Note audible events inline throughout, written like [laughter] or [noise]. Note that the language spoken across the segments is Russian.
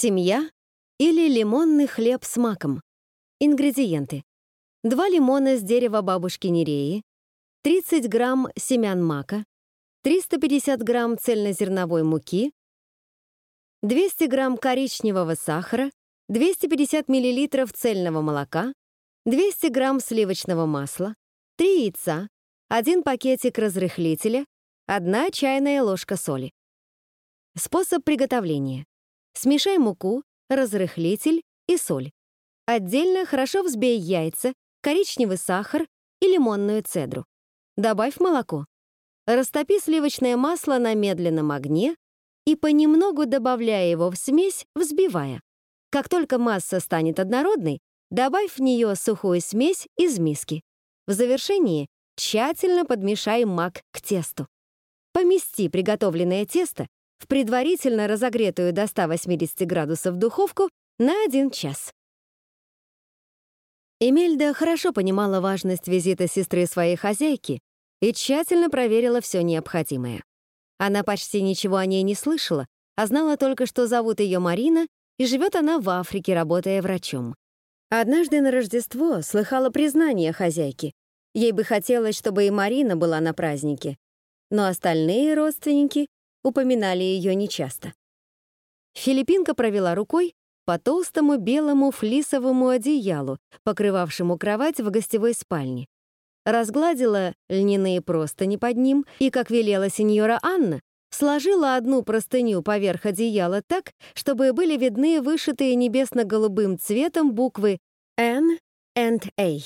Семья или лимонный хлеб с маком. Ингредиенты. 2 лимона с дерева бабушки Нереи, 30 грамм семян мака, 350 грамм цельнозерновой муки, 200 грамм коричневого сахара, 250 миллилитров цельного молока, 200 грамм сливочного масла, 3 яйца, 1 пакетик разрыхлителя, 1 чайная ложка соли. Способ приготовления. Смешай муку, разрыхлитель и соль. Отдельно хорошо взбей яйца, коричневый сахар и лимонную цедру. Добавь молоко. Растопи сливочное масло на медленном огне и понемногу добавляя его в смесь, взбивая. Как только масса станет однородной, добавь в нее сухую смесь из миски. В завершении тщательно подмешай мак к тесту. Помести приготовленное тесто в предварительно разогретую до 180 градусов духовку на 1 час. Эмельда хорошо понимала важность визита сестры своей хозяйки и тщательно проверила все необходимое. Она почти ничего о ней не слышала, а знала только, что зовут ее Марина, и живет она в Африке, работая врачом. Однажды на Рождество слыхала признание хозяйки. Ей бы хотелось, чтобы и Марина была на празднике. Но остальные родственники упоминали ее нечасто. Филиппинка провела рукой по толстому белому флисовому одеялу, покрывавшему кровать в гостевой спальне. Разгладила льняные простыни под ним и, как велела сеньора Анна, сложила одну простыню поверх одеяла так, чтобы были видны вышитые небесно-голубым цветом буквы N and A.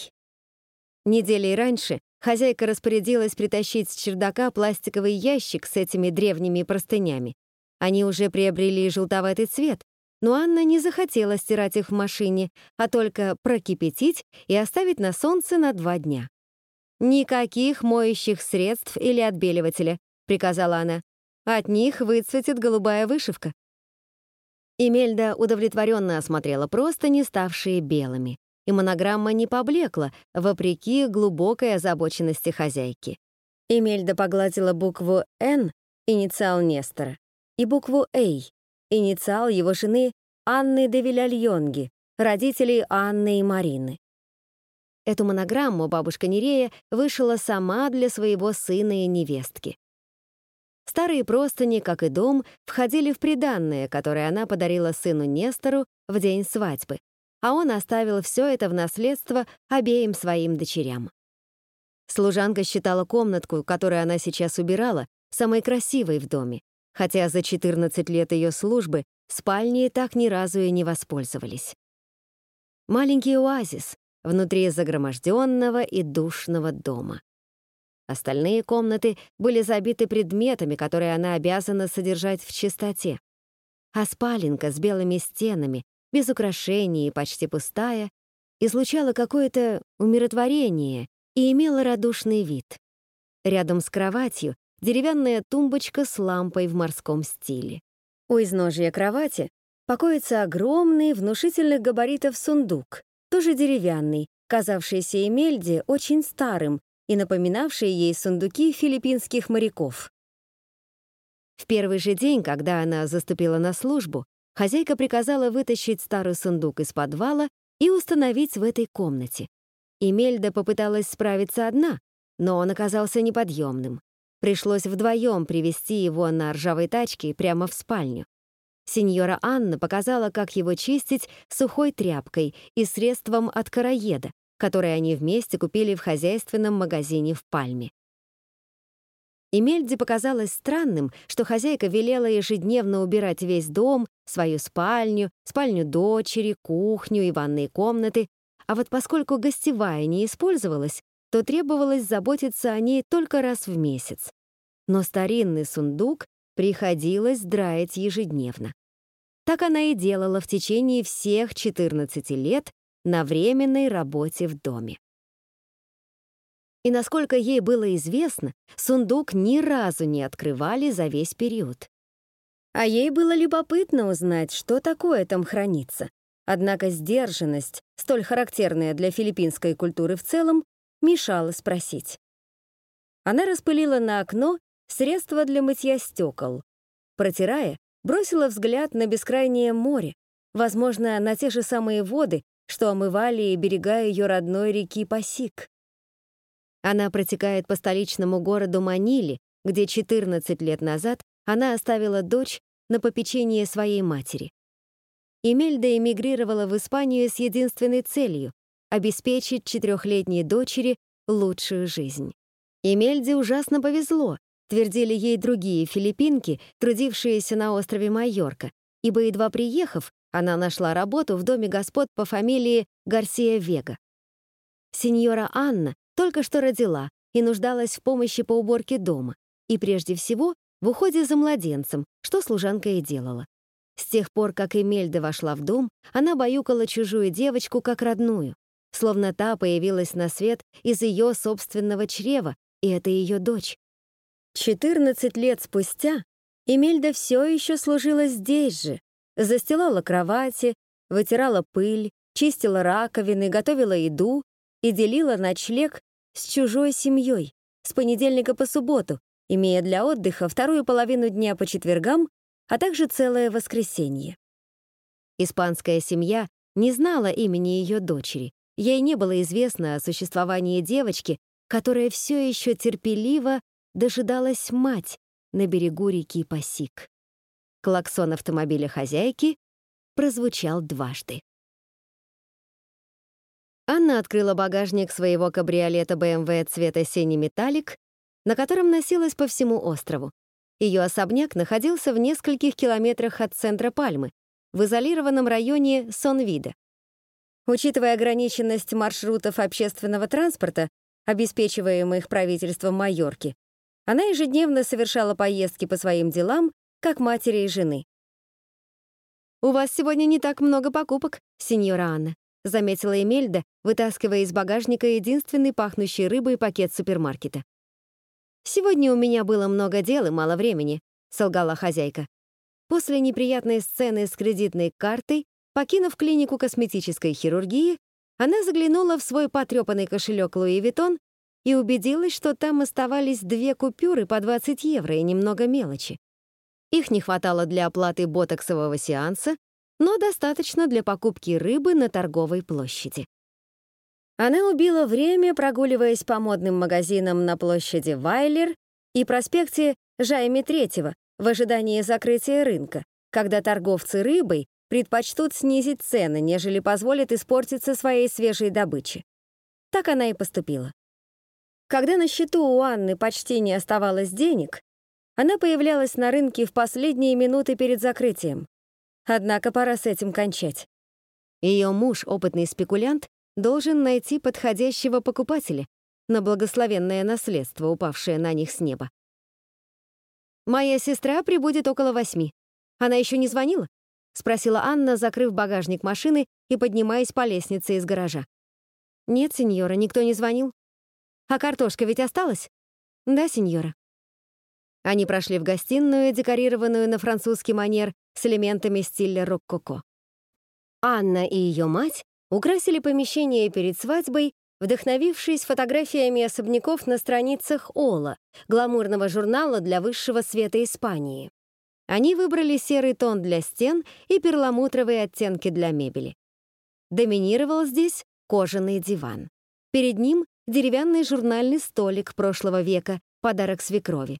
Недели раньше Хозяйка распорядилась притащить с чердака пластиковый ящик с этими древними простынями. Они уже приобрели желтоватый цвет, но Анна не захотела стирать их в машине, а только прокипятить и оставить на солнце на два дня. «Никаких моющих средств или отбеливателя», — приказала она. «От них выцветит голубая вышивка». Эмельда удовлетворенно осмотрела простыни, ставшие белыми и монограмма не поблекла, вопреки глубокой озабоченности хозяйки. Эмельда погладила букву «Н», инициал Нестора, и букву «А», инициал его жены Анны де Вильяльонги, родителей Анны и Марины. Эту монограмму бабушка Нерея вышила сама для своего сына и невестки. Старые простыни, как и дом, входили в приданное, которое она подарила сыну Нестору в день свадьбы, а он оставил все это в наследство обеим своим дочерям. Служанка считала комнатку, которую она сейчас убирала, самой красивой в доме, хотя за 14 лет ее службы спальни так ни разу и не воспользовались. Маленький оазис внутри загроможденного и душного дома. Остальные комнаты были забиты предметами, которые она обязана содержать в чистоте. А спаленка с белыми стенами, без украшений и почти пустая, излучала какое-то умиротворение и имела радушный вид. Рядом с кроватью деревянная тумбочка с лампой в морском стиле. У изножья кровати покоится огромный, внушительных габаритов сундук, тоже деревянный, казавшийся Эмельде очень старым и напоминавший ей сундуки филиппинских моряков. В первый же день, когда она заступила на службу, Хозяйка приказала вытащить старый сундук из подвала и установить в этой комнате. Эмельда попыталась справиться одна, но он оказался неподъемным. Пришлось вдвоем привести его на ржавой тачке прямо в спальню. Сеньора Анна показала, как его чистить сухой тряпкой и средством от короеда, которое они вместе купили в хозяйственном магазине в Пальме. Эмельде показалось странным, что хозяйка велела ежедневно убирать весь дом, свою спальню, спальню дочери, кухню и ванные комнаты, а вот поскольку гостевая не использовалась, то требовалось заботиться о ней только раз в месяц. Но старинный сундук приходилось драить ежедневно. Так она и делала в течение всех 14 лет на временной работе в доме. И насколько ей было известно, сундук ни разу не открывали за весь период. А ей было любопытно узнать, что такое там хранится. Однако сдержанность, столь характерная для филиппинской культуры в целом, мешала спросить. Она распылила на окно средства для мытья стекол. Протирая, бросила взгляд на бескрайнее море, возможно, на те же самые воды, что омывали и берега ее родной реки Пасик. Она протекает по столичному городу Маниле, где 14 лет назад она оставила дочь на попечение своей матери. Эмельда эмигрировала в Испанию с единственной целью — обеспечить четырехлетней дочери лучшую жизнь. Эмельде ужасно повезло, твердили ей другие филиппинки, трудившиеся на острове Майорка, ибо, едва приехав, она нашла работу в доме господ по фамилии Гарсия Вега. Сеньора Анна только что родила и нуждалась в помощи по уборке дома, и прежде всего в уходе за младенцем, что служанка и делала. С тех пор, как Эмельда вошла в дом, она баюкала чужую девочку как родную, словно та появилась на свет из ее собственного чрева, и это ее дочь. 14 лет спустя Эмельда все еще служила здесь же, застилала кровати, вытирала пыль, чистила раковины, готовила еду и делила ночлег с чужой семьей с понедельника по субботу, имея для отдыха вторую половину дня по четвергам, а также целое воскресенье. Испанская семья не знала имени ее дочери. Ей не было известно о существовании девочки, которая все еще терпеливо дожидалась мать на берегу реки Пасик. Клаксон автомобиля хозяйки прозвучал дважды. Анна открыла багажник своего кабриолета BMW цвета синий металлик на котором носилась по всему острову. Ее особняк находился в нескольких километрах от центра Пальмы, в изолированном районе Сонвида. Учитывая ограниченность маршрутов общественного транспорта, обеспечиваемых правительством Майорки, она ежедневно совершала поездки по своим делам, как матери и жены. «У вас сегодня не так много покупок, сеньора Анна», заметила Эмельда, вытаскивая из багажника единственный пахнущий рыбой пакет супермаркета. «Сегодня у меня было много дел и мало времени», — солгала хозяйка. После неприятной сцены с кредитной картой, покинув клинику косметической хирургии, она заглянула в свой потрепанный кошелек Луи Виттон и убедилась, что там оставались две купюры по 20 евро и немного мелочи. Их не хватало для оплаты ботоксового сеанса, но достаточно для покупки рыбы на торговой площади. Она убила время, прогуливаясь по модным магазинам на площади Вайлер и проспекте Жайми Третьего в ожидании закрытия рынка, когда торговцы рыбой предпочтут снизить цены, нежели позволят испортиться своей свежей добыче. Так она и поступила. Когда на счету у Анны почти не оставалось денег, она появлялась на рынке в последние минуты перед закрытием. Однако пора с этим кончать. Ее муж, опытный спекулянт, должен найти подходящего покупателя на благословенное наследство, упавшее на них с неба. «Моя сестра прибудет около восьми. Она еще не звонила?» — спросила Анна, закрыв багажник машины и поднимаясь по лестнице из гаража. «Нет, сеньора, никто не звонил. А картошка ведь осталась?» «Да, сеньора». Они прошли в гостиную, декорированную на французский манер с элементами стиля рококо. Анна и ее мать украсили помещение перед свадьбой, вдохновившись фотографиями особняков на страницах Ола, гламурного журнала для высшего света Испании. Они выбрали серый тон для стен и перламутровые оттенки для мебели. Доминировал здесь кожаный диван. Перед ним деревянный журнальный столик прошлого века, подарок свекрови.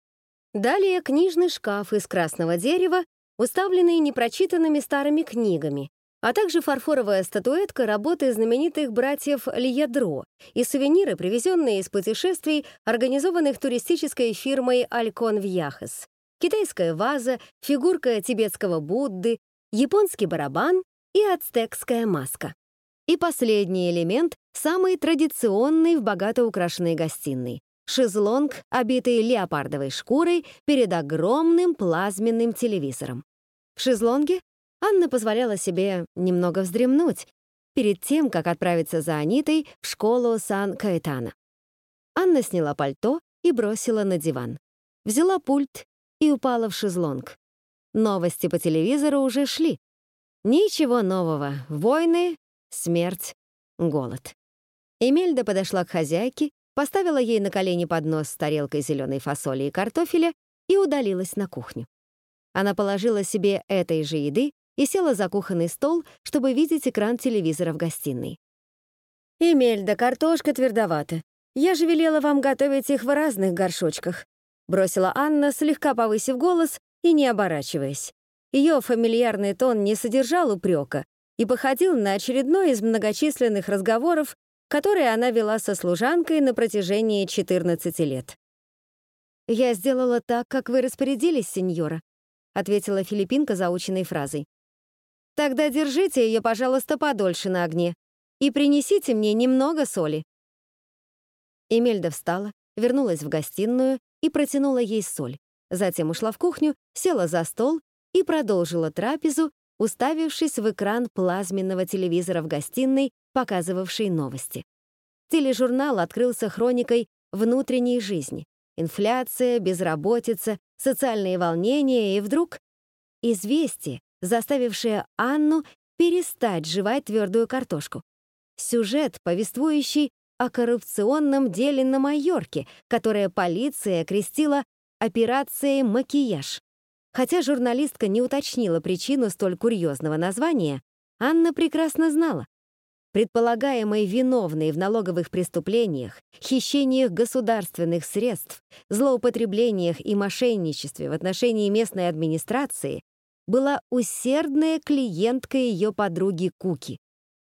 Далее книжный шкаф из красного дерева, уставленный непрочитанными старыми книгами, а также фарфоровая статуэтка работы знаменитых братьев Лиядро и сувениры, привезенные из путешествий, организованных туристической фирмой Алькон Вьяхес. Китайская ваза, фигурка тибетского Будды, японский барабан и ацтекская маска. И последний элемент, самый традиционный в богато украшенной гостиной. Шезлонг, обитый леопардовой шкурой перед огромным плазменным телевизором. В шезлонге Анна позволяла себе немного вздремнуть перед тем, как отправиться за Анитой в школу Сан-Каэтана. Анна сняла пальто и бросила на диван. Взяла пульт и упала в шезлонг. Новости по телевизору уже шли. Ничего нового. Войны, смерть, голод. Эмельда подошла к хозяйке, поставила ей на колени поднос с тарелкой зеленой фасоли и картофеля и удалилась на кухню. Она положила себе этой же еды и села за кухонный стол, чтобы видеть экран телевизора в гостиной. «Эмель, да картошка твердовата. Я же велела вам готовить их в разных горшочках», бросила Анна, слегка повысив голос и не оборачиваясь. Ее фамильярный тон не содержал упрека и походил на очередной из многочисленных разговоров, которые она вела со служанкой на протяжении 14 лет. «Я сделала так, как вы распорядились, сеньора», ответила филиппинка заученной фразой. «Тогда держите ее, пожалуйста, подольше на огне и принесите мне немного соли». Эмельда встала, вернулась в гостиную и протянула ей соль. Затем ушла в кухню, села за стол и продолжила трапезу, уставившись в экран плазменного телевизора в гостиной, показывавший новости. Тележурнал открылся хроникой внутренней жизни. Инфляция, безработица, социальные волнения и вдруг известие, заставившее Анну перестать жевать твердую картошку. Сюжет, повествующий о коррупционном деле на Майорке, которое полиция крестила операцией «Макияж». Хотя журналистка не уточнила причину столь курьезного названия, Анна прекрасно знала. Предполагаемый виновный в налоговых преступлениях, хищениях государственных средств, злоупотреблениях и мошенничестве в отношении местной администрации была усердная клиентка ее подруги Куки.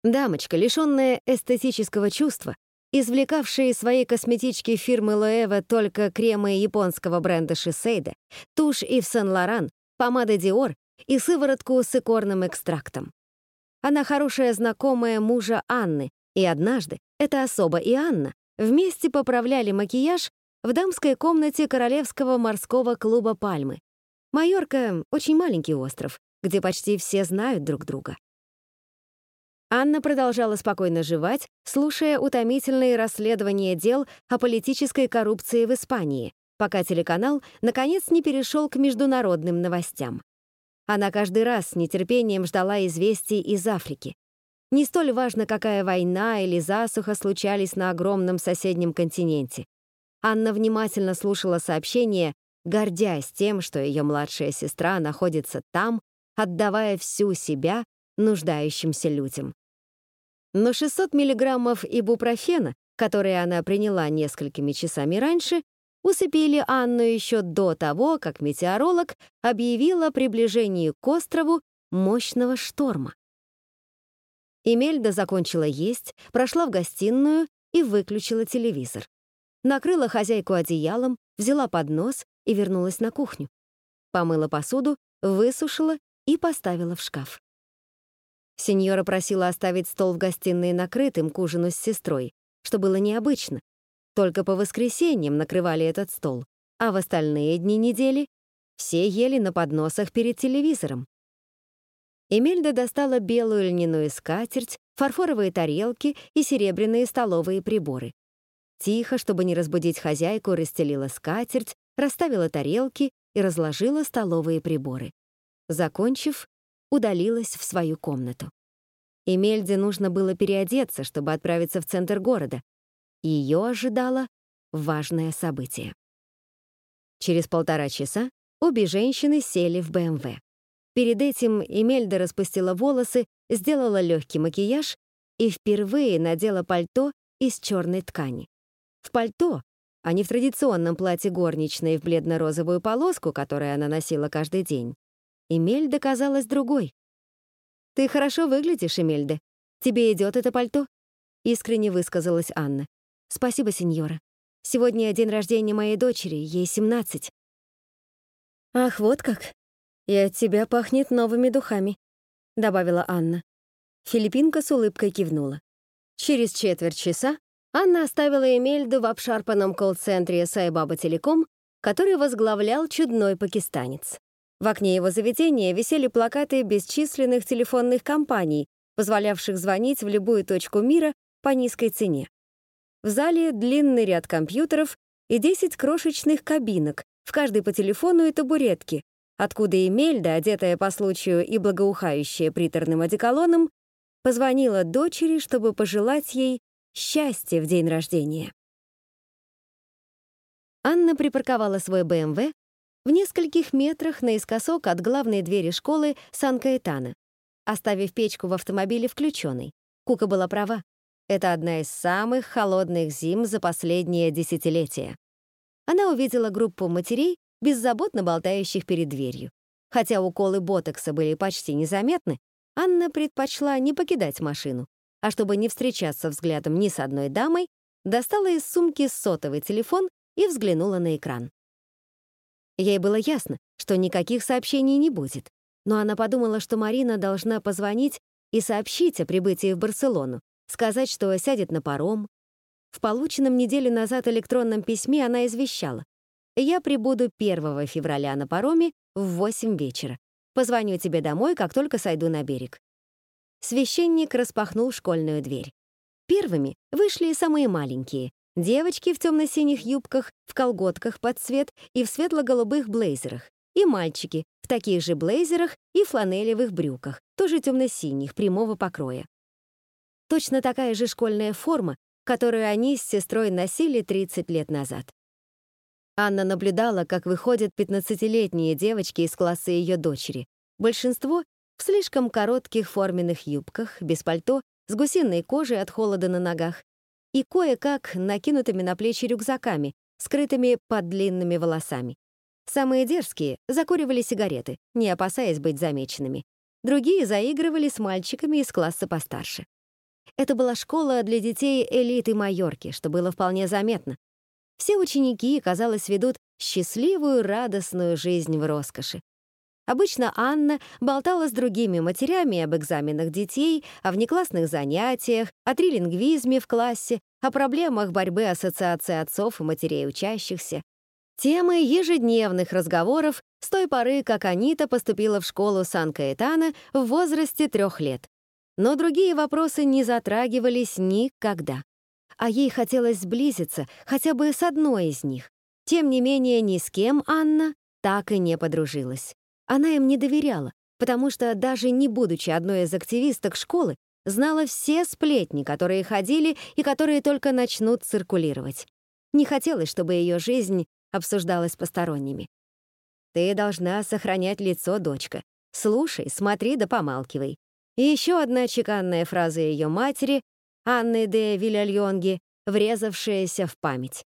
Дамочка, лишенная эстетического чувства, извлекавшая из своей косметички фирмы Лоэва только кремы японского бренда Шисейда, тушь Ив Сен-Лоран, помада Диор и сыворотку с икорным экстрактом. Она хорошая знакомая мужа Анны, и однажды эта особа и Анна вместе поправляли макияж в дамской комнате Королевского морского клуба «Пальмы». Майорка — очень маленький остров, где почти все знают друг друга. Анна продолжала спокойно жевать, слушая утомительные расследования дел о политической коррупции в Испании, пока телеканал, наконец, не перешел к международным новостям. Она каждый раз с нетерпением ждала известий из Африки. Не столь важно, какая война или засуха случались на огромном соседнем континенте. Анна внимательно слушала сообщения, гордясь тем, что ее младшая сестра находится там, отдавая всю себя нуждающимся людям. Но 600 миллиграммов ибупрофена, которые она приняла несколькими часами раньше, усыпили Анну еще до того, как метеоролог объявил о приближении к острову мощного шторма. Эмельда закончила есть, прошла в гостиную и выключила телевизор. Накрыла хозяйку одеялом, взяла поднос и вернулась на кухню. Помыла посуду, высушила и поставила в шкаф. Сеньора просила оставить стол в гостиной накрытым к ужину с сестрой, что было необычно. Только по воскресеньям накрывали этот стол, а в остальные дни недели все ели на подносах перед телевизором. Эмельда достала белую льняную скатерть, фарфоровые тарелки и серебряные столовые приборы. Тихо, чтобы не разбудить хозяйку, расстелила скатерть, расставила тарелки и разложила столовые приборы. Закончив, удалилась в свою комнату. Эмельде нужно было переодеться, чтобы отправиться в центр города. Ее ожидало важное событие. Через полтора часа обе женщины сели в БМВ. Перед этим Эмельда распустила волосы, сделала легкий макияж и впервые надела пальто из черной ткани. В пальто, а не в традиционном платье горничной в бледно-розовую полоску, которую она носила каждый день, Эмельда казалась другой. «Ты хорошо выглядишь, Эмельда. Тебе идет это пальто?» Искренне высказалась Анна. «Спасибо, сеньора. Сегодня день рождения моей дочери, ей 17». «Ах, вот как. И от тебя пахнет новыми духами», — добавила Анна. Филиппинка с улыбкой кивнула. Через четверть часа Анна оставила Эмельду в обшарпанном колл-центре Сайбаба Телеком, который возглавлял чудной пакистанец. В окне его заведения висели плакаты бесчисленных телефонных компаний, позволявших звонить в любую точку мира по низкой цене. В зале длинный ряд компьютеров и 10 крошечных кабинок, в каждой по телефону и табуретке, откуда Эмельда, одетая по случаю и благоухающая приторным одеколоном, позвонила дочери, чтобы пожелать ей счастья в день рождения. Анна припарковала свой БМВ в нескольких метрах наискосок от главной двери школы Сан-Каэтана, оставив печку в автомобиле включенной. Кука была права. Это одна из самых холодных зим за последние десятилетия. Она увидела группу матерей, беззаботно болтающих перед дверью. Хотя уколы ботокса были почти незаметны, Анна предпочла не покидать машину, а чтобы не встречаться взглядом ни с одной дамой, достала из сумки сотовый телефон и взглянула на экран. Ей было ясно, что никаких сообщений не будет, но она подумала, что Марина должна позвонить и сообщить о прибытии в Барселону, сказать, что сядет на паром. В полученном неделю назад электронном письме она извещала. «Я прибуду 1 февраля на пароме в 8 вечера. Позвоню тебе домой, как только сойду на берег». Священник распахнул школьную дверь. Первыми вышли самые маленькие. Девочки в темно-синих юбках, в колготках под цвет и в светло-голубых блейзерах. И мальчики в таких же блейзерах и фланелевых брюках, тоже темно-синих, прямого покроя. Точно такая же школьная форма, которую они с сестрой носили 30 лет назад. Анна наблюдала, как выходят 15-летние девочки из класса ее дочери. Большинство в слишком коротких форменных юбках, без пальто, с гусиной кожей от холода на ногах и кое-как накинутыми на плечи рюкзаками, скрытыми под длинными волосами. Самые дерзкие закуривали сигареты, не опасаясь быть замеченными. Другие заигрывали с мальчиками из класса постарше. Это была школа для детей элиты Майорки, что было вполне заметно. Все ученики, казалось, ведут счастливую, радостную жизнь в роскоши. Обычно Анна болтала с другими матерями об экзаменах детей, о внеклассных занятиях, о трилингвизме в классе, о проблемах борьбы ассоциации отцов и матерей учащихся. Темы ежедневных разговоров с той поры, как Анита поступила в школу Сан-Каэтана в возрасте трех лет. Но другие вопросы не затрагивались никогда. А ей хотелось сблизиться хотя бы с одной из них. Тем не менее, ни с кем Анна так и не подружилась. Она им не доверяла, потому что, даже не будучи одной из активисток школы, знала все сплетни, которые ходили и которые только начнут циркулировать. Не хотелось, чтобы ее жизнь обсуждалась посторонними. «Ты должна сохранять лицо, дочка. Слушай, смотри да помалкивай. И еще одна чеканная фраза ее матери, Анны де Вильяльонги, врезавшаяся в память.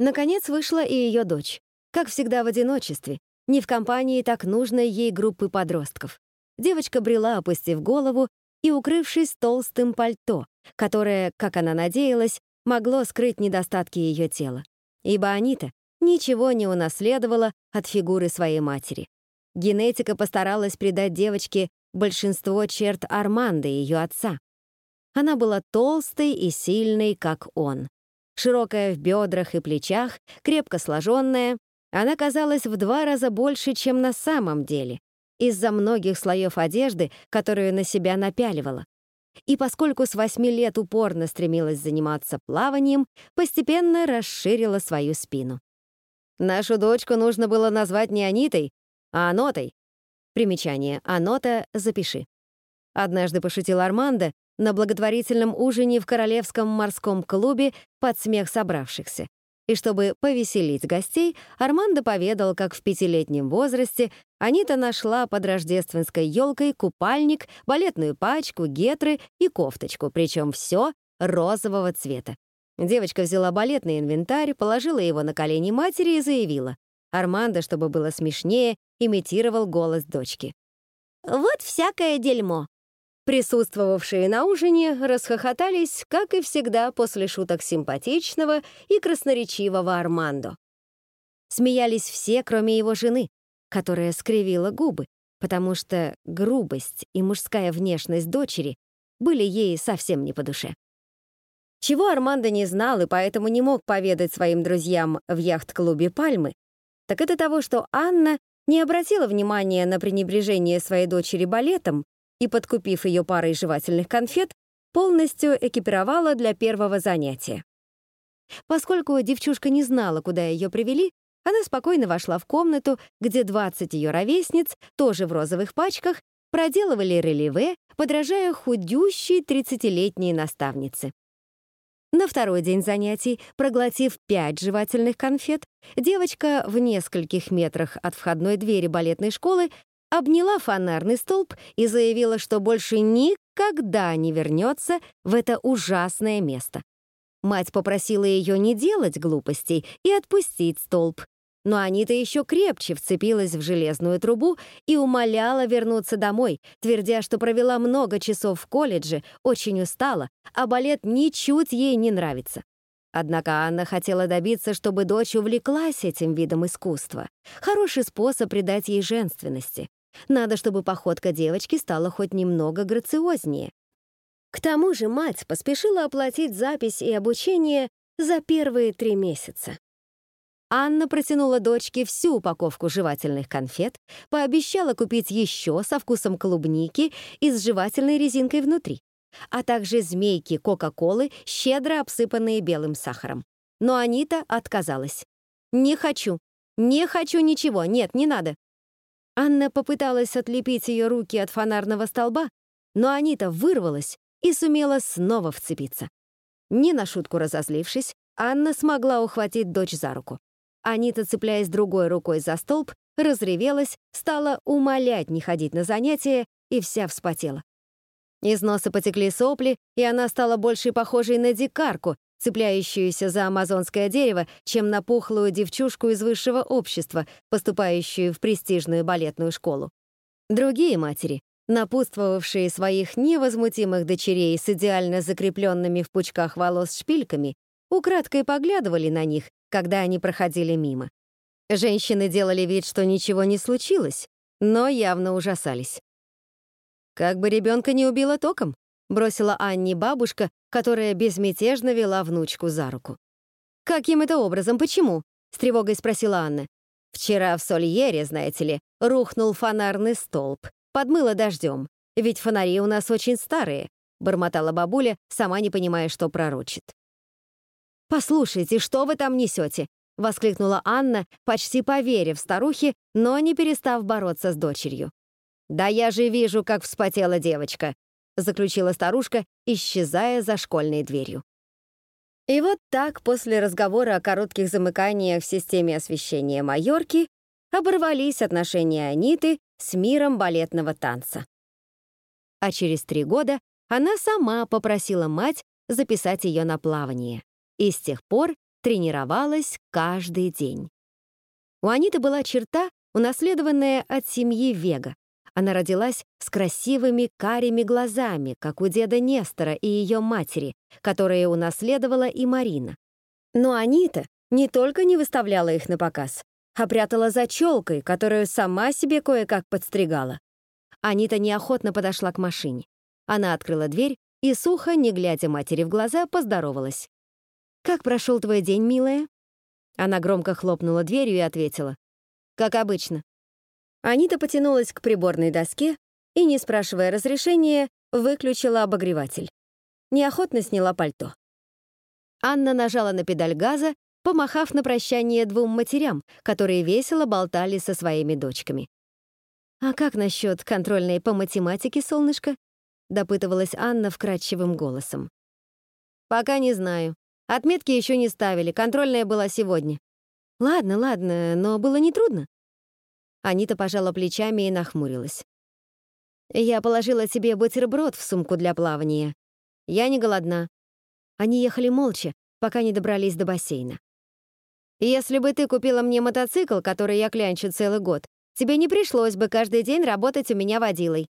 Наконец вышла и ее дочь, как всегда в одиночестве, не в компании так нужной ей группы подростков. Девочка брела, опустив голову и укрывшись толстым пальто, которое, как она надеялась, могло скрыть недостатки ее тела. Ибо Анита ничего не унаследовала от фигуры своей матери. Генетика постаралась придать девочке большинство черт Арманда, ее отца. Она была толстой и сильной, как он. Широкая в бедрах и плечах, крепко сложенная, она казалась в два раза больше, чем на самом деле, из-за многих слоев одежды, которую на себя напяливала. И поскольку с восьми лет упорно стремилась заниматься плаванием, постепенно расширила свою спину. Нашу дочку нужно было назвать не Анитой, а Анотой, Примечание. Анота запиши. Однажды пошутил Армандо на благотворительном ужине в Королевском морском клубе под смех собравшихся. И чтобы повеселить гостей, Армандо поведал, как в пятилетнем возрасте Анита нашла под рождественской елкой купальник, балетную пачку, гетры и кофточку, причем все розового цвета. Девочка взяла балетный инвентарь, положила его на колени матери и заявила. Армандо, чтобы было смешнее, имитировал голос дочки. «Вот всякое дерьмо!» Присутствовавшие на ужине расхохотались, как и всегда после шуток симпатичного и красноречивого Армандо. Смеялись все, кроме его жены, которая скривила губы, потому что грубость и мужская внешность дочери были ей совсем не по душе. Чего Армандо не знал и поэтому не мог поведать своим друзьям в яхт-клубе «Пальмы», так это того, что Анна не обратила внимания на пренебрежение своей дочери балетом и, подкупив ее парой жевательных конфет, полностью экипировала для первого занятия. Поскольку девчушка не знала, куда ее привели, она спокойно вошла в комнату, где 20 ее ровесниц, тоже в розовых пачках, проделывали релеве, подражая худющей 30-летней наставнице. На второй день занятий, проглотив пять жевательных конфет, девочка в нескольких метрах от входной двери балетной школы обняла фонарный столб и заявила, что больше никогда не вернется в это ужасное место. Мать попросила ее не делать глупостей и отпустить столб, но Анита еще крепче вцепилась в железную трубу и умоляла вернуться домой, твердя, что провела много часов в колледже, очень устала, а балет ничуть ей не нравится. Однако Анна хотела добиться, чтобы дочь увлеклась этим видом искусства. Хороший способ придать ей женственности. Надо, чтобы походка девочки стала хоть немного грациознее. К тому же мать поспешила оплатить запись и обучение за первые три месяца. Анна протянула дочке всю упаковку жевательных конфет, пообещала купить еще со вкусом клубники и с жевательной резинкой внутри, а также змейки Кока-Колы, щедро обсыпанные белым сахаром. Но Анита отказалась. «Не хочу. Не хочу ничего. Нет, не надо». Анна попыталась отлепить ее руки от фонарного столба, но Анита вырвалась и сумела снова вцепиться. Не на шутку разозлившись, Анна смогла ухватить дочь за руку. Анита, цепляясь другой рукой за столб, разревелась, стала умолять не ходить на занятия и вся вспотела. Из носа потекли сопли, и она стала больше похожей на дикарку, цепляющуюся за амазонское дерево, чем на пухлую девчушку из высшего общества, поступающую в престижную балетную школу. Другие матери, напутствовавшие своих невозмутимых дочерей с идеально закрепленными в пучках волос шпильками, украдкой поглядывали на них когда они проходили мимо. Женщины делали вид, что ничего не случилось, но явно ужасались. «Как бы ребенка не убило током», — бросила Анне бабушка, которая безмятежно вела внучку за руку. «Каким это образом? Почему?» — с тревогой спросила Анна. «Вчера в Сольере, знаете ли, рухнул фонарный столб, подмыло дождем, ведь фонари у нас очень старые», — бормотала бабуля, сама не понимая, что пророчит. «Послушайте, что вы там несете?» — воскликнула Анна, почти поверив старухе, но не перестав бороться с дочерью. «Да я же вижу, как вспотела девочка», — заключила старушка, исчезая за школьной дверью. И вот так, после разговора о коротких замыканиях в системе освещения Майорки, оборвались отношения Аниты с миром балетного танца. А через три года она сама попросила мать записать ее на плавание и с тех пор тренировалась каждый день. У Аниты была черта, унаследованная от семьи Вега. Она родилась с красивыми карими глазами, как у деда Нестора и ее матери, которые унаследовала и Марина. Но Анита не только не выставляла их на показ, а прятала за челкой, которую сама себе кое-как подстригала. Анита неохотно подошла к машине. Она открыла дверь и сухо, не глядя матери в глаза, поздоровалась. «Как прошел твой день, милая?» Она громко хлопнула дверью и ответила. «Как обычно». Анита потянулась к приборной доске и, не спрашивая разрешения, выключила обогреватель. Неохотно сняла пальто. Анна нажала на педаль газа, помахав на прощание двум матерям, которые весело болтали со своими дочками. «А как насчет контрольной по математике, солнышко?» — допытывалась Анна вкрадчивым голосом. «Пока не знаю. Отметки еще не ставили, контрольная была сегодня. Ладно, ладно, но было нетрудно. Анита пожала плечами и нахмурилась. Я положила себе бутерброд в сумку для плавания. Я не голодна. Они ехали молча, пока не добрались до бассейна. Если бы ты купила мне мотоцикл, который я клянчу целый год, тебе не пришлось бы каждый день работать у меня водилой.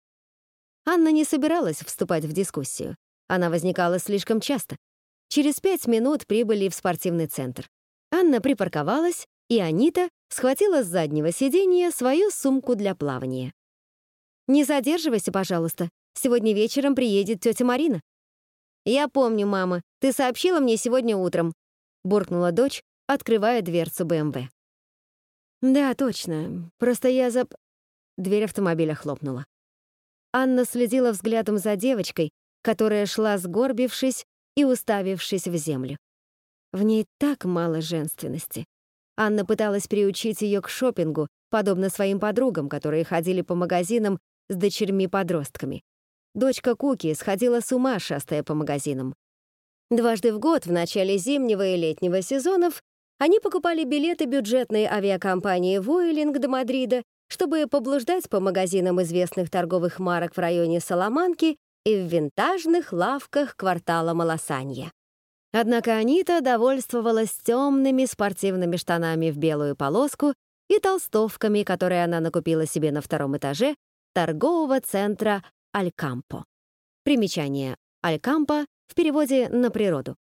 Анна не собиралась вступать в дискуссию. Она возникала слишком часто. Через пять минут прибыли в спортивный центр. Анна припарковалась, и Анита схватила с заднего сиденья свою сумку для плавания. «Не задерживайся, пожалуйста. Сегодня вечером приедет тетя Марина». «Я помню, мама. Ты сообщила мне сегодня утром», — буркнула дочь, открывая дверцу БМВ. «Да, точно. Просто я зап...» Дверь автомобиля хлопнула. Анна следила взглядом за девочкой, которая шла сгорбившись и уставившись в землю. В ней так мало женственности. Анна пыталась приучить ее к шопингу, подобно своим подругам, которые ходили по магазинам с дочерьми-подростками. Дочка Куки сходила с ума, шастая по магазинам. Дважды в год, в начале зимнего и летнего сезонов, они покупали билеты бюджетной авиакомпании «Вуэлинг» до Мадрида, чтобы поблуждать по магазинам известных торговых марок в районе Саламанки и в винтажных лавках квартала Малосанья. Однако Анита довольствовалась темными спортивными штанами в белую полоску и толстовками, которые она накупила себе на втором этаже торгового центра Алькампо. Примечание. Алькампо в переводе «на природу».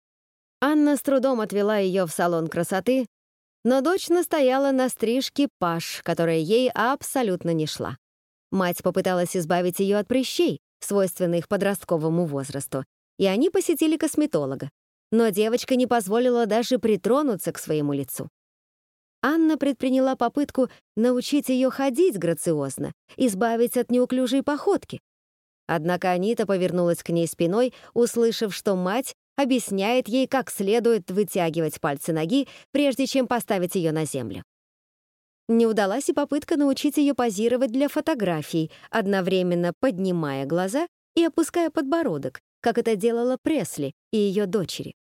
Анна с трудом отвела ее в салон красоты, но дочь настояла на стрижке паш, которая ей абсолютно не шла. Мать попыталась избавить ее от прыщей, свойственных подростковому возрасту, и они посетили косметолога. Но девочка не позволила даже притронуться к своему лицу. Анна предприняла попытку научить ее ходить грациозно, избавить от неуклюжей походки, Однако Анита повернулась к ней спиной, услышав, что мать объясняет ей, как следует вытягивать пальцы ноги, прежде чем поставить ее на землю. Не удалась и попытка научить ее позировать для фотографий, одновременно поднимая глаза и опуская подбородок, как это делала Пресли и ее дочери.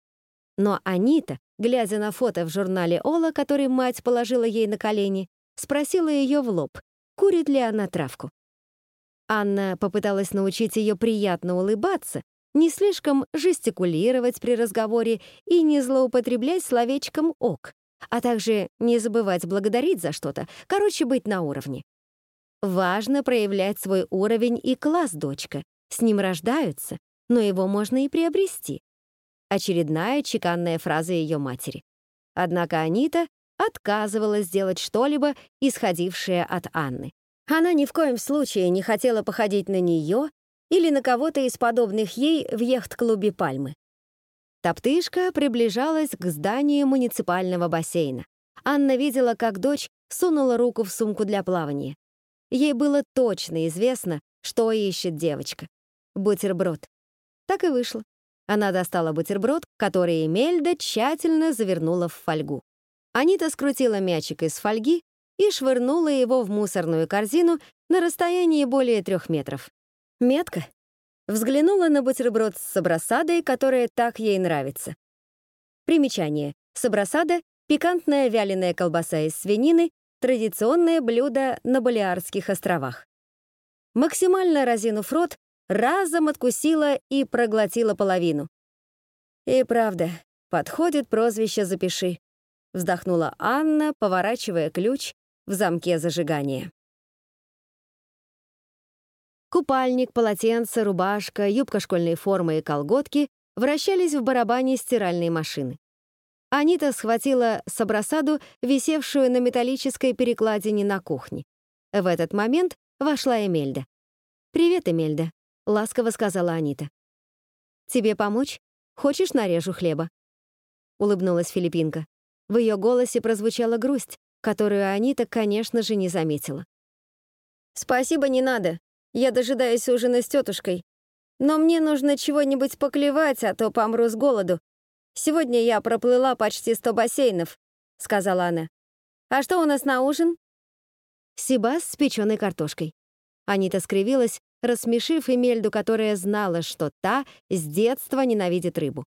Но Анита, глядя на фото в журнале Ола, который мать положила ей на колени, спросила ее в лоб, курит ли она травку. Анна попыталась научить ее приятно улыбаться, не слишком жестикулировать при разговоре и не злоупотреблять словечком «ок», а также не забывать благодарить за что-то, короче, быть на уровне. Важно проявлять свой уровень и класс, дочка. С ним рождаются, но его можно и приобрести. Очередная чеканная фраза ее матери. Однако Анита отказывалась сделать что-либо, исходившее от Анны. Она ни в коем случае не хотела походить на нее или на кого-то из подобных ей в яхт-клубе «Пальмы». Топтышка приближалась к зданию муниципального бассейна. Анна видела, как дочь сунула руку в сумку для плавания. Ей было точно известно, что ищет девочка. Бутерброд. Так и вышло. Она достала бутерброд, который Эмельда тщательно завернула в фольгу. Анита скрутила мячик из фольги и швырнула его в мусорную корзину на расстоянии более трех метров. Метка. Взглянула на бутерброд с сабросадой, которая так ей нравится. Примечание. Сабросада — пикантная вяленая колбаса из свинины, традиционное блюдо на Балиарских островах. Максимально разинув рот, разом откусила и проглотила половину. И правда, подходит прозвище «Запиши», вздохнула Анна, поворачивая ключ в замке зажигания. Купальник, полотенце, рубашка, юбка школьной формы и колготки вращались в барабане стиральной машины. Анита схватила сабросаду, висевшую на металлической перекладине на кухне. В этот момент вошла Эмельда. «Привет, Эмельда», — ласково сказала Анита. «Тебе помочь? Хочешь, нарежу хлеба?» Улыбнулась Филиппинка. В ее голосе прозвучала грусть, которую Анита, конечно же, не заметила. «Спасибо, не надо. Я дожидаюсь ужина с тетушкой. Но мне нужно чего-нибудь поклевать, а то помру с голоду. Сегодня я проплыла почти сто бассейнов», — сказала она. «А что у нас на ужин?» Сибас с печеной картошкой. Анита скривилась, рассмешив Эмельду, которая знала, что та с детства ненавидит рыбу.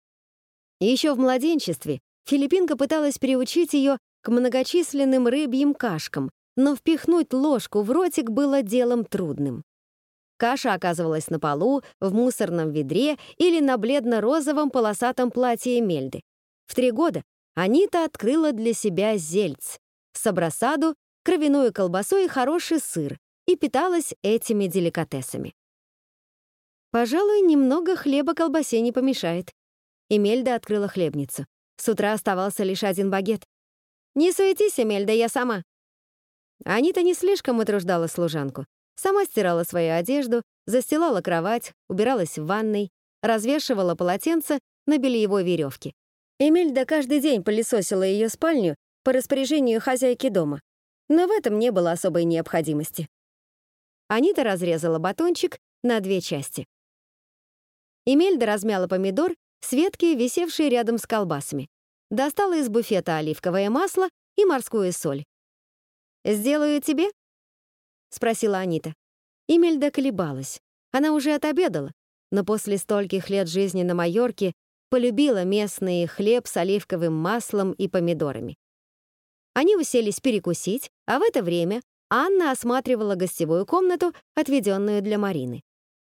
Еще в младенчестве Филиппинка пыталась приучить ее к многочисленным рыбьим кашкам, но впихнуть ложку в ротик было делом трудным. Каша оказывалась на полу, в мусорном ведре или на бледно-розовом полосатом платье Мельды. В три года Анита открыла для себя зельц, сабросаду, кровяную колбасу и хороший сыр и питалась этими деликатесами. Пожалуй, немного хлеба колбасе не помешает. Эмельда открыла хлебницу. С утра оставался лишь один багет. «Не суетись, Эмельда, я сама». Анита не слишком утруждала служанку. Сама стирала свою одежду, застилала кровать, убиралась в ванной, развешивала полотенце на бельевой веревке. Эмельда каждый день пылесосила ее спальню по распоряжению хозяйки дома, но в этом не было особой необходимости. Анита разрезала батончик на две части. Эмельда размяла помидор с ветки, висевшие рядом с колбасами. Достала из буфета оливковое масло и морскую соль. «Сделаю тебе?» — спросила Анита. Имельда колебалась. Она уже отобедала, но после стольких лет жизни на Майорке полюбила местный хлеб с оливковым маслом и помидорами. Они уселись перекусить, а в это время Анна осматривала гостевую комнату, отведенную для Марины.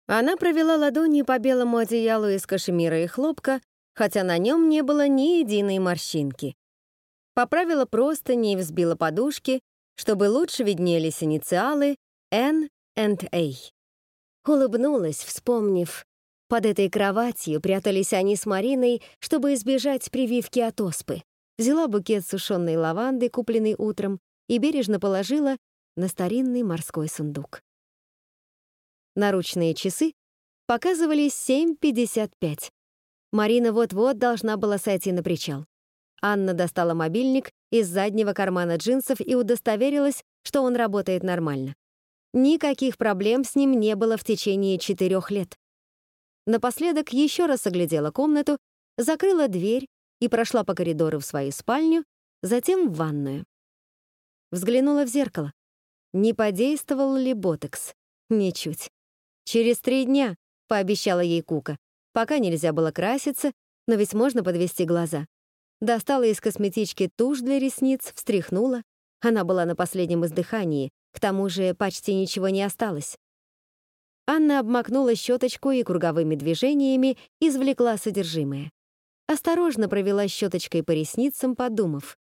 Она провела ладонью по белому одеялу из кашемира и хлопка, хотя на нем не было ни единой морщинки. Поправила простыни и взбила подушки, чтобы лучше виднелись инициалы N and A. Улыбнулась, вспомнив. Под этой кроватью прятались они с Мариной, чтобы избежать прививки от оспы. Взяла букет сушеной лаванды, купленный утром, и бережно положила на старинный морской сундук. Наручные часы показывали 7.55. Марина вот-вот должна была сойти на причал. Анна достала мобильник из заднего кармана джинсов и удостоверилась, что он работает нормально. Никаких проблем с ним не было в течение четырех лет. Напоследок еще раз оглядела комнату, закрыла дверь и прошла по коридору в свою спальню, затем в ванную. Взглянула в зеркало. Не подействовал ли ботекс? Ничуть. «Через три дня», — пообещала ей Кука. Пока нельзя было краситься, но ведь можно подвести глаза. Достала из косметички тушь для ресниц, встряхнула. Она была на последнем издыхании, к тому же почти ничего не осталось. Анна обмакнула щеточку и круговыми движениями извлекла содержимое. Осторожно провела щеточкой по ресницам, подумав.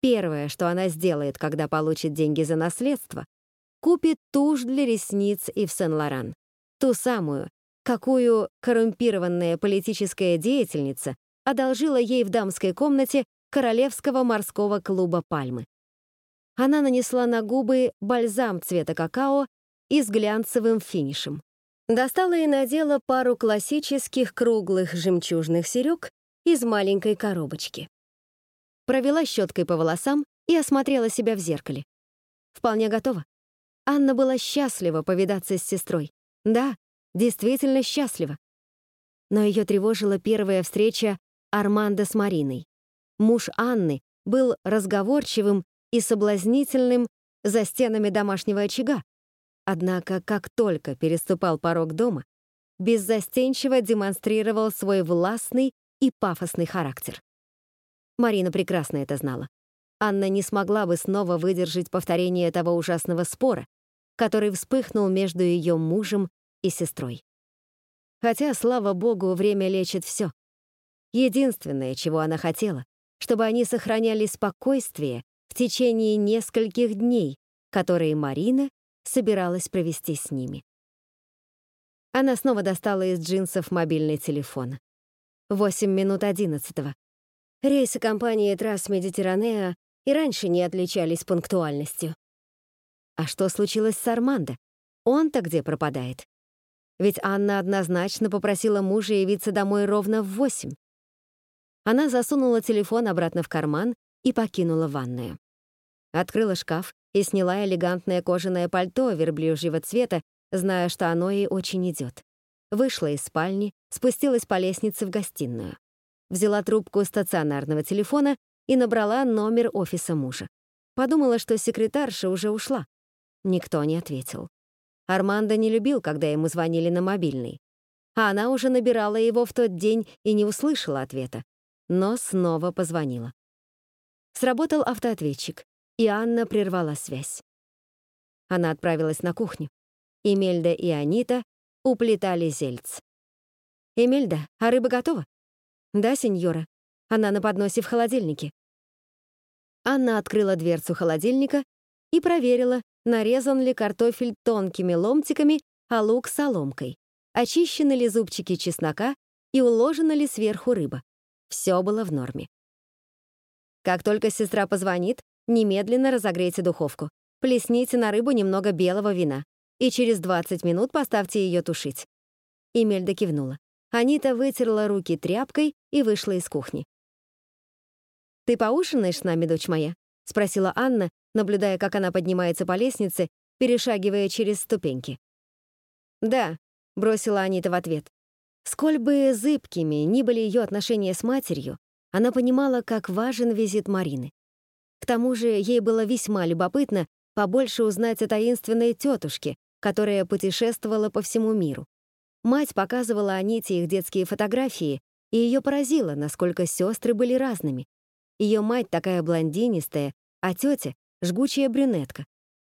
Первое, что она сделает, когда получит деньги за наследство, купит тушь для ресниц и в Сен-Лоран. Ту самую, какую коррумпированная политическая деятельница одолжила ей в дамской комнате Королевского морского клуба «Пальмы». Она нанесла на губы бальзам цвета какао и с глянцевым финишем. Достала и надела пару классических круглых жемчужных серёг из маленькой коробочки. Провела щеткой по волосам и осмотрела себя в зеркале. Вполне готова. Анна была счастлива повидаться с сестрой. Да, действительно счастлива. Но ее тревожила первая встреча Армандо с Мариной. Муж Анны был разговорчивым и соблазнительным за стенами домашнего очага. Однако, как только переступал порог дома, беззастенчиво демонстрировал свой властный и пафосный характер. Марина прекрасно это знала. Анна не смогла бы снова выдержать повторение того ужасного спора, который вспыхнул между ее мужем и сестрой. Хотя, слава богу, время лечит все. Единственное, чего она хотела, чтобы они сохраняли спокойствие в течение нескольких дней, которые Марина собиралась провести с ними. Она снова достала из джинсов мобильный телефон. Восемь минут одиннадцатого. Рейсы компании Трасс Медитеранеа и раньше не отличались пунктуальностью. А что случилось с Армандо? Он-то где пропадает? Ведь Анна однозначно попросила мужа явиться домой ровно в восемь. Она засунула телефон обратно в карман и покинула ванную. Открыла шкаф и сняла элегантное кожаное пальто верблюжьего цвета, зная, что оно ей очень идет. Вышла из спальни, спустилась по лестнице в гостиную. Взяла трубку стационарного телефона и набрала номер офиса мужа. Подумала, что секретарша уже ушла. Никто не ответил. Армандо не любил, когда ему звонили на мобильный. А она уже набирала его в тот день и не услышала ответа. Но снова позвонила. Сработал автоответчик, и Анна прервала связь. Она отправилась на кухню. Эмельда и Анита уплетали зельц. «Эмельда, а рыба готова?» «Да, сеньора. Она на подносе в холодильнике». Анна открыла дверцу холодильника и проверила, нарезан ли картофель тонкими ломтиками, а лук соломкой, очищены ли зубчики чеснока и уложена ли сверху рыба. Все было в норме. Как только сестра позвонит, немедленно разогрейте духовку. Плесните на рыбу немного белого вина и через 20 минут поставьте ее тушить. Эмельда кивнула. Анита вытерла руки тряпкой и вышла из кухни. «Ты поужинаешь с нами, дочь моя?» — спросила Анна, наблюдая, как она поднимается по лестнице, перешагивая через ступеньки. «Да», — бросила Анита в ответ. Сколь бы зыбкими ни были ее отношения с матерью, она понимала, как важен визит Марины. К тому же ей было весьма любопытно побольше узнать о таинственной тетушке, которая путешествовала по всему миру. Мать показывала Аните их детские фотографии, и ее поразило, насколько сестры были разными. Ее мать такая блондинистая, а тетя — жгучая брюнетка.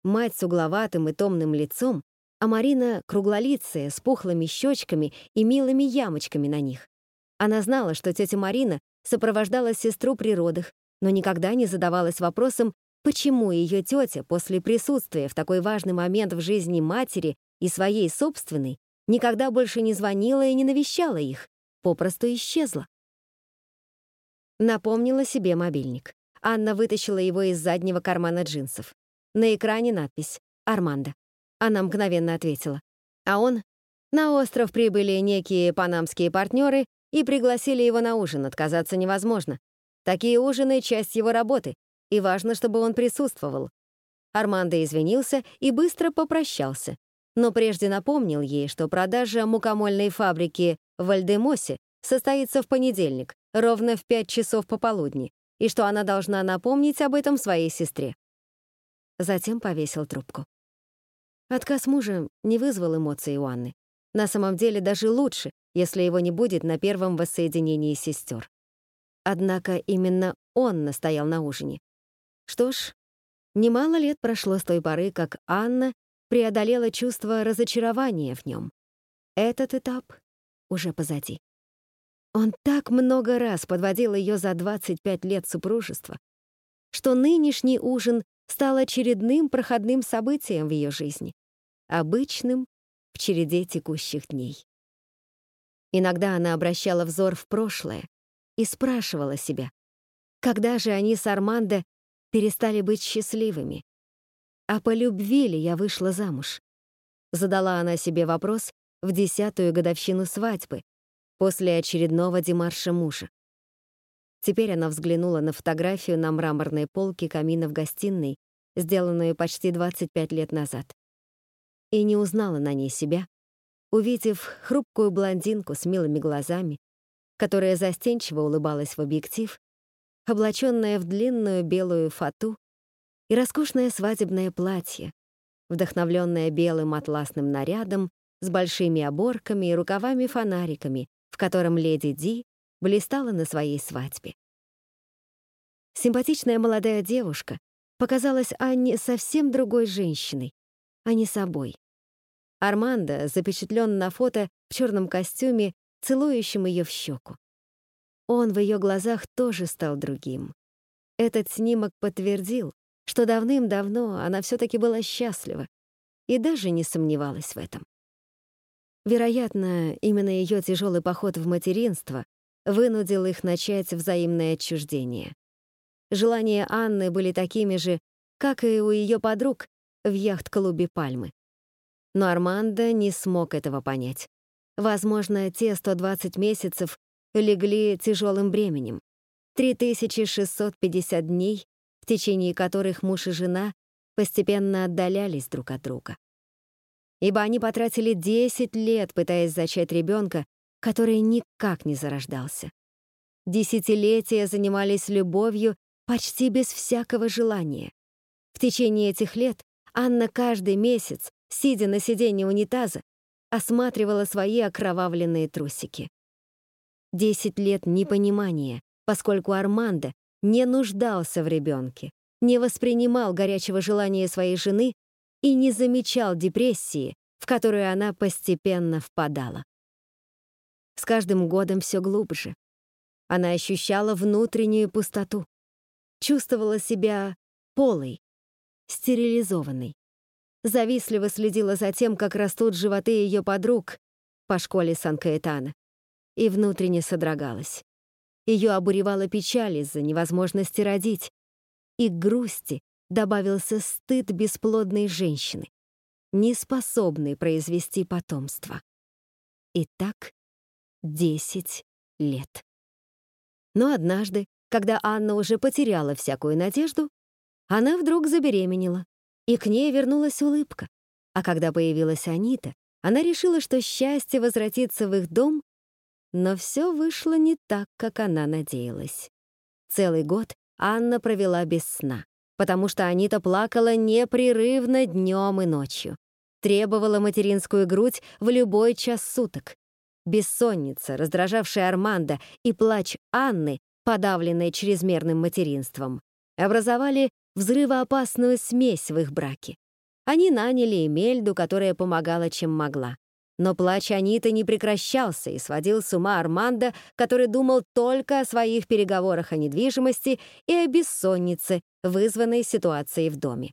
Мать с угловатым и томным лицом, а Марина — круглолицая, с пухлыми щечками и милыми ямочками на них. Она знала, что тетя Марина сопровождала сестру при родах, но никогда не задавалась вопросом, почему ее тетя после присутствия в такой важный момент в жизни матери и своей собственной никогда больше не звонила и не навещала их, попросту исчезла. Напомнила себе мобильник. Анна вытащила его из заднего кармана джинсов. На экране надпись «Армандо». Она мгновенно ответила. А он? На остров прибыли некие панамские партнеры и пригласили его на ужин, отказаться невозможно. Такие ужины — часть его работы, и важно, чтобы он присутствовал. Армандо извинился и быстро попрощался, но прежде напомнил ей, что продажа мукомольной фабрики в Альдемосе состоится в понедельник, ровно в 5 часов пополудни, и что она должна напомнить об этом своей сестре. Затем повесил трубку. Отказ мужа не вызвал эмоций у Анны. На самом деле даже лучше, если его не будет на первом воссоединении сестер. Однако именно он настоял на ужине. Что ж, немало лет прошло с той поры, как Анна преодолела чувство разочарования в нем. Этот этап уже позади. Он так много раз подводил ее за 25 лет супружества, что нынешний ужин стал очередным проходным событием в ее жизни, обычным в череде текущих дней. Иногда она обращала взор в прошлое и спрашивала себя, когда же они с Армандо перестали быть счастливыми? А по любви ли я вышла замуж? Задала она себе вопрос в десятую годовщину свадьбы, после очередного демарша мужа. Теперь она взглянула на фотографию на мраморной полке камина в гостиной, сделанную почти 25 лет назад. И не узнала на ней себя, увидев хрупкую блондинку с милыми глазами, которая застенчиво улыбалась в объектив, облаченная в длинную белую фату и роскошное свадебное платье, вдохновленное белым атласным нарядом с большими оборками и рукавами-фонариками, в котором леди Ди блистала на своей свадьбе. Симпатичная молодая девушка показалась Анне совсем другой женщиной, а не собой. Армандо запечатлен на фото в черном костюме, целующим ее в щеку. Он в ее глазах тоже стал другим. Этот снимок подтвердил, что давным-давно она все-таки была счастлива и даже не сомневалась в этом. Вероятно, именно ее тяжелый поход в материнство вынудил их начать взаимное отчуждение. Желания Анны были такими же, как и у ее подруг в яхт-клубе «Пальмы». Но Армандо не смог этого понять. Возможно, те 120 месяцев легли тяжелым бременем. 3650 дней, в течение которых муж и жена постепенно отдалялись друг от друга ибо они потратили 10 лет, пытаясь зачать ребенка, который никак не зарождался. Десятилетия занимались любовью почти без всякого желания. В течение этих лет Анна каждый месяц, сидя на сиденье унитаза, осматривала свои окровавленные трусики. Десять лет непонимания, поскольку Армандо не нуждался в ребенке, не воспринимал горячего желания своей жены и не замечал депрессии, в которую она постепенно впадала. С каждым годом все глубже. Она ощущала внутреннюю пустоту, чувствовала себя полой, стерилизованной. Завистливо следила за тем, как растут животы ее подруг по школе Сан-Каэтана, и внутренне содрогалась. Ее обуревала печаль из-за невозможности родить, и грусти добавился стыд бесплодной женщины, не способной произвести потомство. И так десять лет. Но однажды, когда Анна уже потеряла всякую надежду, она вдруг забеременела, и к ней вернулась улыбка. А когда появилась Анита, она решила, что счастье возвратится в их дом, но все вышло не так, как она надеялась. Целый год Анна провела без сна потому что Анита плакала непрерывно днем и ночью. Требовала материнскую грудь в любой час суток. бессонница, раздражавшая Армандо, и плач Анны, подавленной чрезмерным материнством, образовали взрывоопасную смесь в их браке. Они наняли Эмельду, которая помогала, чем могла. Но плач Аниты не прекращался и сводил с ума Армандо, который думал только о своих переговорах о недвижимости и о бессоннице, вызванной ситуацией в доме.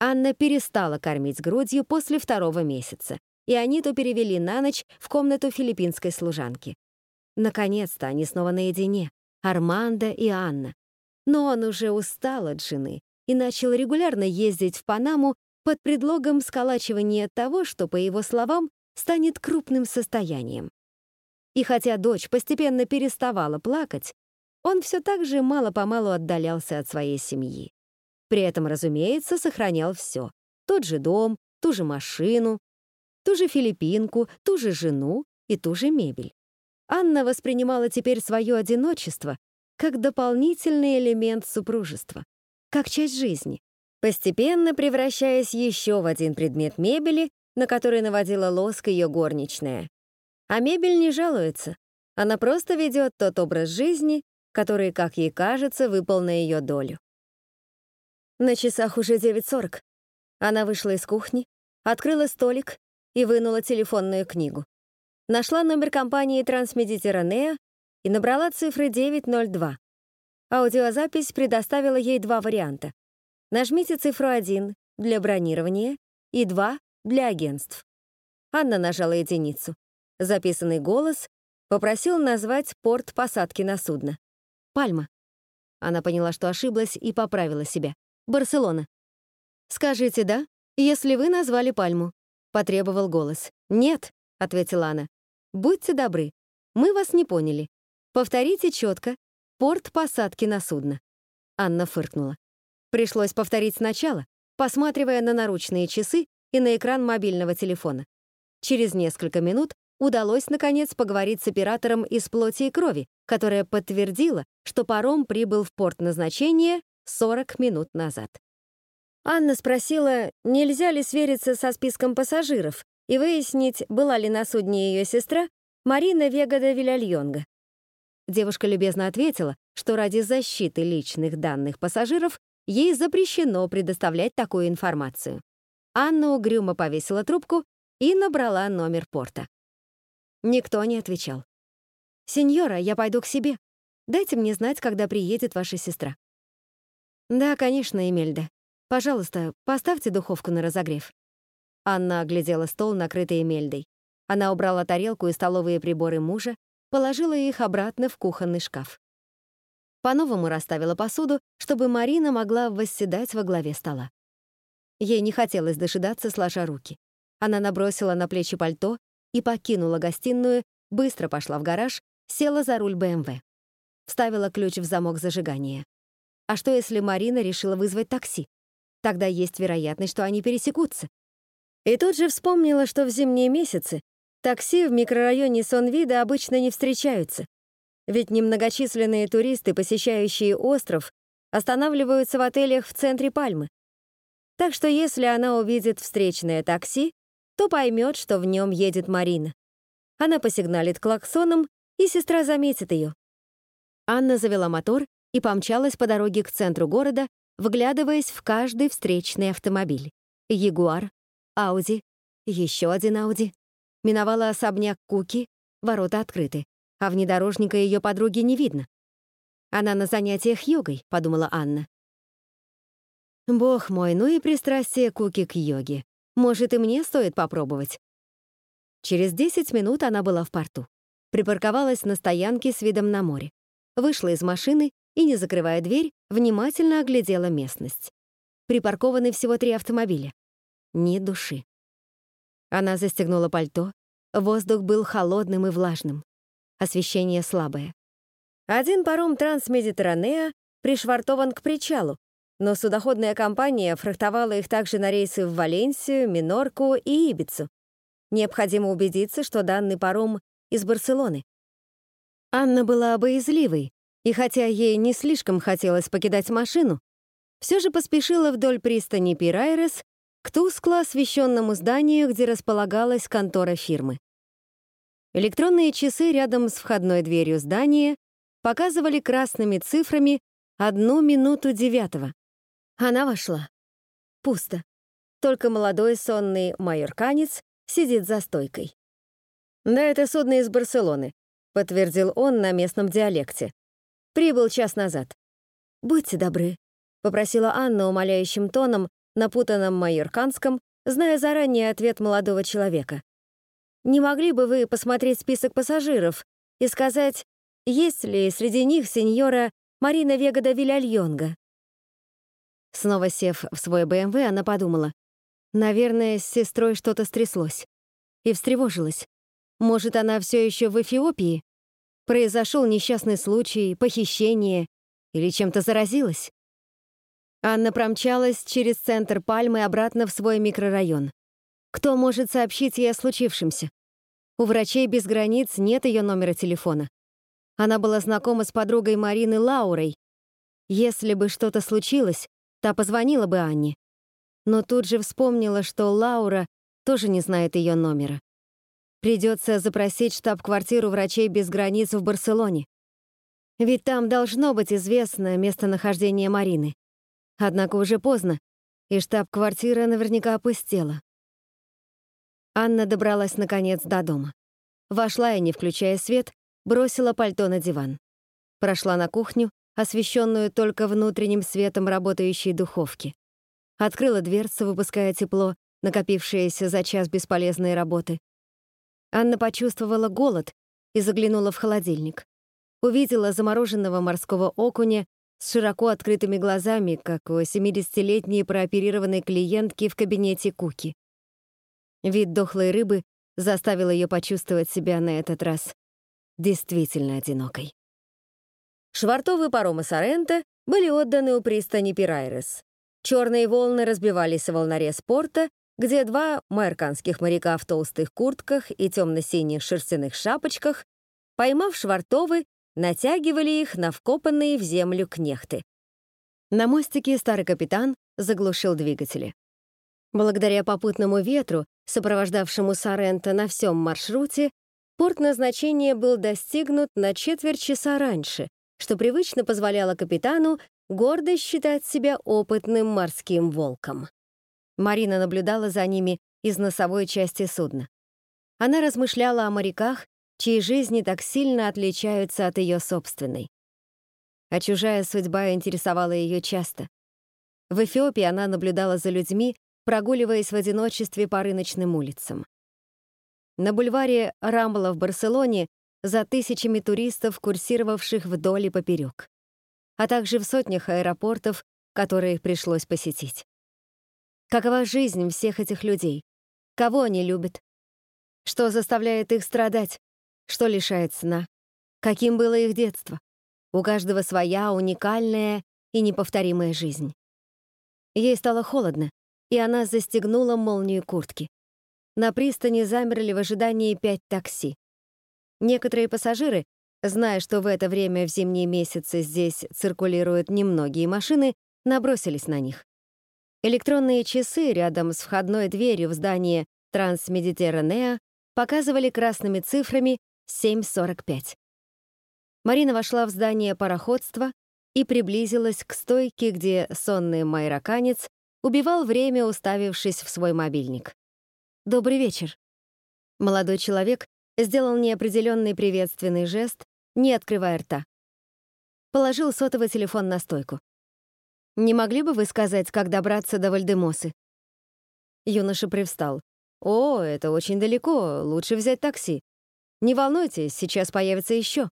Анна перестала кормить грудью после второго месяца, и Аниту перевели на ночь в комнату филиппинской служанки. Наконец-то они снова наедине, Армандо и Анна. Но он уже устал от жены и начал регулярно ездить в Панаму под предлогом сколачивания того, что, по его словам, станет крупным состоянием. И хотя дочь постепенно переставала плакать, он все так же мало-помалу отдалялся от своей семьи. При этом, разумеется, сохранял все. Тот же дом, ту же машину, ту же филиппинку, ту же жену и ту же мебель. Анна воспринимала теперь свое одиночество как дополнительный элемент супружества, как часть жизни, постепенно превращаясь еще в один предмет мебели, на который наводила лоск ее горничная. А мебель не жалуется. Она просто ведет тот образ жизни, который, как ей кажется, выпал на ее долю. На часах уже 9.40. Она вышла из кухни, открыла столик и вынула телефонную книгу. Нашла номер компании Трансмедитеранеа и набрала цифры 902. Аудиозапись предоставила ей два варианта. Нажмите цифру 1 для бронирования и 2 для агентств. Анна нажала единицу. Записанный голос попросил назвать порт посадки на судно. Пальма. Она поняла, что ошиблась и поправила себя. Барселона. «Скажите «да», если вы назвали Пальму», — потребовал голос. «Нет», — ответила она. «Будьте добры, мы вас не поняли. Повторите четко. Порт посадки на судно». Анна фыркнула. Пришлось повторить сначала, посматривая на наручные часы и на экран мобильного телефона. Через несколько минут удалось, наконец, поговорить с оператором из плоти и крови, которая подтвердила, что паром прибыл в порт назначения 40 минут назад. Анна спросила, нельзя ли свериться со списком пассажиров и выяснить, была ли на судне ее сестра Марина Вега де Вильяльонга. Девушка любезно ответила, что ради защиты личных данных пассажиров Ей запрещено предоставлять такую информацию. Анна угрюмо повесила трубку и набрала номер порта. Никто не отвечал. «Сеньора, я пойду к себе. Дайте мне знать, когда приедет ваша сестра». «Да, конечно, Эмельда. Пожалуйста, поставьте духовку на разогрев». Анна оглядела стол, накрытый Эмельдой. Она убрала тарелку и столовые приборы мужа, положила их обратно в кухонный шкаф. По-новому расставила посуду, чтобы Марина могла восседать во главе стола. Ей не хотелось дожидаться, сложа руки. Она набросила на плечи пальто и покинула гостиную, быстро пошла в гараж, села за руль БМВ. Вставила ключ в замок зажигания. А что, если Марина решила вызвать такси? Тогда есть вероятность, что они пересекутся. И тут же вспомнила, что в зимние месяцы такси в микрорайоне Сонвида обычно не встречаются, ведь немногочисленные туристы, посещающие остров, останавливаются в отелях в центре Пальмы. Так что если она увидит встречное такси, то поймет, что в нем едет Марина. Она посигналит клаксоном, и сестра заметит ее. Анна завела мотор и помчалась по дороге к центру города, вглядываясь в каждый встречный автомобиль. Ягуар, Ауди, еще один Ауди. Миновала особняк Куки, ворота открыты а внедорожника ее подруги не видно. Она на занятиях йогой, подумала Анна. Бог мой, ну и пристрастие Куки к йоге. Может, и мне стоит попробовать. Через 10 минут она была в порту. Припарковалась на стоянке с видом на море. Вышла из машины и, не закрывая дверь, внимательно оглядела местность. Припаркованы всего три автомобиля. Ни души. Она застегнула пальто. Воздух был холодным и влажным освещение слабое. Один паром Трансмедитеранеа пришвартован к причалу, но судоходная компания фрахтовала их также на рейсы в Валенсию, Минорку и Ибицу. Необходимо убедиться, что данный паром из Барселоны. Анна была боязливой, и хотя ей не слишком хотелось покидать машину, все же поспешила вдоль пристани Пирайрес к тускло освещенному зданию, где располагалась контора фирмы. Электронные часы рядом с входной дверью здания показывали красными цифрами одну минуту девятого. Она вошла. Пусто. Только молодой сонный майорканец сидит за стойкой. «Да, это судно из Барселоны», — подтвердил он на местном диалекте. «Прибыл час назад». «Будьте добры», — попросила Анна умоляющим тоном, напутанным майорканском, зная заранее ответ молодого человека. Не могли бы вы посмотреть список пассажиров и сказать, есть ли среди них сеньора Марина Вегада Вильяльонга? Снова сев в свой БМВ, она подумала, наверное, с сестрой что-то стряслось. И встревожилась. Может, она все еще в Эфиопии? Произошел несчастный случай, похищение или чем-то заразилась? Анна промчалась через центр Пальмы обратно в свой микрорайон. Кто может сообщить ей о случившемся? У врачей без границ нет ее номера телефона. Она была знакома с подругой Марины Лаурой. Если бы что-то случилось, та позвонила бы Анне. Но тут же вспомнила, что Лаура тоже не знает ее номера. Придется запросить штаб-квартиру врачей без границ в Барселоне. Ведь там должно быть известно местонахождение Марины. Однако уже поздно, и штаб-квартира наверняка опустела. Анна добралась наконец до дома. Вошла и, не включая свет, бросила пальто на диван. Прошла на кухню, освещенную только внутренним светом работающей духовки. Открыла дверцу, выпуская тепло, накопившееся за час бесполезной работы. Анна почувствовала голод и заглянула в холодильник. Увидела замороженного морского окуня с широко открытыми глазами, как у 70-летней прооперированной клиентки в кабинете Куки. Вид дохлой рыбы заставил ее почувствовать себя на этот раз действительно одинокой. Швартовы паромы Соренто были отданы у пристани Пирайрес. Черные волны разбивались о волнорез порта, где два майорканских моряка в толстых куртках и темно-синих шерстяных шапочках, поймав швартовы, натягивали их на вкопанные в землю кнехты. На мостике старый капитан заглушил двигатели. Благодаря попутному ветру, сопровождавшему Соренто на всем маршруте, порт назначения был достигнут на четверть часа раньше, что привычно позволяло капитану гордо считать себя опытным морским волком. Марина наблюдала за ними из носовой части судна. Она размышляла о моряках, чьи жизни так сильно отличаются от ее собственной. А чужая судьба интересовала ее часто. В Эфиопии она наблюдала за людьми, прогуливаясь в одиночестве по рыночным улицам. На бульваре Рамбла в Барселоне за тысячами туристов, курсировавших вдоль и поперек, а также в сотнях аэропортов, которые пришлось посетить. Какова жизнь всех этих людей? Кого они любят? Что заставляет их страдать? Что лишает сна? Каким было их детство? У каждого своя уникальная и неповторимая жизнь. Ей стало холодно, и она застегнула молнию куртки. На пристани замерли в ожидании пять такси. Некоторые пассажиры, зная, что в это время в зимние месяцы здесь циркулируют немногие машины, набросились на них. Электронные часы рядом с входной дверью в здание Трансмедитерранеа показывали красными цифрами 7.45. Марина вошла в здание пароходства и приблизилась к стойке, где сонный майраканец убивал время, уставившись в свой мобильник. «Добрый вечер». Молодой человек сделал неопределенный приветственный жест, не открывая рта. Положил сотовый телефон на стойку. «Не могли бы вы сказать, как добраться до Вальдемосы?» Юноша привстал. «О, это очень далеко, лучше взять такси. Не волнуйтесь, сейчас появится еще.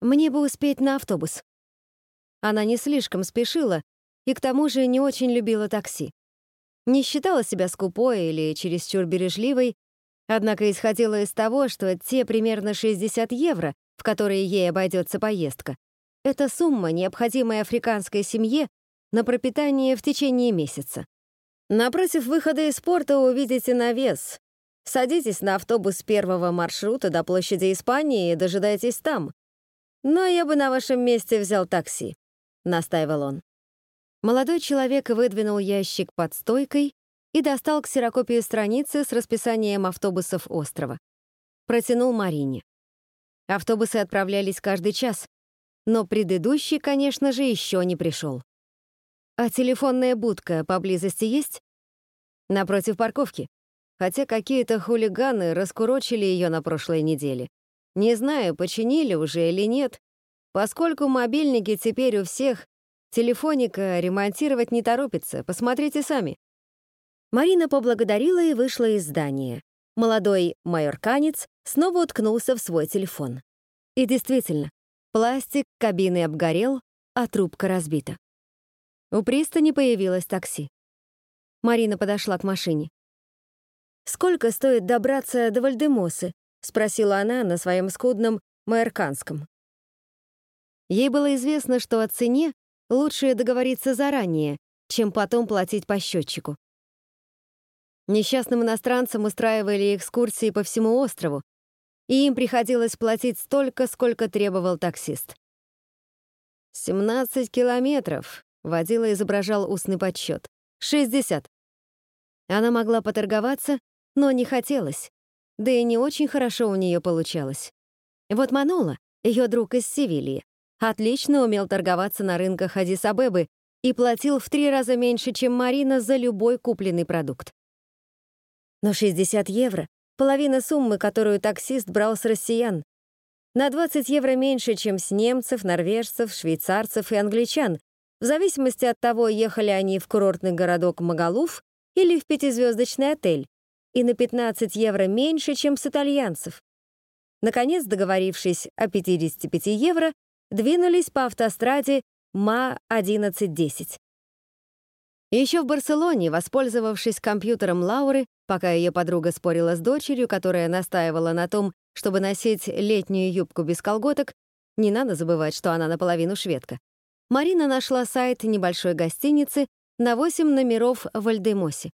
Мне бы успеть на автобус». Она не слишком спешила, и к тому же не очень любила такси. Не считала себя скупой или чересчур бережливой, однако исходила из того, что те примерно 60 евро, в которые ей обойдется поездка, это сумма, необходимая африканской семье на пропитание в течение месяца. Напротив выхода из порта увидите навес. Садитесь на автобус первого маршрута до площади Испании и дожидайтесь там. Но я бы на вашем месте взял такси, настаивал он. Молодой человек выдвинул ящик под стойкой и достал ксерокопию страницы с расписанием автобусов острова. протянул Марине. Автобусы отправлялись каждый час, но предыдущий, конечно же, еще не пришел. А телефонная будка поблизости есть? Напротив парковки. Хотя какие-то хулиганы раскурочили ее на прошлой неделе. Не знаю, починили уже или нет, поскольку мобильники теперь у всех, телефоника ремонтировать не торопится, посмотрите сами. Марина поблагодарила и вышла из здания. Молодой майорканец снова уткнулся в свой телефон. И действительно, пластик кабины обгорел, а трубка разбита. У пристани появилось такси. Марина подошла к машине. «Сколько стоит добраться до Вальдемосы?» — спросила она на своем скудном майорканском. Ей было известно, что о цене лучше договориться заранее, чем потом платить по счетчику. Несчастным иностранцам устраивали экскурсии по всему острову, и им приходилось платить столько, сколько требовал таксист. «17 километров», — водила изображал устный подсчет. «60». Она могла поторговаться, но не хотелось, да и не очень хорошо у нее получалось. Вот Манола, ее друг из Севильи, отлично умел торговаться на рынках Адис-Абебы и платил в три раза меньше, чем Марина за любой купленный продукт. Но 60 евро — половина суммы, которую таксист брал с россиян. На 20 евро меньше, чем с немцев, норвежцев, швейцарцев и англичан, в зависимости от того, ехали они в курортный городок Магалуф или в пятизвездочный отель, и на 15 евро меньше, чем с итальянцев. Наконец, договорившись о 55 евро, двинулись по автостраде МА-1110. Еще в Барселоне, воспользовавшись компьютером Лауры, пока ее подруга спорила с дочерью, которая настаивала на том, чтобы носить летнюю юбку без колготок, не надо забывать, что она наполовину шведка, Марина нашла сайт небольшой гостиницы на 8 номеров в Альдемосе.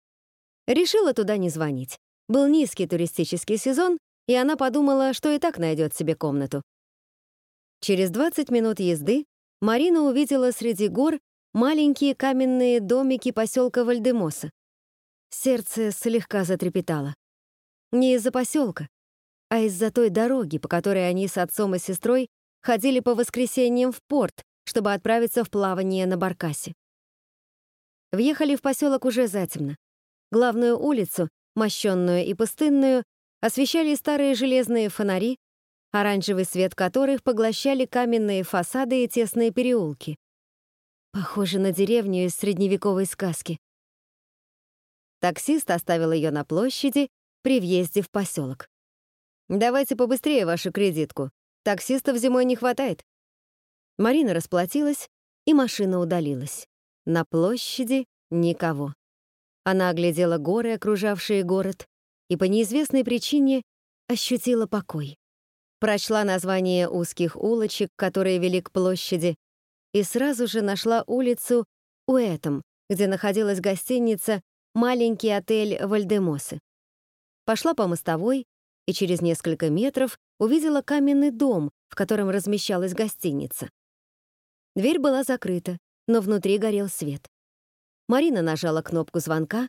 Решила туда не звонить. Был низкий туристический сезон, и она подумала, что и так найдет себе комнату. Через 20 минут езды Марина увидела среди гор маленькие каменные домики поселка Вальдемоса. Сердце слегка затрепетало. Не из-за поселка, а из-за той дороги, по которой они с отцом и сестрой ходили по воскресеньям в порт, чтобы отправиться в плавание на Баркасе. Въехали в поселок уже затемно. Главную улицу, мощенную и пустынную, освещали старые железные фонари, оранжевый свет которых поглощали каменные фасады и тесные переулки. Похоже на деревню из средневековой сказки. Таксист оставил ее на площади при въезде в поселок. «Давайте побыстрее вашу кредитку. Таксистов зимой не хватает». Марина расплатилась, и машина удалилась. На площади никого. Она оглядела горы, окружавшие город, и по неизвестной причине ощутила покой. Прочла название узких улочек, которые вели к площади, и сразу же нашла улицу Уэтом, где находилась гостиница «Маленький отель Вальдемосы». Пошла по мостовой и через несколько метров увидела каменный дом, в котором размещалась гостиница. Дверь была закрыта, но внутри горел свет. Марина нажала кнопку звонка,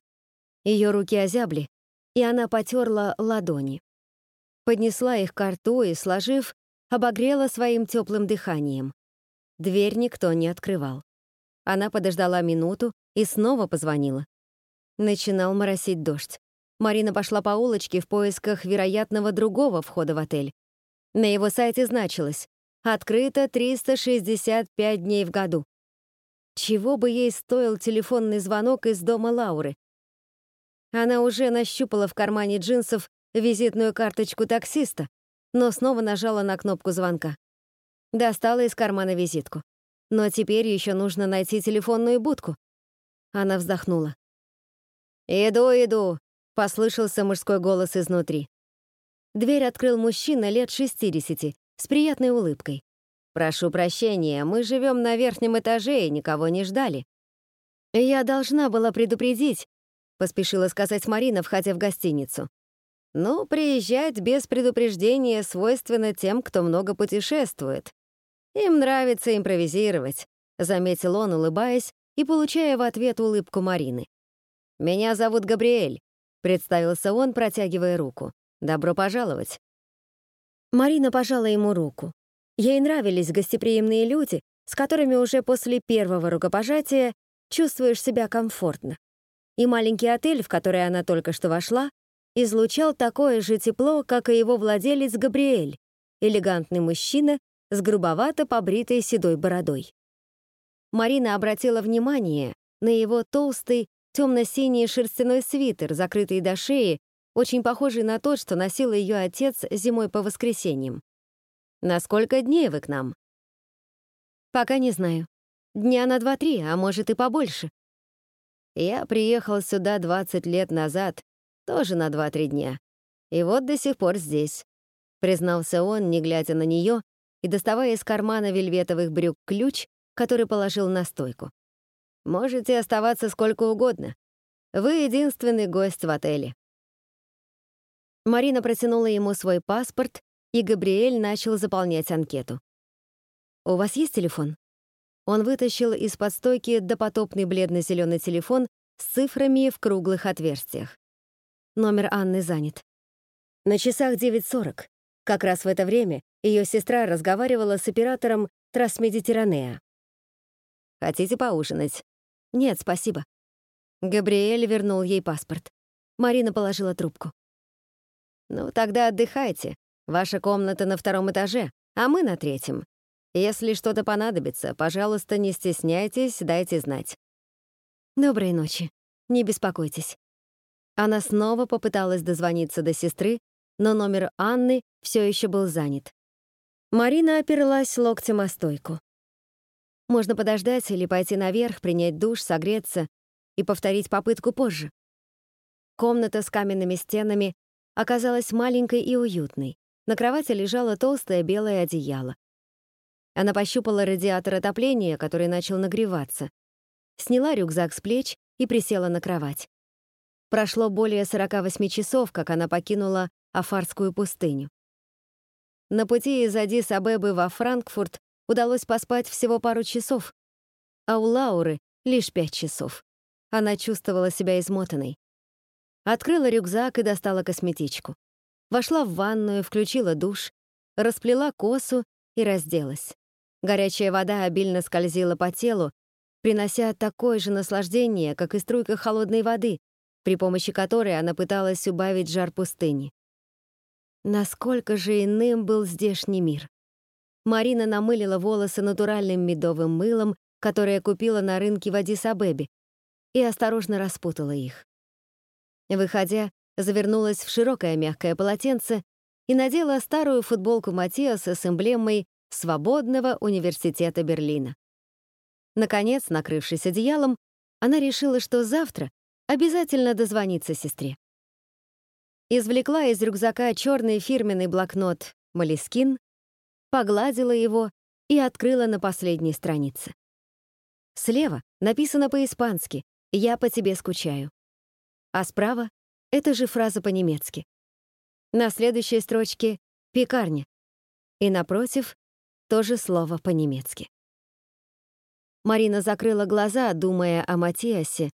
ее руки озябли, и она потерла ладони. Поднесла их к рту и, сложив, обогрела своим теплым дыханием. Дверь никто не открывал. Она подождала минуту и снова позвонила. Начинал моросить дождь. Марина пошла по улочке в поисках вероятного другого входа в отель. На его сайте значилось «Открыто 365 дней в году». Чего бы ей стоил телефонный звонок из дома Лауры? Она уже нащупала в кармане джинсов визитную карточку таксиста, но снова нажала на кнопку звонка. Достала из кармана визитку. Но теперь еще нужно найти телефонную будку. Она вздохнула. «Иду, иду», — послышался мужской голос изнутри. Дверь открыл мужчина лет 60 с приятной улыбкой. «Прошу прощения, мы живем на верхнем этаже и никого не ждали». «Я должна была предупредить», — поспешила сказать Марина, входя в гостиницу. «Ну, приезжать без предупреждения свойственно тем, кто много путешествует. Им нравится импровизировать», — заметил он, улыбаясь и получая в ответ улыбку Марины. «Меня зовут Габриэль», — представился он, протягивая руку. «Добро пожаловать. Марина пожала ему руку. Ей нравились гостеприимные люди, с которыми уже после первого рукопожатия чувствуешь себя комфортно. И маленький отель, в который она только что вошла, излучал такое же тепло, как и его владелец Габриэль, элегантный мужчина с грубовато побритой седой бородой. Марина обратила внимание на его толстый темно-синий шерстяной свитер, закрытый до шеи, очень похожий на тот, что носил ее отец зимой по воскресеньям. «На сколько дней вы к нам?» «Пока не знаю. Дня на два-три, а может и побольше». «Я приехал сюда 20 лет назад, тоже на два-три дня. И вот до сих пор здесь», — признался он, не глядя на нее и доставая из кармана вельветовых брюк ключ, который положил на стойку. «Можете оставаться сколько угодно. Вы единственный гость в отеле. Марина протянула ему свой паспорт, и Габриэль начал заполнять анкету. «У вас есть телефон?» Он вытащил из-под стойки допотопный бледно-зеленый телефон с цифрами в круглых отверстиях. Номер Анны занят. На часах 9.40. Как раз в это время ее сестра разговаривала с оператором Трансмедитеранеа. «Хотите поужинать?» «Нет, спасибо». Габриэль вернул ей паспорт. Марина положила трубку. «Ну, тогда отдыхайте. Ваша комната на втором этаже, а мы на третьем. Если что-то понадобится, пожалуйста, не стесняйтесь, дайте знать». «Доброй ночи. Не беспокойтесь». Она снова попыталась дозвониться до сестры, но номер Анны все еще был занят. Марина оперлась локтем о стойку. Можно подождать или пойти наверх, принять душ, согреться и повторить попытку позже. Комната с каменными стенами оказалась маленькой и уютной. На кровати лежало толстое белое одеяло. Она пощупала радиатор отопления, который начал нагреваться. Сняла рюкзак с плеч и присела на кровать. Прошло более 48 часов, как она покинула Афарскую пустыню. На пути из Адис-Абебы во Франкфурт удалось поспать всего пару часов, а у Лауры — лишь пять часов. Она чувствовала себя измотанной. Открыла рюкзак и достала косметичку. Вошла в ванную, включила душ, расплела косу и разделась. Горячая вода обильно скользила по телу, принося такое же наслаждение, как и струйка холодной воды, при помощи которой она пыталась убавить жар пустыни. Насколько же иным был здешний мир. Марина намылила волосы натуральным медовым мылом, которое купила на рынке в Адис-Абебе, и осторожно распутала их. Выходя, завернулась в широкое мягкое полотенце и надела старую футболку Матиаса с эмблемой Свободного университета Берлина. Наконец, накрывшись одеялом, она решила, что завтра обязательно дозвонится сестре. Извлекла из рюкзака черный фирменный блокнот «Малискин», погладила его и открыла на последней странице. Слева написано по-испански «Я по тебе скучаю» а справа — это же фраза по-немецки. На следующей строчке — «пекарня», и напротив — тоже слово по-немецки. Марина закрыла глаза, думая о Матиасе,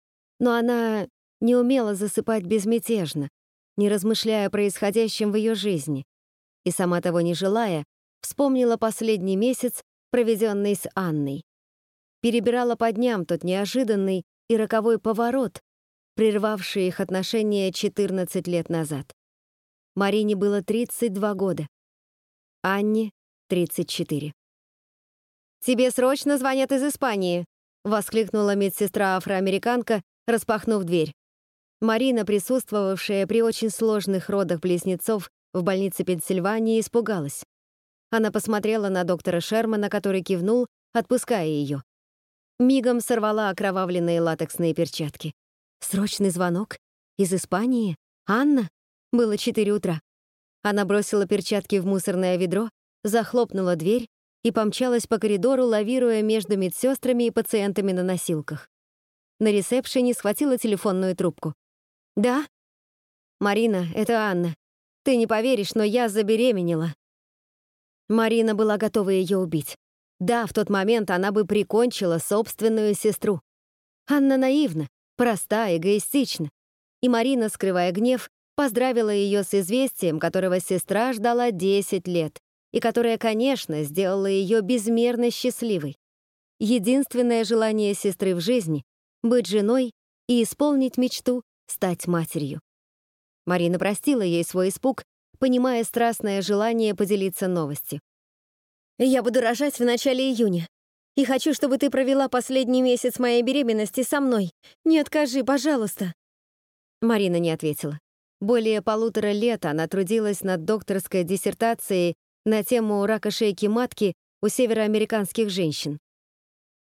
но она не умела засыпать безмятежно, не размышляя о происходящем в ее жизни, и, сама того не желая, вспомнила последний месяц, проведенный с Анной. Перебирала по дням тот неожиданный и роковой поворот, прервавшие их отношения 14 лет назад. Марине было 32 года, Анне — 34. «Тебе срочно звонят из Испании!» — воскликнула медсестра-афроамериканка, распахнув дверь. Марина, присутствовавшая при очень сложных родах близнецов в больнице Пенсильвании, испугалась. Она посмотрела на доктора Шермана, который кивнул, отпуская ее. Мигом сорвала окровавленные латексные перчатки. Срочный звонок? Из Испании? Анна? Было четыре утра. Она бросила перчатки в мусорное ведро, захлопнула дверь и помчалась по коридору, лавируя между медсестрами и пациентами на носилках. На ресепшене схватила телефонную трубку. «Да?» «Марина, это Анна. Ты не поверишь, но я забеременела». Марина была готова ее убить. Да, в тот момент она бы прикончила собственную сестру. Анна наивна, проста, эгоистична. И Марина, скрывая гнев, поздравила ее с известием, которого сестра ждала 10 лет, и которое, конечно, сделало ее безмерно счастливой. Единственное желание сестры в жизни — быть женой и исполнить мечту — стать матерью. Марина простила ей свой испуг, понимая страстное желание поделиться новостью. «Я буду рожать в начале июня. И хочу, чтобы ты провела последний месяц моей беременности со мной. Не откажи, пожалуйста». Марина не ответила. Более полутора лет она трудилась над докторской диссертацией на тему рака шейки матки у североамериканских женщин.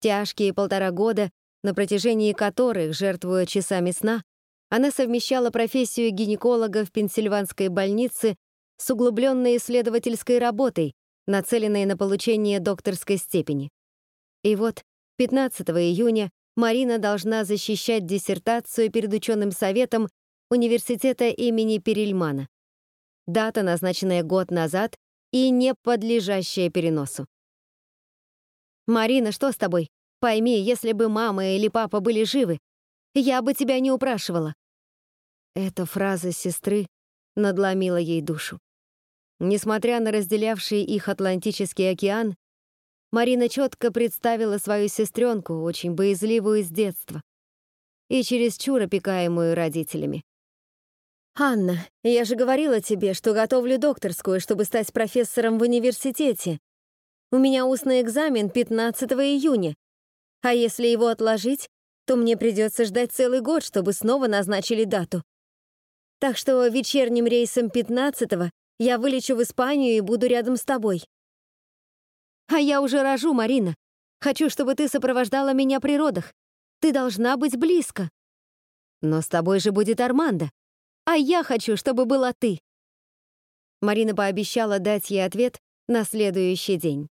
Тяжкие полтора года, на протяжении которых, жертвуя часами сна, она совмещала профессию гинеколога в Пенсильванской больнице с углубленной исследовательской работой, нацеленной на получение докторской степени. И вот 15 июня Марина должна защищать диссертацию перед ученым советом университета имени Перельмана. Дата, назначенная год назад и не подлежащая переносу. «Марина, что с тобой? Пойми, если бы мама или папа были живы, я бы тебя не упрашивала». Эта фраза сестры надломила ей душу. Несмотря на разделявший их Атлантический океан, Марина четко представила свою сестренку, очень боязливую с детства, и чересчур опекаемую родителями. «Анна, я же говорила тебе, что готовлю докторскую, чтобы стать профессором в университете. У меня устный экзамен 15 июня. А если его отложить, то мне придется ждать целый год, чтобы снова назначили дату. Так что вечерним рейсом 15-го я вылечу в Испанию и буду рядом с тобой. А я уже рожу, Марина. Хочу, чтобы ты сопровождала меня при родах. Ты должна быть близко. Но с тобой же будет Армандо. А я хочу, чтобы была ты. Марина пообещала дать ей ответ на следующий день.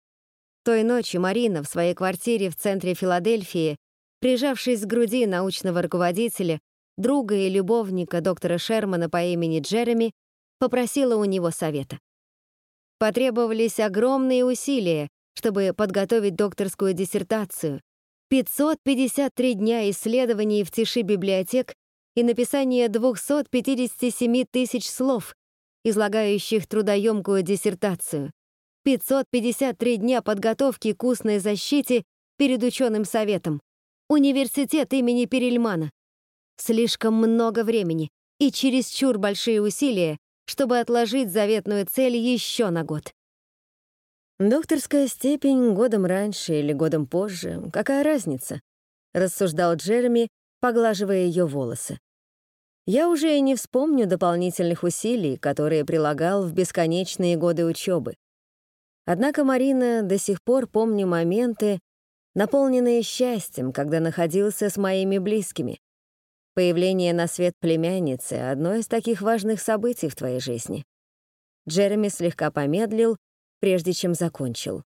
Той ночью Марина в своей квартире в центре Филадельфии, прижавшись к груди научного руководителя, друга и любовника доктора Шермана по имени Джереми, попросила у него совета. Потребовались огромные усилия, чтобы подготовить докторскую диссертацию, 553 дня исследований в тиши библиотек и написание 257 тысяч слов, излагающих трудоемкую диссертацию, 553 дня подготовки к устной защите перед ученым советом, университет имени Перельмана. Слишком много времени и чересчур большие усилия, чтобы отложить заветную цель еще на год. «Докторская степень годом раньше или годом позже, какая разница?» — рассуждал Джереми, поглаживая ее волосы. «Я уже и не вспомню дополнительных усилий, которые прилагал в бесконечные годы учебы. Однако, Марина, до сих пор помню моменты, наполненные счастьем, когда находился с моими близкими. Появление на свет племянницы — одно из таких важных событий в твоей жизни». Джереми слегка помедлил, прежде чем закончил.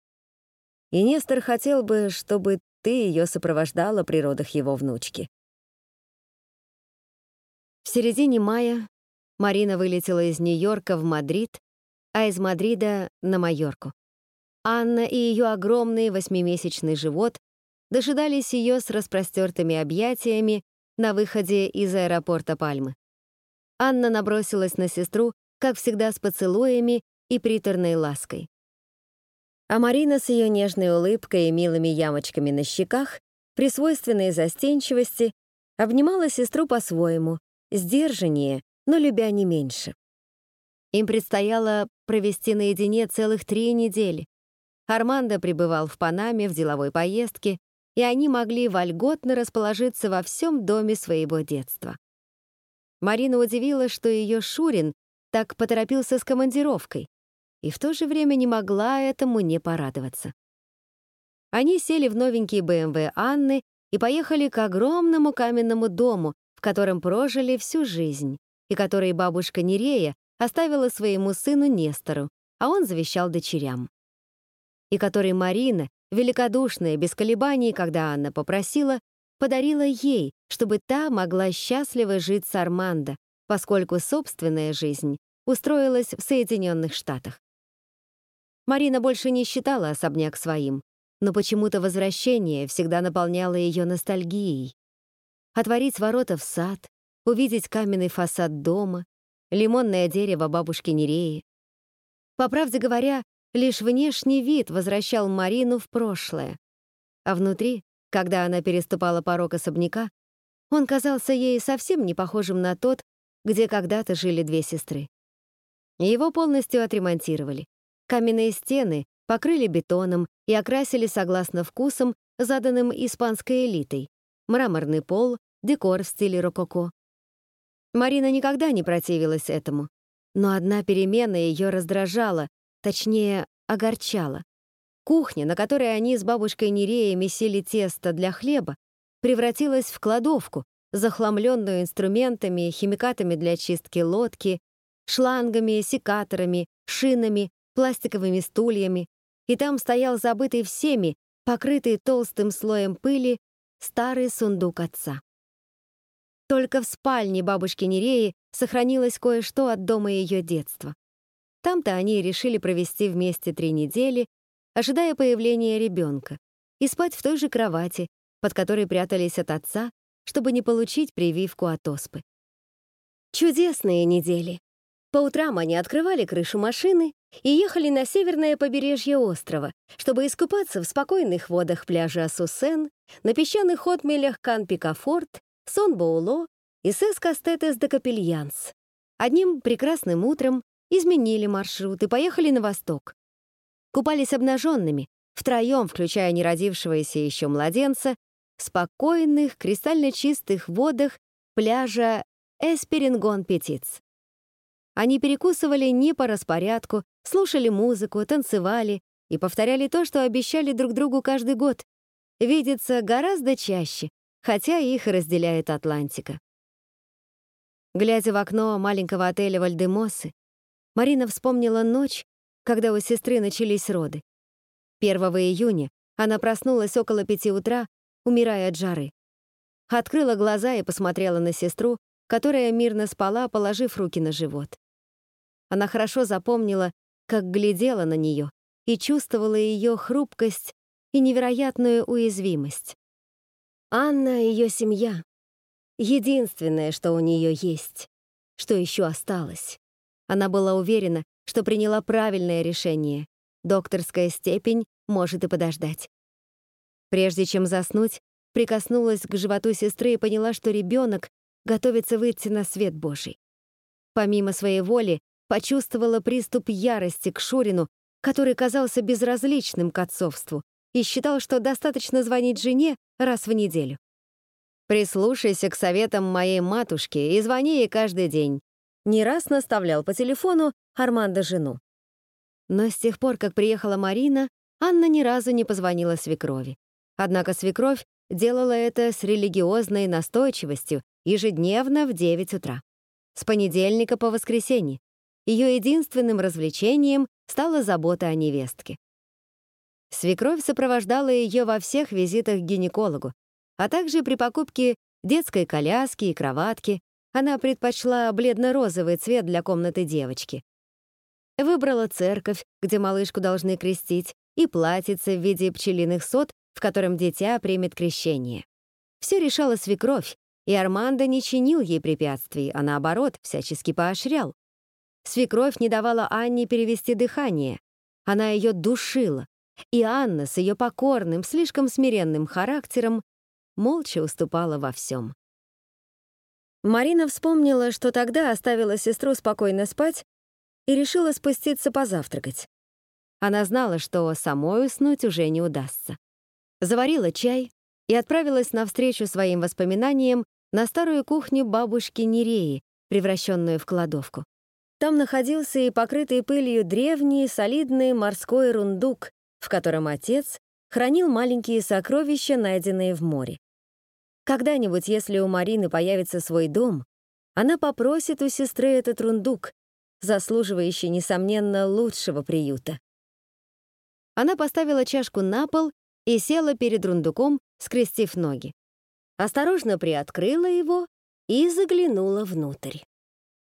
И Нестор хотел бы, чтобы ты ее сопровождала при родах его внучки. В середине мая Марина вылетела из Нью-Йорка в Мадрид, а из Мадрида — на Майорку. Анна и ее огромный восьмимесячный живот дожидались ее с распростертыми объятиями на выходе из аэропорта Пальмы. Анна набросилась на сестру, как всегда с поцелуями и приторной лаской. А Марина с ее нежной улыбкой и милыми ямочками на щеках, при свойственной застенчивости, обнимала сестру по-своему, сдержаннее, но любя не меньше. Им предстояло провести наедине целых три недели. Армандо пребывал в Панаме в деловой поездке, и они могли вольготно расположиться во всем доме своего детства. Марина удивилась, что ее Шурин так поторопился с командировкой, и в то же время не могла этому не порадоваться. Они сели в новенький БМВ Анны и поехали к огромному каменному дому, в котором прожили всю жизнь, и который бабушка Нерея оставила своему сыну Нестору, а он завещал дочерям. И который Марина, великодушная, без колебаний, когда Анна попросила, подарила ей, чтобы та могла счастливо жить с Армандо, поскольку собственная жизнь устроилась в Соединенных Штатах. Марина больше не считала особняк своим, но почему-то возвращение всегда наполняло ее ностальгией. Отворить ворота в сад, увидеть каменный фасад дома, лимонное дерево бабушки Нереи. По правде говоря, лишь внешний вид возвращал Марину в прошлое, а внутри, когда она переступала порог особняка, он казался ей совсем не похожим на тот, где когда-то жили две сестры. Его полностью отремонтировали. Каменные стены покрыли бетоном и окрасили согласно вкусам, заданным испанской элитой. Мраморный пол, декор в стиле рококо. Марина никогда не противилась этому, но одна перемена ее раздражала, точнее, огорчала. Кухня, на которой они с бабушкой Нереей месили тесто для хлеба, превратилась в кладовку, захламленную инструментами, химикатами для чистки лодки, шлангами, секаторами, шинами, пластиковыми стульями, и там стоял забытый всеми, покрытый толстым слоем пыли, старый сундук отца. Только в спальне бабушки Нереи сохранилось кое-что от дома ее детства. Там-то они решили провести вместе три недели, ожидая появления ребенка, и спать в той же кровати, под которой прятались от отца, чтобы не получить прививку от оспы. Чудесные недели. По утрам они открывали крышу машины и ехали на северное побережье острова, чтобы искупаться в спокойных водах пляжа Сусен, на песчаных отмелях Кан-Пикафорт, Сон-Боуло и Сес-Кастетес де Капельянс. Одним прекрасным утром изменили маршрут и поехали на восток. Купались обнаженными, втроем, включая неродившегося еще младенца, в спокойных, кристально чистых водах пляжа Эсперингон-Петиц. Они перекусывали не по распорядку, слушали музыку, танцевали и повторяли то, что обещали друг другу каждый год. Видеться гораздо чаще, хотя их разделяет Атлантика. Глядя в окно маленького отеля Вальдемосы, Марина вспомнила ночь, когда у сестры начались роды. 1 июня она проснулась около пяти утра, умирая от жары. Открыла глаза и посмотрела на сестру, которая мирно спала, положив руки на живот. Она хорошо запомнила, как глядела на нее и чувствовала ее хрупкость и невероятную уязвимость. Анна — ее семья. Единственное, что у нее есть, что еще осталось. Она была уверена, что приняла правильное решение. Докторская степень может и подождать. Прежде чем заснуть, прикоснулась к животу сестры и поняла, что ребенок готовится выйти на свет Божий. Помимо своей воли, почувствовала приступ ярости к Шурину, который казался безразличным к отцовству и считал, что достаточно звонить жене раз в неделю. «Прислушайся к советам моей матушки и звони ей каждый день», не раз наставлял по телефону Армандо жену. Но с тех пор, как приехала Марина, Анна ни разу не позвонила свекрови. Однако свекровь делала это с религиозной настойчивостью ежедневно в 9 утра. С понедельника по воскресенье. Ее единственным развлечением стала забота о невестке. Свекровь сопровождала ее во всех визитах к гинекологу, а также при покупке детской коляски и кроватки. Она предпочла бледно-розовый цвет для комнаты девочки. Выбрала церковь, где малышку должны крестить, и платьице в виде пчелиных сот, в котором дитя примет крещение. Все решала свекровь, и Армандо не чинил ей препятствий, а наоборот, всячески поощрял. Свекровь не давала Анне перевести дыхание. Она ее душила. И Анна с ее покорным, слишком смиренным характером молча уступала во всем. Марина вспомнила, что тогда оставила сестру спокойно спать и решила спуститься позавтракать. Она знала, что самой уснуть уже не удастся. Заварила чай и отправилась навстречу своим воспоминаниям на старую кухню бабушки Нереи, превращенную в кладовку. Там находился и покрытый пылью древний солидный морской рундук, в котором отец хранил маленькие сокровища, найденные в море. Когда-нибудь, если у Марины появится свой дом, она попросит у сестры этот рундук, заслуживающий, несомненно, лучшего приюта. Она поставила чашку на пол и села перед рундуком, скрестив ноги. Осторожно приоткрыла его и заглянула внутрь.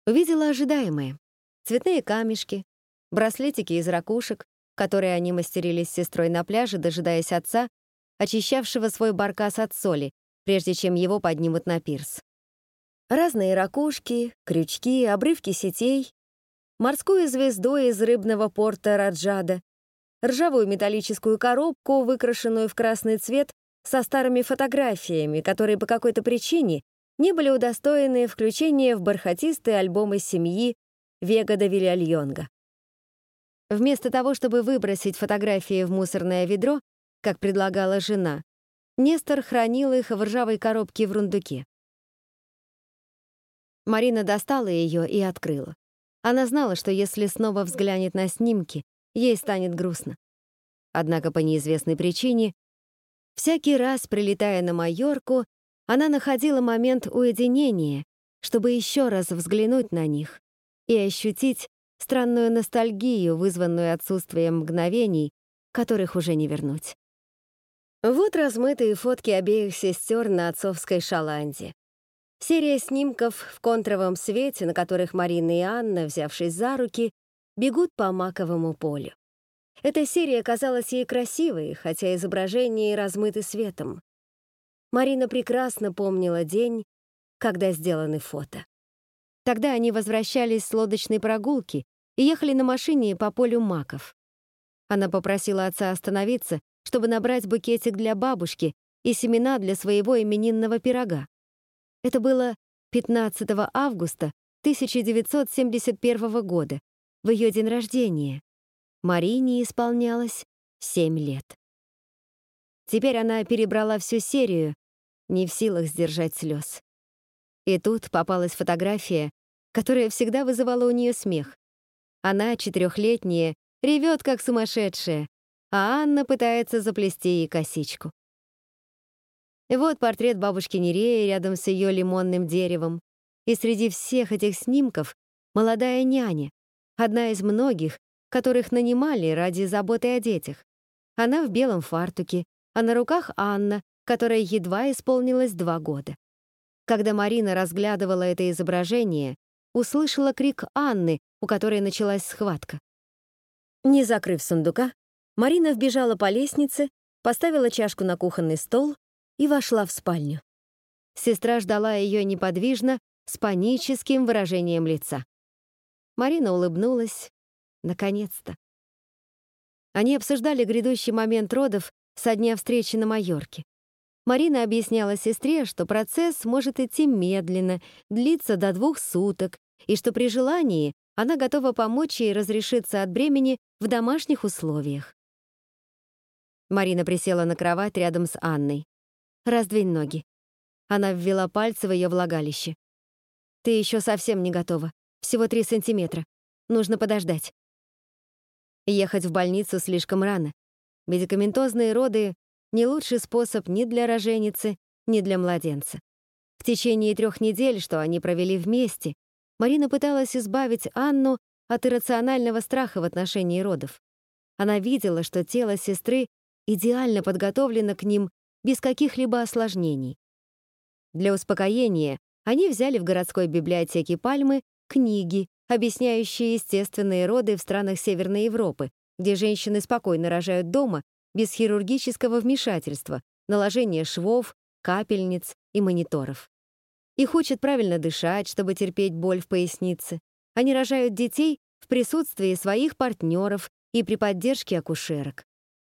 Увидела ожидаемое цветные камешки, браслетики из ракушек, которые они мастерили с сестрой на пляже, дожидаясь отца, очищавшего свой баркас от соли, прежде чем его поднимут на пирс. Разные ракушки, крючки, обрывки сетей, морскую звезду из рыбного порта Раджада, ржавую металлическую коробку, выкрашенную в красный цвет, со старыми фотографиями, которые по какой-то причине не были удостоены включения в бархатистые альбомы семьи Вега де Вильяльонга. Вместо того, чтобы выбросить фотографии в мусорное ведро, как предлагала жена, Нестор хранил их в ржавой коробке в рундуке. Марина достала ее и открыла. Она знала, что если снова взглянет на снимки, ей станет грустно. Однако по неизвестной причине, всякий раз, прилетая на Майорку, она находила момент уединения, чтобы еще раз взглянуть на них и ощутить странную ностальгию, вызванную отсутствием мгновений, которых уже не вернуть. Вот размытые фотки обеих сестер на отцовской шаланде. Серия снимков в контровом свете, на которых Марина и Анна, взявшись за руки, бегут по маковому полю. Эта серия казалась ей красивой, хотя изображения и размыты светом. Марина прекрасно помнила день, когда сделаны фото. Тогда они возвращались с лодочной прогулки и ехали на машине по полю маков. Она попросила отца остановиться, чтобы набрать букетик для бабушки и семена для своего именинного пирога. Это было 15 августа 1971 года, в ее день рождения. Марине исполнялось 7 лет. Теперь она перебрала всю серию, не в силах сдержать слез. И тут попалась фотография, которая всегда вызывала у нее смех. Она, четырехлетняя, ревет как сумасшедшая, а Анна пытается заплести ей косичку. Вот портрет бабушки Нереи рядом с ее лимонным деревом. И среди всех этих снимков молодая няня, одна из многих, которых нанимали ради заботы о детях. Она в белом фартуке, а на руках Анна, которой едва исполнилось два года. Когда Марина разглядывала это изображение, услышала крик Анны, у которой началась схватка. Не закрыв сундука, Марина вбежала по лестнице, поставила чашку на кухонный стол и вошла в спальню. Сестра ждала ее неподвижно, с паническим выражением лица. Марина улыбнулась. Наконец-то. Они обсуждали грядущий момент родов со дня встречи на Майорке. Марина объясняла сестре, что процесс может идти медленно, длиться до двух суток, и что при желании она готова помочь ей разрешиться от бремени в домашних условиях. Марина присела на кровать рядом с Анной. «Раздвинь ноги». Она ввела пальцы в ее влагалище. «Ты еще совсем не готова. Всего три сантиметра. Нужно подождать». Ехать в больницу слишком рано. Медикаментозные роды не лучший способ ни для роженицы, ни для младенца. В течение трех недель, что они провели вместе, Марина пыталась избавить Анну от иррационального страха в отношении родов. Она видела, что тело сестры идеально подготовлено к ним без каких-либо осложнений. Для успокоения они взяли в городской библиотеке Пальмы книги, объясняющие естественные роды в странах Северной Европы, где женщины спокойно рожают дома без хирургического вмешательства, наложения швов, капельниц и мониторов. Их учат правильно дышать, чтобы терпеть боль в пояснице. Они рожают детей в присутствии своих партнеров и при поддержке акушерок.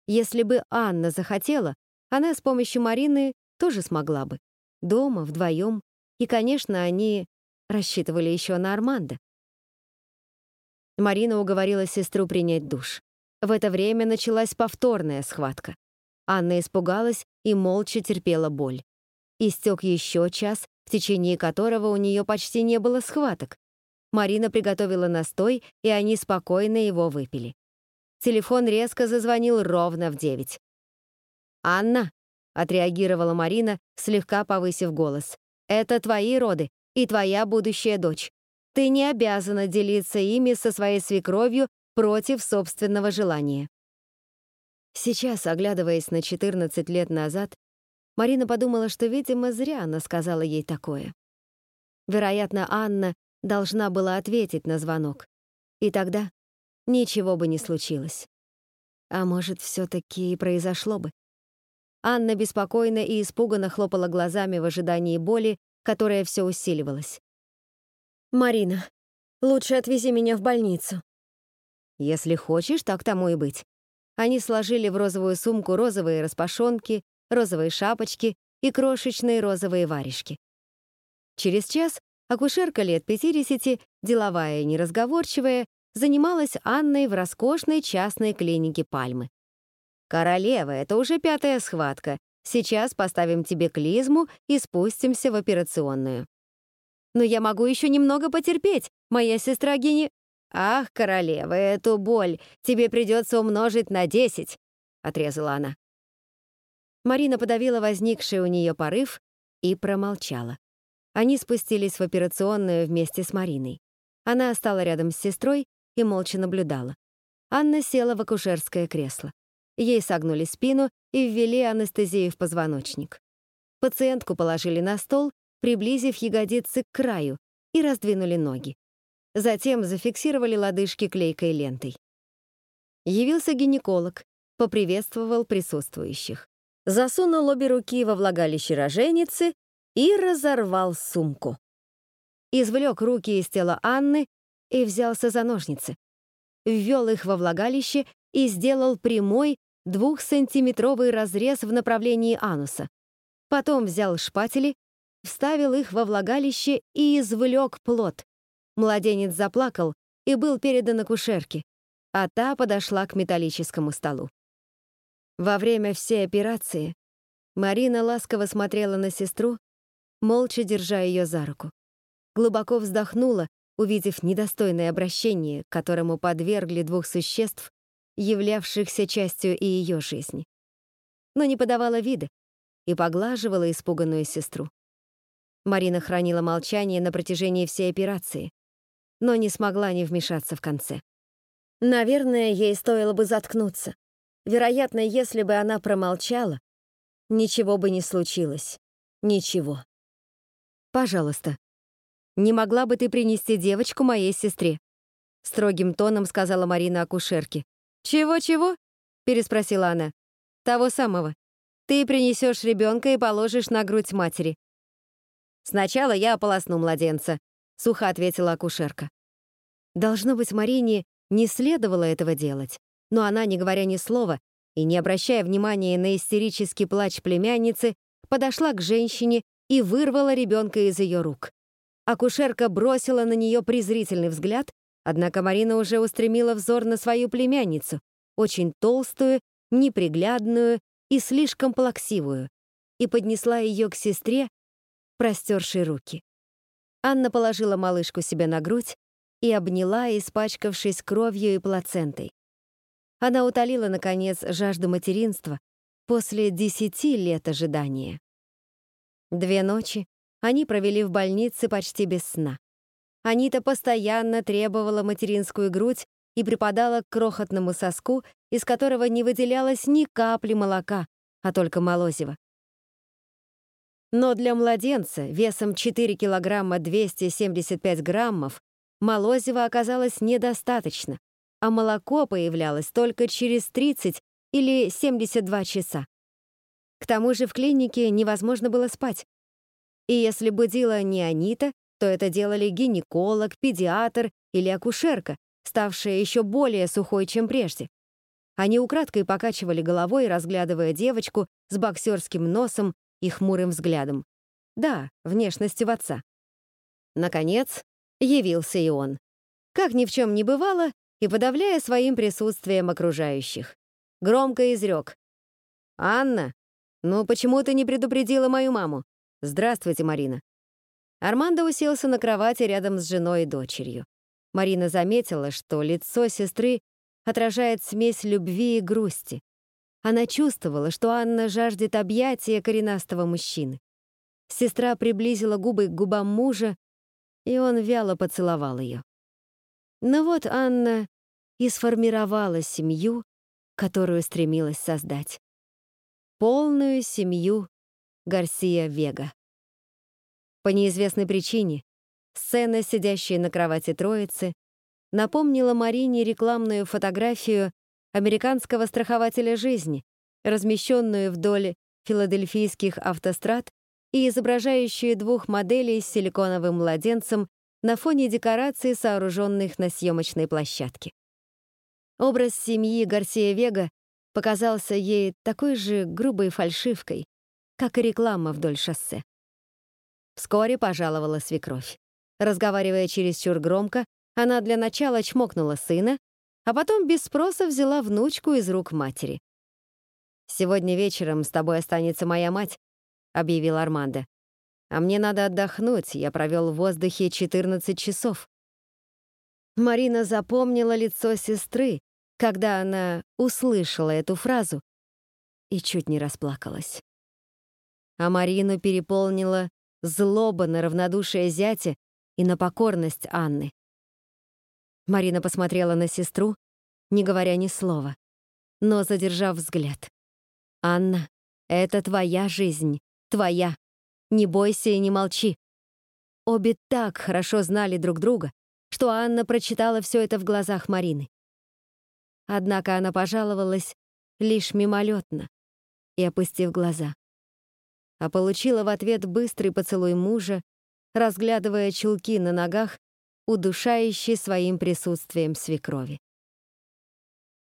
Если бы Анна захотела, она с помощью Марины тоже смогла бы. Дома, вдвоем. И, конечно, они рассчитывали еще на Армандо. Марина уговорила сестру принять душ. В это время началась повторная схватка. Анна испугалась и молча терпела боль. Истек еще час, в течение которого у нее почти не было схваток. Марина приготовила настой, и они спокойно его выпили. Телефон резко зазвонил ровно в девять. «Анна», — отреагировала Марина, слегка повысив голос, «это твои роды и твоя будущая дочь. Ты не обязана делиться ими со своей свекровью против собственного желания. Сейчас, оглядываясь на 14 лет назад, Марина подумала, что, видимо, зря она сказала ей такое. Вероятно, Анна должна была ответить на звонок. И тогда ничего бы не случилось. А может, все таки и произошло бы. Анна беспокойно и испуганно хлопала глазами в ожидании боли которая все усиливалась. «Марина, лучше отвези меня в больницу». «Если хочешь, так тому и быть». Они сложили в розовую сумку розовые распашонки, розовые шапочки и крошечные розовые варежки. Через час акушерка лет 50, деловая и неразговорчивая, занималась Анной в роскошной частной клинике Пальмы. «Королева, это уже пятая схватка. Сейчас поставим тебе клизму и спустимся в операционную». «Но я могу еще немного потерпеть. Моя сестра Гени...» «Ах, королева, эту боль тебе придется умножить на десять», — отрезала она. Марина подавила возникший у нее порыв и промолчала. Они спустились в операционную вместе с Мариной. Она стала рядом с сестрой и молча наблюдала. Анна села в акушерское кресло. Ей согнули спину и ввели анестезию в позвоночник. Пациентку положили на стол, приблизив ягодицы к краю, и раздвинули ноги. Затем зафиксировали лодыжки клейкой лентой. Явился гинеколог, поприветствовал присутствующих. Засунул обе руки во влагалище роженицы и разорвал сумку. Извлек руки из тела Анны и взялся за ножницы. Ввел их во влагалище и сделал прямой двухсантиметровый разрез в направлении ануса. Потом взял шпатели, вставил их во влагалище и извлек плод. Младенец заплакал и был передан акушерке, а та подошла к металлическому столу. Во время всей операции Марина ласково смотрела на сестру, молча держа ее за руку. Глубоко вздохнула, увидев недостойное обращение, которому подвергли двух существ, являвшихся частью и ее жизни. Но не подавала вида и поглаживала испуганную сестру. Марина хранила молчание на протяжении всей операции, но не смогла не вмешаться в конце. Наверное, ей стоило бы заткнуться. Вероятно, если бы она промолчала, ничего бы не случилось. Ничего. «Пожалуйста, не могла бы ты принести девочку моей сестре?» Строгим тоном сказала Марина акушерке. «Чего-чего?» — переспросила она. «Того самого. Ты принесешь ребенка и положишь на грудь матери». «Сначала я ополосну младенца», — сухо ответила акушерка. Должно быть, Марине не следовало этого делать, но она, не говоря ни слова и не обращая внимания на истерический плач племянницы, подошла к женщине и вырвала ребенка из ее рук. Акушерка бросила на нее презрительный взгляд, однако Марина уже устремила взор на свою племянницу, очень толстую, неприглядную и слишком плаксивую, и поднесла ее к сестре, простершей руки. Анна положила малышку себе на грудь и обняла, испачкавшись кровью и плацентой. Она утолила, наконец, жажду материнства после десяти лет ожидания. Две ночи они провели в больнице почти без сна. Анита постоянно требовала материнскую грудь и припадала к крохотному соску, из которого не выделялось ни капли молока, а только молозиво. Но для младенца весом 4 килограмма 275 граммов молозива оказалось недостаточно, а молоко появлялось только через 30 или 72 часа. К тому же в клинике невозможно было спать. И если будила не Анита, то это делали гинеколог, педиатр или акушерка, ставшая еще более сухой, чем прежде. Они украдкой покачивали головой, разглядывая девочку с боксерским носом и хмурым взглядом. Да, внешностью отца. Наконец, явился и он. Как ни в чем не бывало, и подавляя своим присутствием окружающих. Громко изрек. «Анна, ну почему ты не предупредила мою маму? Здравствуйте, Марина». Армандо уселся на кровати рядом с женой и дочерью. Марина заметила, что лицо сестры отражает смесь любви и грусти. Она чувствовала, что Анна жаждет объятия коренастого мужчины. Сестра приблизила губы к губам мужа, и он вяло поцеловал ее. Но вот Анна и сформировала семью, которую стремилась создать. Полную семью Гарсия Вега. По неизвестной причине сцена, сидящая на кровати троицы, напомнила Марине рекламную фотографию американского страхователя жизни, размещенную вдоль филадельфийских автострад и изображающую двух моделей с силиконовым младенцем на фоне декораций, сооруженных на съемочной площадке. Образ семьи Гарсия Вега показался ей такой же грубой фальшивкой, как и реклама вдоль шоссе. Вскоре пожаловала свекровь. Разговаривая чересчур громко, она для начала чмокнула сына, а потом без спроса взяла внучку из рук матери. «Сегодня вечером с тобой останется моя мать», — объявил Армандо. «А мне надо отдохнуть, я провел в воздухе 14 часов». Марина запомнила лицо сестры, когда она услышала эту фразу и чуть не расплакалась. А Марину переполнила злоба на равнодушие зятя и на покорность Анны. Марина посмотрела на сестру, не говоря ни слова, но задержав взгляд. «Анна, это твоя жизнь, твоя. Не бойся и не молчи». Обе так хорошо знали друг друга, что Анна прочитала все это в глазах Марины. Однако она пожаловалась лишь мимолетно и опустив глаза. А получила в ответ быстрый поцелуй мужа, разглядывая чулки на ногах удушающей своим присутствием свекрови.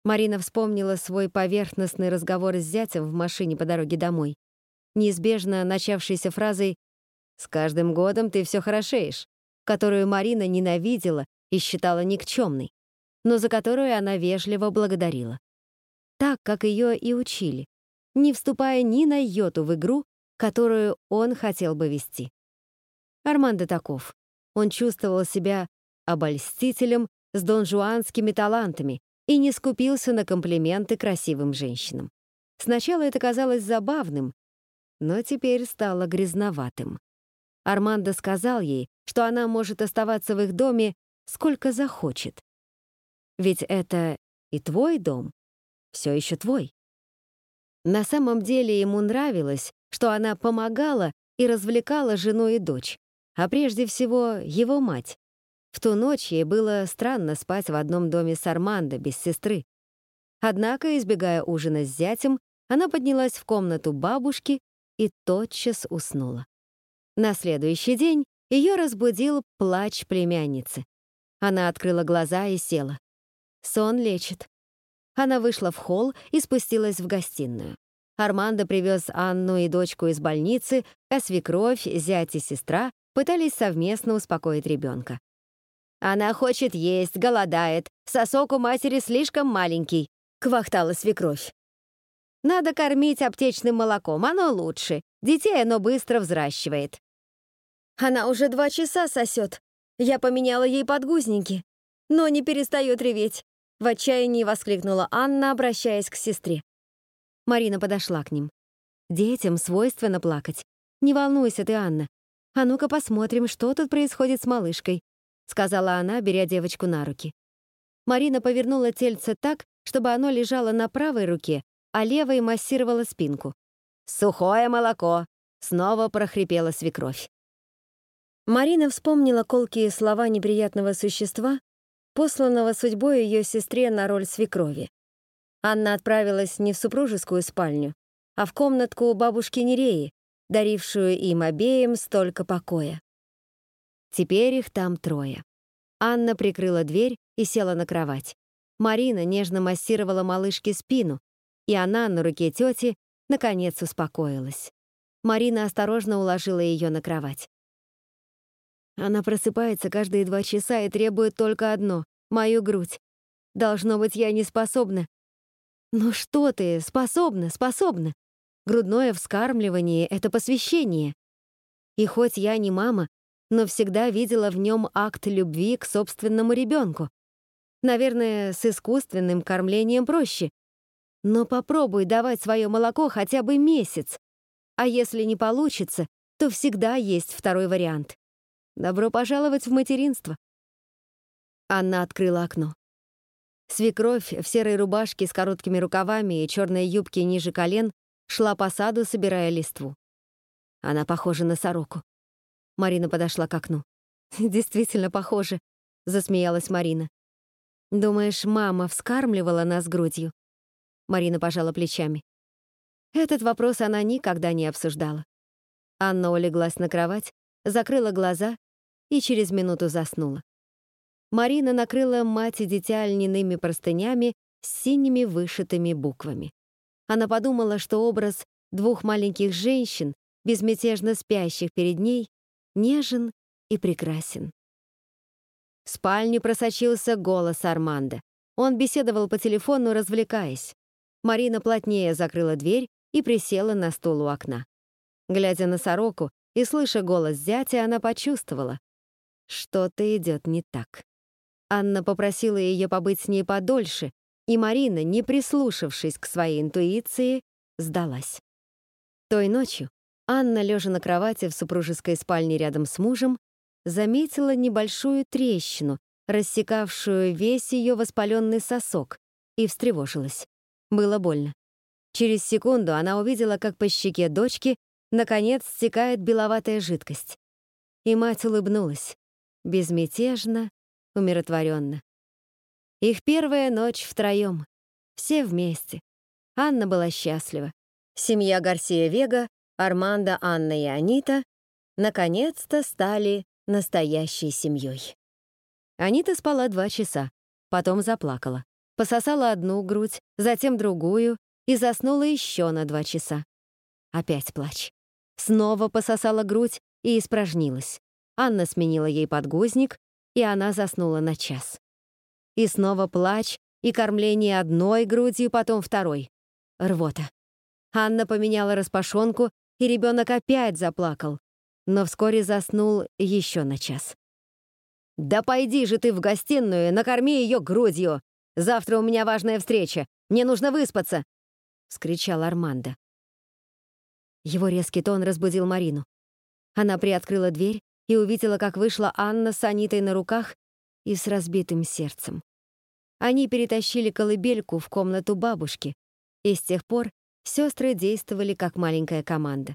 Марина вспомнила свой поверхностный разговор с зятем в машине по дороге домой, неизбежно начавшийся фразой «С каждым годом ты все хорошеешь», которую Марина ненавидела и считала никчемной, но за которую она вежливо благодарила. Так, как ее и учили, не вступая ни на йоту в игру, которую он хотел бы вести. Армандо таков. Он чувствовал себя обольстителем с донжуанскими талантами и не скупился на комплименты красивым женщинам. Сначала это казалось забавным, но теперь стало грязноватым. Армандо сказал ей, что она может оставаться в их доме сколько захочет. Ведь это и твой дом, все еще твой. На самом деле ему нравилось, что она помогала и развлекала жену и дочь а прежде всего его мать. В ту ночь ей было странно спать в одном доме с Армандо без сестры. Однако, избегая ужина с зятем, она поднялась в комнату бабушки и тотчас уснула. На следующий день ее разбудил плач племянницы. Она открыла глаза и села. Сон лечит. Она вышла в холл и спустилась в гостиную. Армандо привез Анну и дочку из больницы, а свекровь, зять и сестра пытались совместно успокоить ребенка. «Она хочет есть, голодает. Сосок у матери слишком маленький», — квахтала свекровь. «Надо кормить аптечным молоком, оно лучше. Детей оно быстро взращивает». «Она уже два часа сосет. Я поменяла ей подгузники, но не перестает реветь», — в отчаянии воскликнула Анна, обращаясь к сестре. Марина подошла к ним. «Детям свойственно плакать. Не волнуйся ты, Анна. «А ну-ка посмотрим, что тут происходит с малышкой», — сказала она, беря девочку на руки. Марина повернула тельце так, чтобы оно лежало на правой руке, а левой массировала спинку. «Сухое молоко!» — снова прохрипела свекровь. Марина вспомнила колкие слова неприятного существа, посланного судьбой ее сестре на роль свекрови. Анна отправилась не в супружескую спальню, а в комнатку у бабушки Нереи, дарившую им обеим столько покоя. Теперь их там трое. Анна прикрыла дверь и села на кровать. Марина нежно массировала малышке спину, и она на руке тети наконец успокоилась. Марина осторожно уложила ее на кровать. Она просыпается каждые два часа и требует только одно — мою грудь. Должно быть, я не способна. Ну что ты, способна, способна. Грудное вскармливание — это посвящение. И хоть я не мама, но всегда видела в нем акт любви к собственному ребенку. Наверное, с искусственным кормлением проще. Но попробуй давать свое молоко хотя бы месяц. А если не получится, то всегда есть второй вариант. Добро пожаловать в материнство. Анна открыла окно. Свекровь в серой рубашке с короткими рукавами и черной юбке ниже колен шла по саду, собирая листву. Она похожа на сороку. Марина подошла к окну. [laughs] «Действительно похоже», — засмеялась Марина. «Думаешь, мама вскармливала нас грудью?» Марина пожала плечами. Этот вопрос она никогда не обсуждала. Анна улеглась на кровать, закрыла глаза и через минуту заснула. Марина накрыла мать и дитя льняными простынями с синими вышитыми буквами. Она подумала, что образ двух маленьких женщин, безмятежно спящих перед ней, нежен и прекрасен. В спальню просочился голос Арманда. Он беседовал по телефону, развлекаясь. Марина плотнее закрыла дверь и присела на стул у окна. Глядя на сороку и слыша голос зятя, она почувствовала, что-то идет не так. Анна попросила ее побыть с ней подольше, и Марина, не прислушавшись к своей интуиции, сдалась. Той ночью Анна, лежа на кровати в супружеской спальне рядом с мужем, заметила небольшую трещину, рассекавшую весь ее воспаленный сосок, и встревожилась. Было больно. Через секунду она увидела, как по щеке дочки наконец стекает беловатая жидкость. И мать улыбнулась, безмятежно, умиротворенно. Их первая ночь втроем, все вместе. Анна была счастлива. Семья Гарсия Вега, Армандо, Анна и Анита наконец-то стали настоящей семьей. Анита спала два часа, потом заплакала. Пососала одну грудь, затем другую и заснула еще на два часа. Опять плач. Снова пососала грудь и испражнилась. Анна сменила ей подгузник, и она заснула на час. И снова плач, и кормление одной грудью, потом второй. Рвота. Анна поменяла распашонку, и ребенок опять заплакал, но вскоре заснул еще на час. «Да пойди же ты в гостиную, накорми ее грудью! Завтра у меня важная встреча, мне нужно выспаться!» — скричал Армандо. Его резкий тон разбудил Марину. Она приоткрыла дверь и увидела, как вышла Анна с Анитой на руках и с разбитым сердцем. Они перетащили колыбельку в комнату бабушки, и с тех пор сестры действовали как маленькая команда.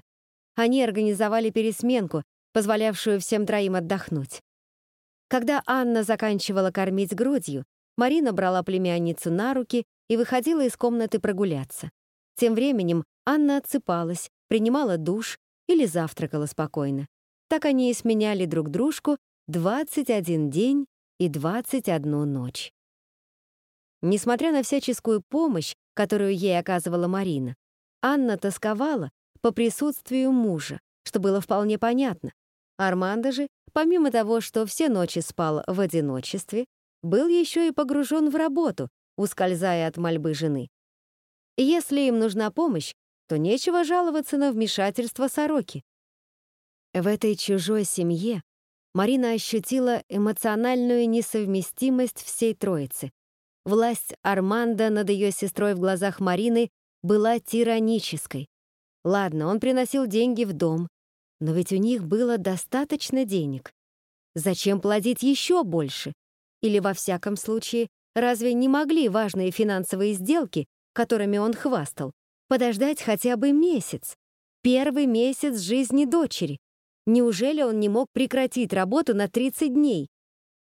Они организовали пересменку, позволявшую всем троим отдохнуть. Когда Анна заканчивала кормить грудью, Марина брала племянницу на руки и выходила из комнаты прогуляться. Тем временем Анна отсыпалась, принимала душ или завтракала спокойно. Так они и сменяли друг дружку 21 день и 21 ночь. Несмотря на всяческую помощь, которую ей оказывала Марина, Анна тосковала по присутствию мужа, что было вполне понятно. Армандо же, помимо того, что все ночи спал в одиночестве, был еще и погружен в работу, ускользая от мольбы жены. Если им нужна помощь, то нечего жаловаться на вмешательство сороки. В этой чужой семье Марина ощутила эмоциональную несовместимость всей троицы. Власть Арманда над ее сестрой в глазах Марины была тиранической. Ладно, он приносил деньги в дом, но ведь у них было достаточно денег. Зачем платить еще больше? Или, во всяком случае, разве не могли важные финансовые сделки, которыми он хвастал, подождать хотя бы месяц? Первый месяц жизни дочери. Неужели он не мог прекратить работу на 30 дней?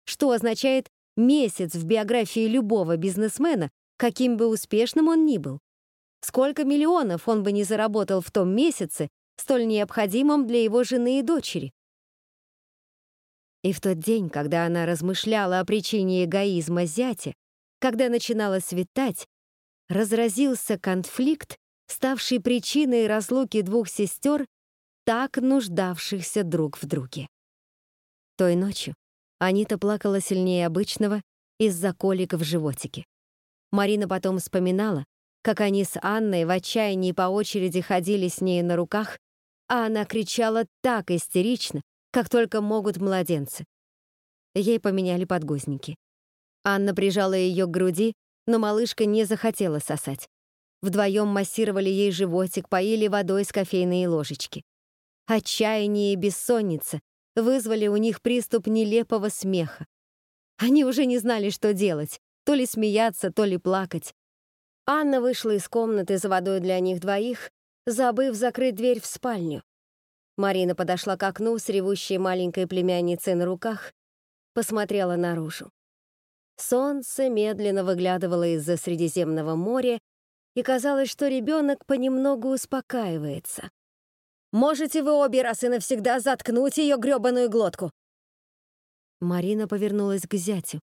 Что означает месяц в биографии любого бизнесмена, каким бы успешным он ни был? Сколько миллионов он бы не заработал в том месяце, столь необходимом для его жены и дочери? И в тот день, когда она размышляла о причине эгоизма зятя, когда начинало светать, разразился конфликт, ставший причиной разлуки двух сестер, так нуждавшихся друг в друге. Той ночью Анита плакала сильнее обычного из-за колик в животике. Марина потом вспоминала, как они с Анной в отчаянии по очереди ходили с ней на руках, а она кричала так истерично, как только могут младенцы. Ей поменяли подгузники. Анна прижала ее к груди, но малышка не захотела сосать. Вдвоем массировали ей животик, поили водой с кофейной ложечки. Отчаяние и бессонница вызвали у них приступ нелепого смеха. Они уже не знали, что делать, то ли смеяться, то ли плакать. Анна вышла из комнаты за водой для них двоих, забыв закрыть дверь в спальню. Марина подошла к окну с ревущей маленькой племянницей на руках, посмотрела наружу. Солнце медленно выглядывало из-за Средиземного моря, и казалось, что ребенок понемногу успокаивается. Можете вы обе раз и навсегда заткнуть ее грёбаную глотку?» Марина повернулась к зятю.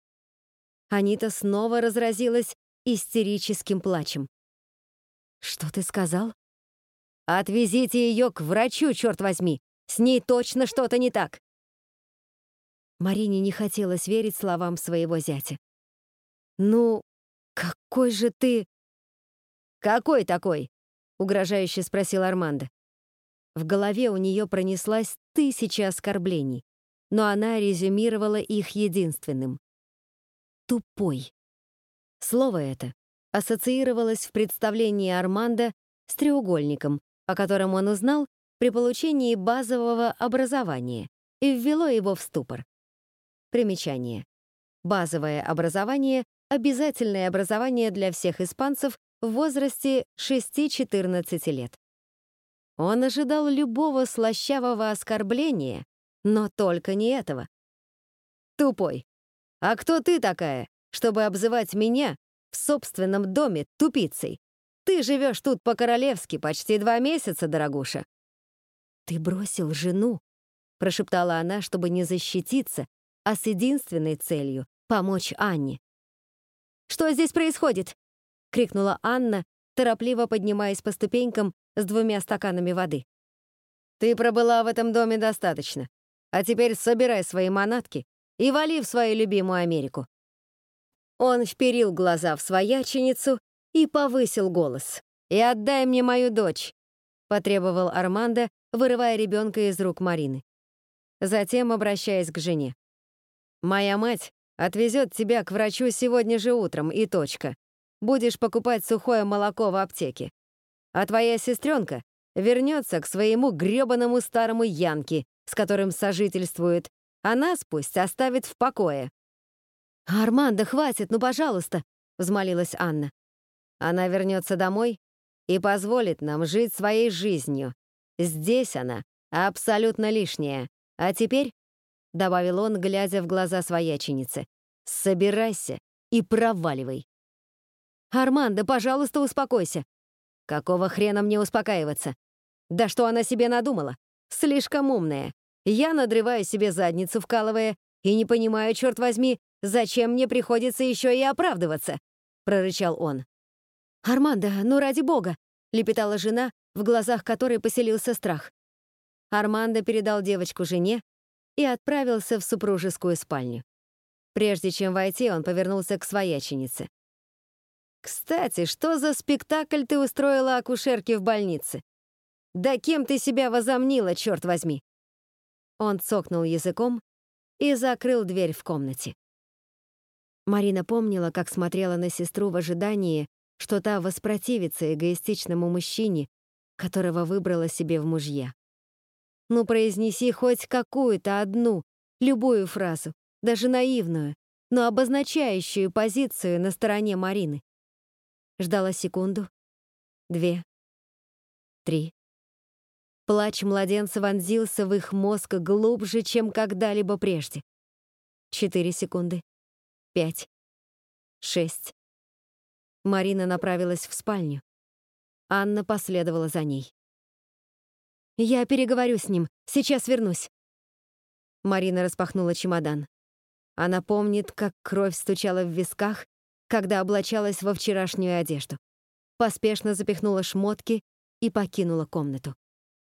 Анита снова разразилась истерическим плачем. «Что ты сказал?» «Отвезите ее к врачу, черт возьми! С ней точно что-то не так!» Марине не хотелось верить словам своего зятя. «Ну, какой же ты...» «Какой такой?» — угрожающе спросил Армандо. В голове у нее пронеслась тысяча оскорблений, но она резюмировала их единственным. «Тупой». Слово это ассоциировалось в представлении Армандо с треугольником, о котором он узнал при получении базового образования и ввело его в ступор. Примечание. Базовое образование — обязательное образование для всех испанцев в возрасте 6-14 лет. Он ожидал любого слащавого оскорбления, но только не этого. «Тупой! А кто ты такая, чтобы обзывать меня в собственном доме тупицей? Ты живешь тут по-королевски почти два месяца, дорогуша». «Ты бросил жену», — прошептала она, чтобы не защититься, а с единственной целью — помочь Анне. «Что здесь происходит?» — крикнула Анна, торопливо поднимаясь по ступенькам с двумя стаканами воды. «Ты пробыла в этом доме достаточно. А теперь собирай свои манатки и вали в свою любимую Америку». Он вперил глаза в свояченицу и повысил голос. «И отдай мне мою дочь», — потребовал Армандо, вырывая ребенка из рук Марины. Затем, обращаясь к жене. «Моя мать отвезет тебя к врачу сегодня же утром, и точка. Будешь покупать сухое молоко в аптеке. А твоя сестренка вернется к своему грёбаному старому Янке, с которым сожительствует, а нас пусть оставит в покое». «Армандо, хватит, ну, пожалуйста!» — взмолилась Анна. «Она вернется домой и позволит нам жить своей жизнью. Здесь она абсолютно лишняя. А теперь, — добавил он, глядя в глаза свояченицы, — собирайся и проваливай. «Армандо, пожалуйста, успокойся!» «Какого хрена мне успокаиваться? Да что она себе надумала? Слишком умная. Я надрываю себе задницу, вкалывая, и не понимаю, черт возьми, зачем мне приходится еще и оправдываться?» — прорычал он. «Армандо, ну ради бога!» — лепетала жена, в глазах которой поселился страх. Армандо передал девочку жене и отправился в супружескую спальню. Прежде чем войти, он повернулся к свояченице. «Кстати, что за спектакль ты устроила акушерке в больнице? Да кем ты себя возомнила, черт возьми?» Он цокнул языком и закрыл дверь в комнате. Марина помнила, как смотрела на сестру в ожидании, что та воспротивится эгоистичному мужчине, которого выбрала себе в мужья. Ну, произнеси хоть какую-то одну, любую фразу, даже наивную, но обозначающую позицию на стороне Марины. Ждала секунду, две, три. Плач младенца вонзился в их мозг глубже, чем когда-либо прежде. Четыре секунды, пять, шесть. Марина направилась в спальню. Анна последовала за ней. «Я переговорю с ним. Сейчас вернусь». Марина распахнула чемодан. Она помнит, как кровь стучала в висках, когда облачалась во вчерашнюю одежду. Поспешно запихнула шмотки и покинула комнату.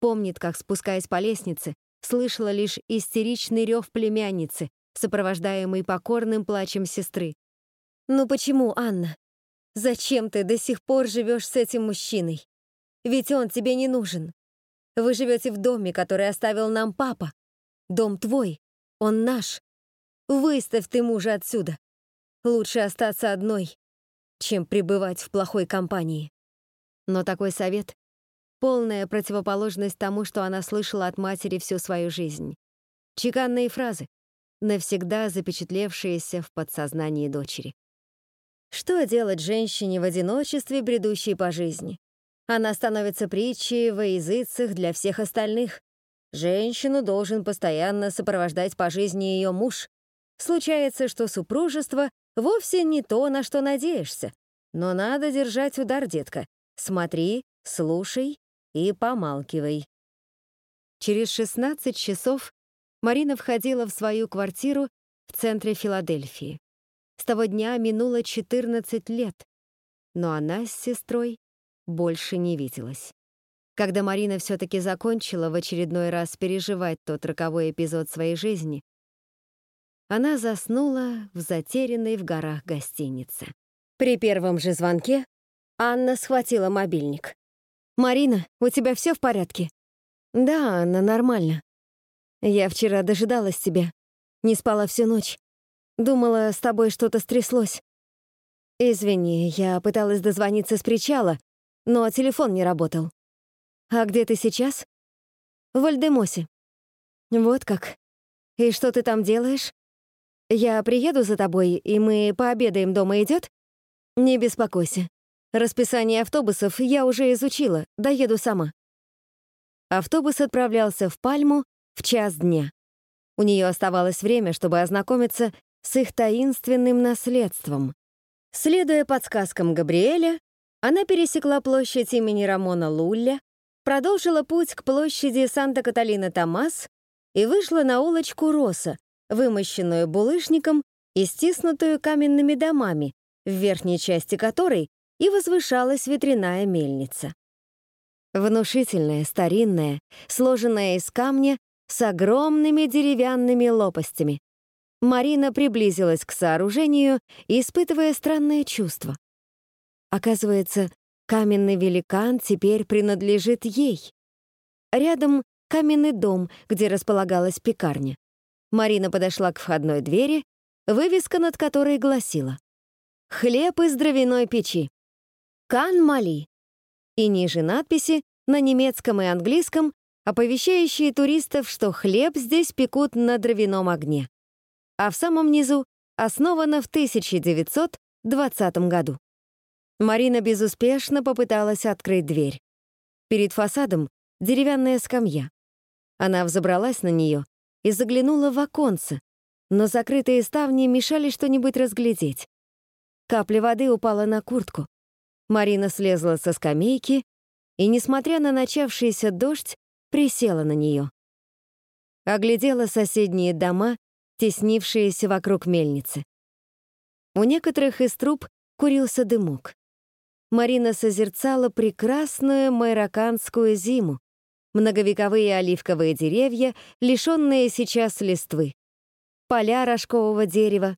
Помнит, как, спускаясь по лестнице, слышала лишь истеричный рев племянницы, сопровождаемый покорным плачем сестры. «Ну почему, Анна? Зачем ты до сих пор живешь с этим мужчиной? Ведь он тебе не нужен. Вы живете в доме, который оставил нам папа. Дом твой, он наш. Выставь ты мужа отсюда. Лучше остаться одной, чем пребывать в плохой компании. Но такой совет — полная противоположность тому, что она слышала от матери всю свою жизнь. Чеканные фразы, навсегда запечатлевшиеся в подсознании дочери. Что делать женщине в одиночестве, бредущей по жизни? Она становится притчей во языцах для всех остальных. Женщину должен постоянно сопровождать по жизни ее муж. Случается, что супружество Вовсе не то, на что надеешься. Но надо держать удар, детка. Смотри, слушай и помалкивай. Через 16 часов Марина входила в свою квартиру в центре Филадельфии. С того дня минуло 14 лет, но она с сестрой больше не виделась. Когда Марина все-таки закончила в очередной раз переживать тот роковой эпизод своей жизни, она заснула в затерянной в горах гостинице. При первом же звонке Анна схватила мобильник. «Марина, у тебя все в порядке?» «Да, Анна, нормально. Я вчера дожидалась тебя. Не спала всю ночь. Думала, с тобой что-то стряслось. Извини, я пыталась дозвониться с причала, но телефон не работал. А где ты сейчас? В Альдемосе. Вот как. И что ты там делаешь? Я приеду за тобой, и мы пообедаем дома, идет? Не беспокойся. Расписание автобусов я уже изучила, доеду сама. Автобус отправлялся в Пальму в час дня. У нее оставалось время, чтобы ознакомиться с их таинственным наследством. Следуя подсказкам Габриэля, она пересекла площадь имени Рамона Лулля, продолжила путь к площади Санта-Каталина-Томас и вышла на улочку Роса, вымощенную булыжником и стиснутую каменными домами, в верхней части которой и возвышалась ветряная мельница. Внушительная, старинная, сложенная из камня с огромными деревянными лопастями. Марина приблизилась к сооружению, испытывая странное чувство. Оказывается, каменный великан теперь принадлежит ей. Рядом каменный дом, где располагалась пекарня. Марина подошла к входной двери, вывеска над которой гласила «Хлеб из дровяной печи. Кан Мали». И ниже надписи на немецком и английском, оповещающие туристов, что хлеб здесь пекут на дровяном огне. А в самом низу основано в 1920 году. Марина безуспешно попыталась открыть дверь. Перед фасадом деревянная скамья. Она взобралась на нее и заглянула в оконце, но закрытые ставни мешали что-нибудь разглядеть. Капля воды упала на куртку. Марина слезла со скамейки и, несмотря на начавшийся дождь, присела на нее. Оглядела соседние дома, теснившиеся вокруг мельницы. У некоторых из труб курился дымок. Марина созерцала прекрасную майраканскую зиму, многовековые оливковые деревья, лишенные сейчас листвы, поля рожкового дерева,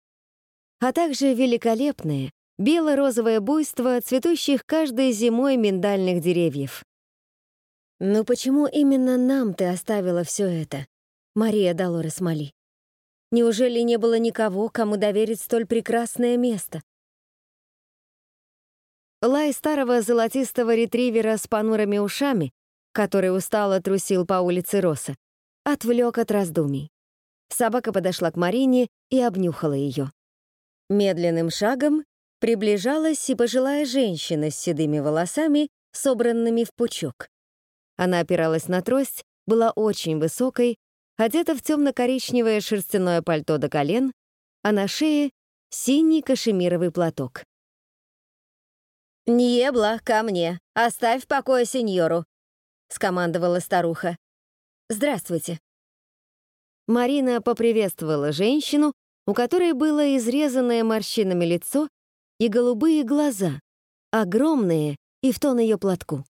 а также великолепное бело-розовое буйство цветущих каждой зимой миндальных деревьев. «Ну почему именно нам ты оставила все это, Мария Долорес Мали? Неужели не было никого, кому доверить столь прекрасное место?» Лай старого золотистого ретривера с понурыми ушами который устало трусил по улице Роса, отвлек от раздумий. Собака подошла к Марине и обнюхала ее. Медленным шагом приближалась и пожилая женщина с седыми волосами, собранными в пучок. Она опиралась на трость, была очень высокой, одета в темно-коричневое шерстяное пальто до колен, а на шее — синий кашемировый платок. «Ниебла, ко мне! Оставь в покое сеньору!» — скомандовала старуха. «Здравствуйте». Марина поприветствовала женщину, у которой было изрезанное морщинами лицо и голубые глаза, огромные и в тон ее платку.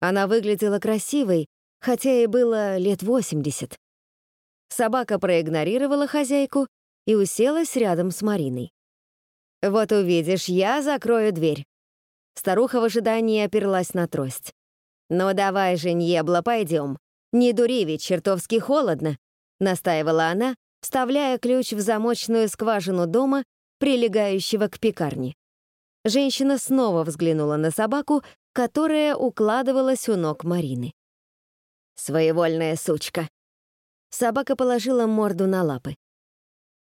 Она выглядела красивой, хотя ей было лет 80. Собака проигнорировала хозяйку и уселась рядом с Мариной. «Вот увидишь, я закрою дверь». Старуха в ожидании оперлась на трость. «Ну давай же, Ньебла, пойдем. Не дури, ведь чертовски холодно», — настаивала она, вставляя ключ в замочную скважину дома, прилегающего к пекарне. Женщина снова взглянула на собаку, которая укладывалась у ног Марины. «Своевольная сучка». Собака положила морду на лапы.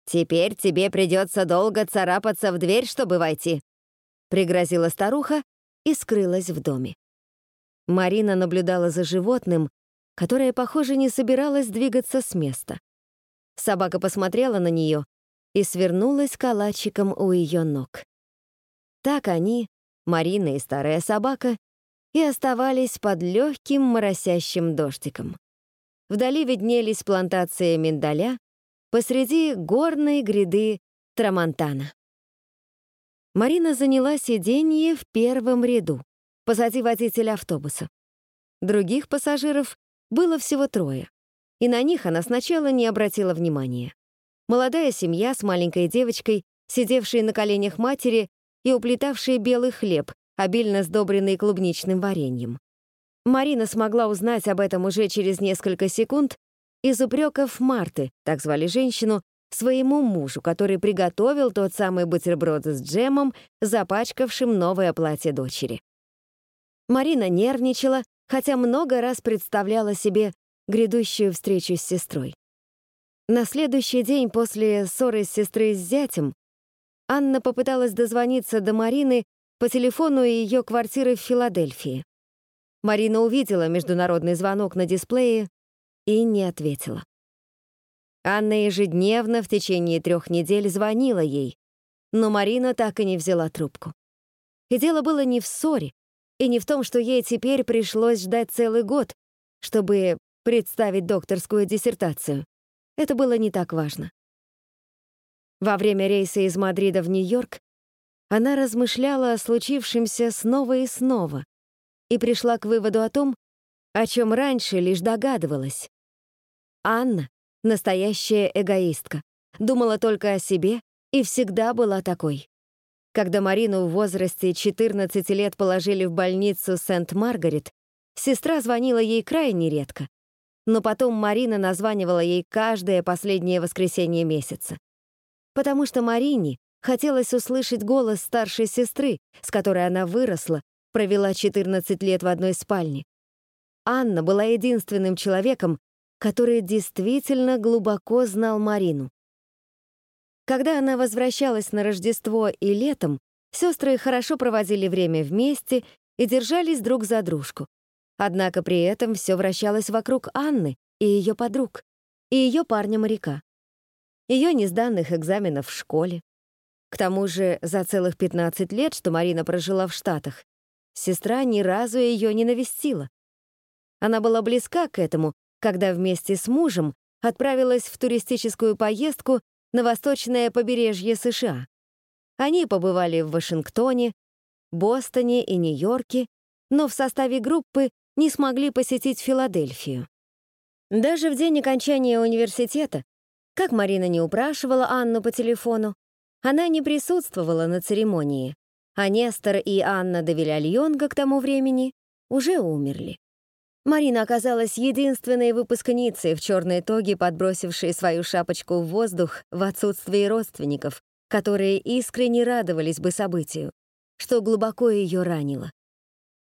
«Теперь тебе придется долго царапаться в дверь, чтобы войти», — пригрозила старуха и скрылась в доме. Марина наблюдала за животным, которое, похоже, не собиралось двигаться с места. Собака посмотрела на нее и свернулась калачиком у ее ног. Так они, Марина и старая собака, и оставались под легким моросящим дождиком. Вдали виднелись плантации миндаля посреди горной гряды Трамонтана. Марина заняла сиденье в первом ряду, позади водителя автобуса. Других пассажиров было всего трое, и на них она сначала не обратила внимания. Молодая семья с маленькой девочкой, сидевшей на коленях матери и уплетавшей белый хлеб, обильно сдобренный клубничным вареньем. Марина смогла узнать об этом уже через несколько секунд из упреков Марты, так звали женщину, своему мужу, который приготовил тот самый бутерброд с джемом, запачкавшим новое платье дочери. Марина нервничала, хотя много раз представляла себе грядущую встречу с сестрой. На следующий день после ссоры с сестрой с зятем Анна попыталась дозвониться до Марины по телефону ее квартиры в Филадельфии. Марина увидела международный звонок на дисплее и не ответила. Анна ежедневно в течение трех недель звонила ей, но Марина так и не взяла трубку. И дело было не в ссоре, и не в том, что ей теперь пришлось ждать целый год, чтобы представить докторскую диссертацию. Это было не так важно. Во время рейса из Мадрида в Нью-Йорк она размышляла о случившемся снова и снова и пришла к выводу о том, о чем раньше лишь догадывалась. Анна Настоящая эгоистка. Думала только о себе и всегда была такой. Когда Марину в возрасте 14 лет положили в больницу Сент-Маргарет, сестра звонила ей крайне редко. Но потом Марина названивала ей каждое последнее воскресенье месяца. Потому что Марине хотелось услышать голос старшей сестры, с которой она выросла, провела 14 лет в одной спальне. Анна была единственным человеком, который действительно глубоко знал Марину. Когда она возвращалась на Рождество и летом, сестры хорошо проводили время вместе и держались друг за дружку. Однако при этом все вращалось вокруг Анны и ее подруг, и ее парня-моряка, ее несданных экзаменов в школе. К тому же за целых 15 лет, что Марина прожила в Штатах, сестра ни разу ее не навестила. Она была близка к этому, когда вместе с мужем отправилась в туристическую поездку на восточное побережье США. Они побывали в Вашингтоне, Бостоне и Нью-Йорке, но в составе группы не смогли посетить Филадельфию. Даже в день окончания университета, как Марина не упрашивала Анну по телефону, она не присутствовала на церемонии, а Нестор и Анна де Вильяльонга к тому времени уже умерли. Марина оказалась единственной выпускницей в черной тоге, подбросившей свою шапочку в воздух в отсутствии родственников, которые искренне радовались бы событию, что глубоко ее ранило.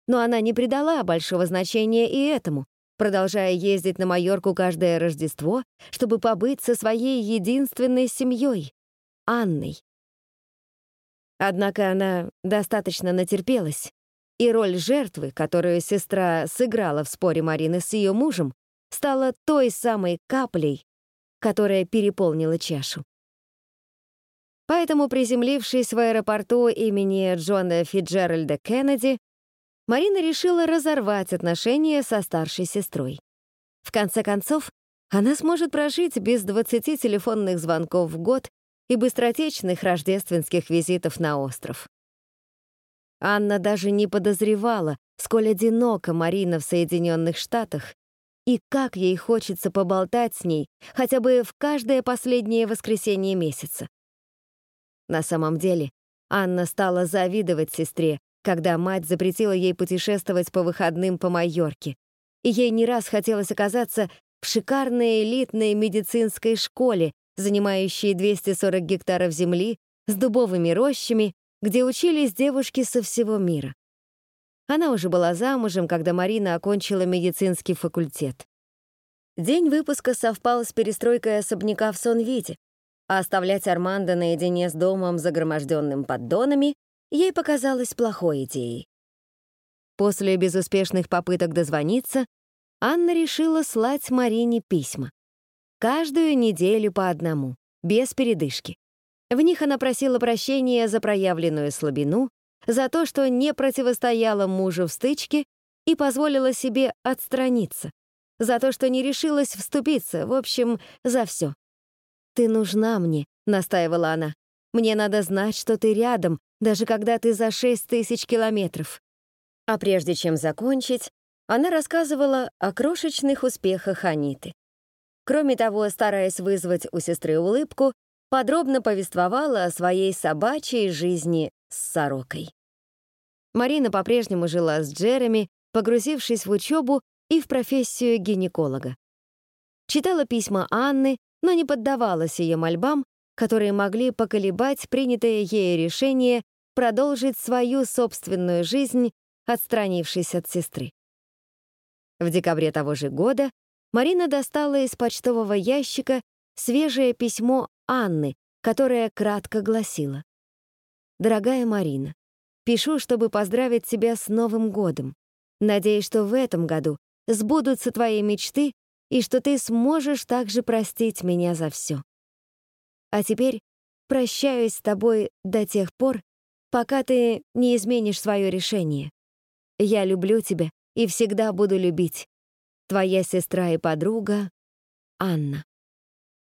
Но она не придала большого значения и этому, продолжая ездить на Майорку каждое Рождество, чтобы побыть со своей единственной семьей — Анной. Однако она достаточно натерпелась, и роль жертвы, которую сестра сыграла в споре Марины с ее мужем, стала той самой каплей, которая переполнила чашу. Поэтому, приземлившись в аэропорту имени Джона Фиджеральда Кеннеди, Марина решила разорвать отношения со старшей сестрой. В конце концов, она сможет прожить без 20 телефонных звонков в год и быстротечных рождественских визитов на остров. Анна даже не подозревала, сколь одинока Марина в Соединенных Штатах и как ей хочется поболтать с ней хотя бы в каждое последнее воскресенье месяца. На самом деле, Анна стала завидовать сестре, когда мать запретила ей путешествовать по выходным по Майорке, и ей не раз хотелось оказаться в шикарной элитной медицинской школе, занимающей 240 гектаров земли, с дубовыми рощами где учились девушки со всего мира. Она уже была замужем, когда Марина окончила медицинский факультет. День выпуска совпал с перестройкой особняка в Сонвите, а оставлять Армандо наедине с домом, загроможденным поддонами, ей показалось плохой идеей. После безуспешных попыток дозвониться, Анна решила слать Марине письма. Каждую неделю по одному, без передышки. В них она просила прощения за проявленную слабину, за то, что не противостояла мужу в стычке и позволила себе отстраниться, за то, что не решилась вступиться, в общем, за все. «Ты нужна мне», — настаивала она. «Мне надо знать, что ты рядом, даже когда ты за шесть тысяч километров». А прежде чем закончить, она рассказывала о крошечных успехах Аниты. Кроме того, стараясь вызвать у сестры улыбку, подробно повествовала о своей собачьей жизни с сорокой. Марина по-прежнему жила с Джереми, погрузившись в учебу и в профессию гинеколога. Читала письма Анны, но не поддавалась ее мольбам, которые могли поколебать принятое ей решение продолжить свою собственную жизнь, отстранившись от сестры. В декабре того же года Марина достала из почтового ящика свежее письмо Анны, которое кратко гласило. «Дорогая Марина, пишу, чтобы поздравить тебя с Новым годом. Надеюсь, что в этом году сбудутся твои мечты и что ты сможешь также простить меня за все. А теперь прощаюсь с тобой до тех пор, пока ты не изменишь свое решение. Я люблю тебя и всегда буду любить. Твоя сестра и подруга Анна.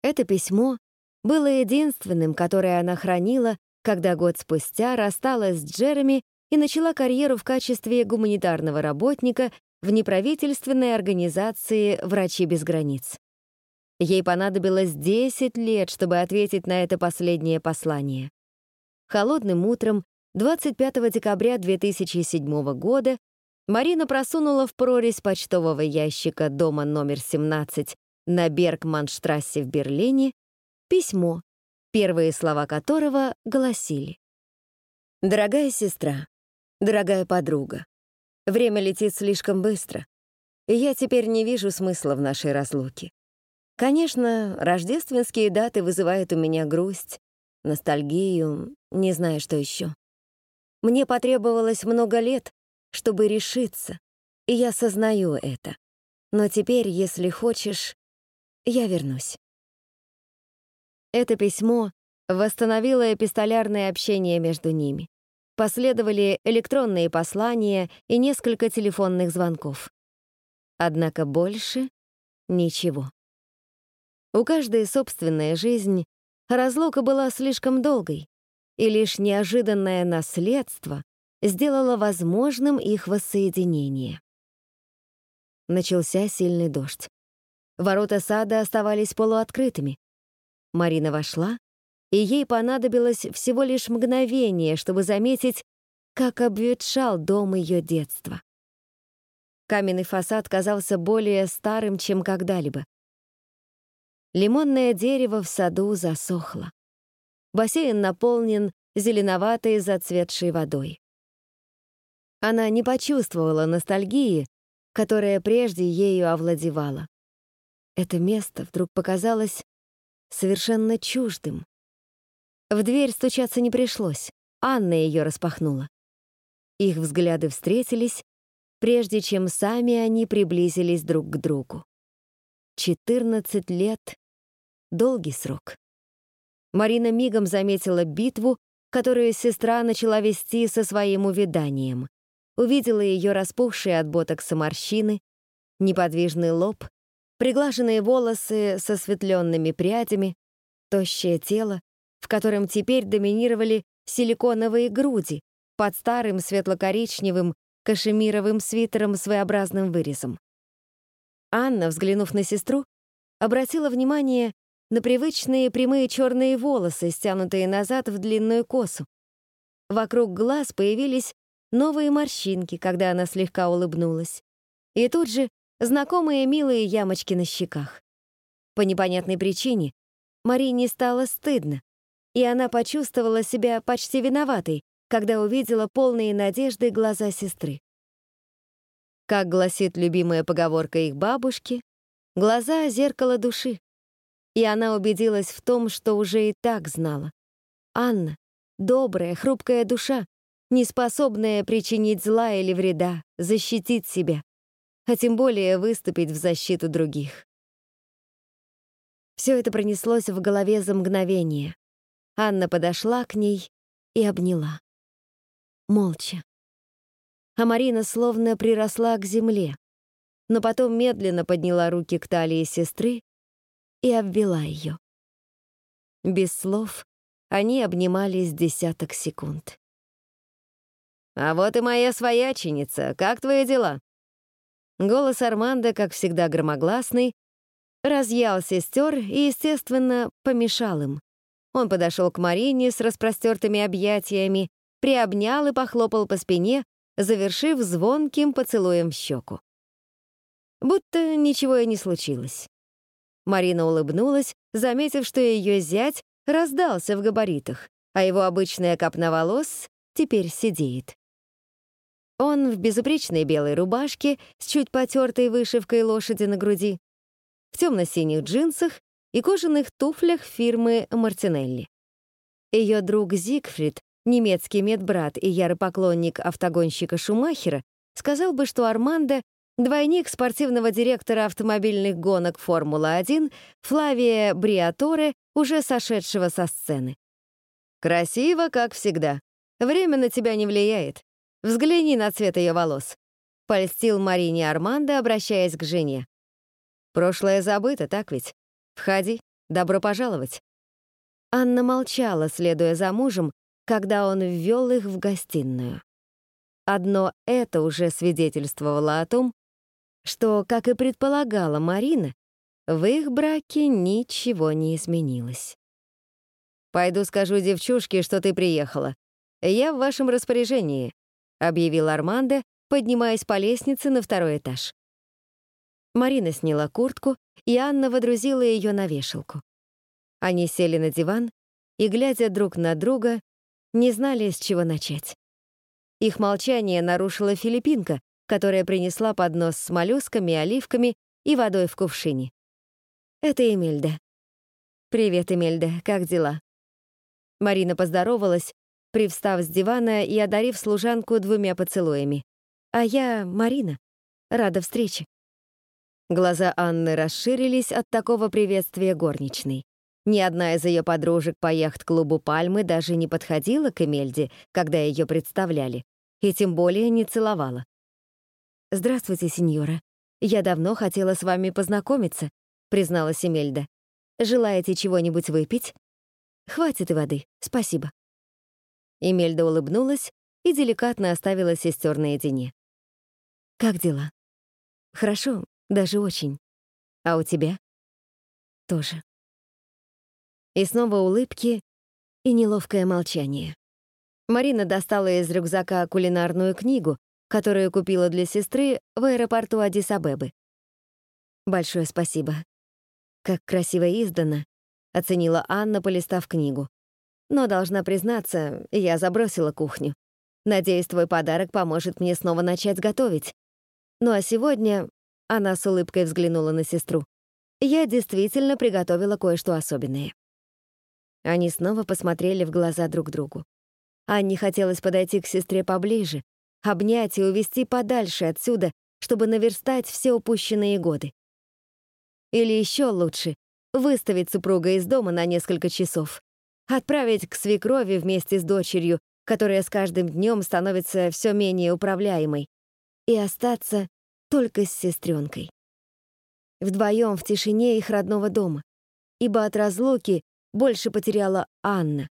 Это письмо было единственным, которое она хранила, когда год спустя рассталась с Джереми и начала карьеру в качестве гуманитарного работника в неправительственной организации «Врачи без границ». Ей понадобилось 10 лет, чтобы ответить на это последнее послание. Холодным утром 25 декабря 2007 года Марина просунула в прорезь почтового ящика дома номер 17 на Бергманштрассе в Берлине письмо, первые слова которого гласили «Дорогая сестра, дорогая подруга, время летит слишком быстро, и я теперь не вижу смысла в нашей разлуке. Конечно, рождественские даты вызывают у меня грусть, ностальгию, не знаю, что еще. Мне потребовалось много лет, чтобы решиться, и я сознаю это. Но теперь, если хочешь, я вернусь. Это письмо восстановило эпистолярное общение между ними. Последовали электронные послания и несколько телефонных звонков. Однако больше ничего. У каждой собственная жизнь разлука была слишком долгой, и лишь неожиданное наследство сделало возможным их воссоединение. Начался сильный дождь. Ворота сада оставались полуоткрытыми. Марина вошла, и ей понадобилось всего лишь мгновение, чтобы заметить, как обветшал дом ее детства. Каменный фасад казался более старым, чем когда-либо. Лимонное дерево в саду засохло. Бассейн наполнен зеленоватой зацветшей водой. Она не почувствовала ностальгии, которая прежде ею овладевала. Это место вдруг показалось совершенно чуждым. В дверь стучаться не пришлось, Анна ее распахнула. Их взгляды встретились, прежде чем сами они приблизились друг к другу. 14 лет — долгий срок. Марина мигом заметила битву, которую сестра начала вести со своим увиданием увидела ее распухшие от ботокса морщины, неподвижный лоб, приглаженные волосы со светленными прядями, тощее тело, в котором теперь доминировали силиконовые груди под старым светло-коричневым кашемировым свитером своеобразным вырезом. Анна, взглянув на сестру, обратила внимание на привычные прямые черные волосы, стянутые назад в длинную косу. Вокруг глаз появились новые морщинки, когда она слегка улыбнулась. И тут же знакомые милые ямочки на щеках. По непонятной причине Марине стало стыдно, и она почувствовала себя почти виноватой, когда увидела полные надежды глаза сестры. Как гласит любимая поговорка их бабушки, глаза — зеркало души. И она убедилась в том, что уже и так знала. Анна — добрая, хрупкая душа, не способная причинить зла или вреда, защитить себя, а тем более выступить в защиту других. Все это пронеслось в голове за мгновение. Анна подошла к ней и обняла. Молча. А Марина словно приросла к земле. но потом медленно подняла руки к талии сестры и обвела ее. Без слов они обнимались десяток секунд. «А вот и моя свояченица. Как твои дела?» Голос Арманда, как всегда громогласный, разъял сестер и, естественно, помешал им. Он подошел к Марине с распростертыми объятиями, приобнял и похлопал по спине, завершив звонким поцелуем в щеку. Будто ничего и не случилось. Марина улыбнулась, заметив, что ее зять раздался в габаритах, а его обычная копна волос теперь сидеет. Он в безупречной белой рубашке с чуть потертой вышивкой лошади на груди, в темно-синих джинсах и кожаных туфлях фирмы Мартинелли. Ее друг Зигфрид, немецкий медбрат и ярый поклонник автогонщика Шумахера, сказал бы, что Армандо — двойник спортивного директора автомобильных гонок Формула-1 Флавия Бриаторе, уже сошедшего со сцены. «Красиво, как всегда. Время на тебя не влияет. Взгляни на цвет ее волос», — польстил Марине Армандо, обращаясь к жене. «Прошлое забыто, так ведь? Входи, добро пожаловать». Анна молчала, следуя за мужем, когда он ввел их в гостиную. Одно это уже свидетельствовало о том, что, как и предполагала Марина, в их браке ничего не изменилось. «Пойду скажу девчушке, что ты приехала. Я в вашем распоряжении», — объявил Армандо, поднимаясь по лестнице на второй этаж. Марина сняла куртку, и Анна водрузила ее на вешалку. Они сели на диван и, глядя друг на друга, не знали, с чего начать. Их молчание нарушила филиппинка, которая принесла поднос с моллюсками, оливками и водой в кувшине. «Это Эмильда». «Привет, Эмильда, как дела?» Марина поздоровалась, привстав с дивана и одарив служанку двумя поцелуями. «А я Марина. Рада встрече». Глаза Анны расширились от такого приветствия горничной. Ни одна из ее подружек по яхт-клубу «Пальмы» даже не подходила к Эмельде, когда ее представляли, и тем более не целовала. «Здравствуйте, сеньора. Я давно хотела с вами познакомиться», — призналась Эмельда. «Желаете чего-нибудь выпить?» «Хватит и воды, спасибо». Эмельда улыбнулась и деликатно оставила сестер наедине. «Как дела?» «Хорошо, даже очень. А у тебя? Тоже. И снова улыбки и неловкое молчание. Марина достала из рюкзака кулинарную книгу, которую купила для сестры в аэропорту Адис-Абебы. «Большое спасибо. Как красиво издано», — оценила Анна, полистав книгу. «Но, должна признаться, я забросила кухню. Надеюсь, твой подарок поможет мне снова начать готовить. Ну а сегодня она с улыбкой взглянула на сестру. «Я действительно приготовила кое-что особенное». Они снова посмотрели в глаза друг другу. Анне хотелось подойти к сестре поближе, обнять и увести подальше отсюда, чтобы наверстать все упущенные годы. Или еще лучше — выставить супруга из дома на несколько часов, отправить к свекрови вместе с дочерью, которая с каждым днем становится все менее управляемой, и остаться только с сестренкой. Вдвоем в тишине их родного дома, ибо от разлуки больше потеряла Анна.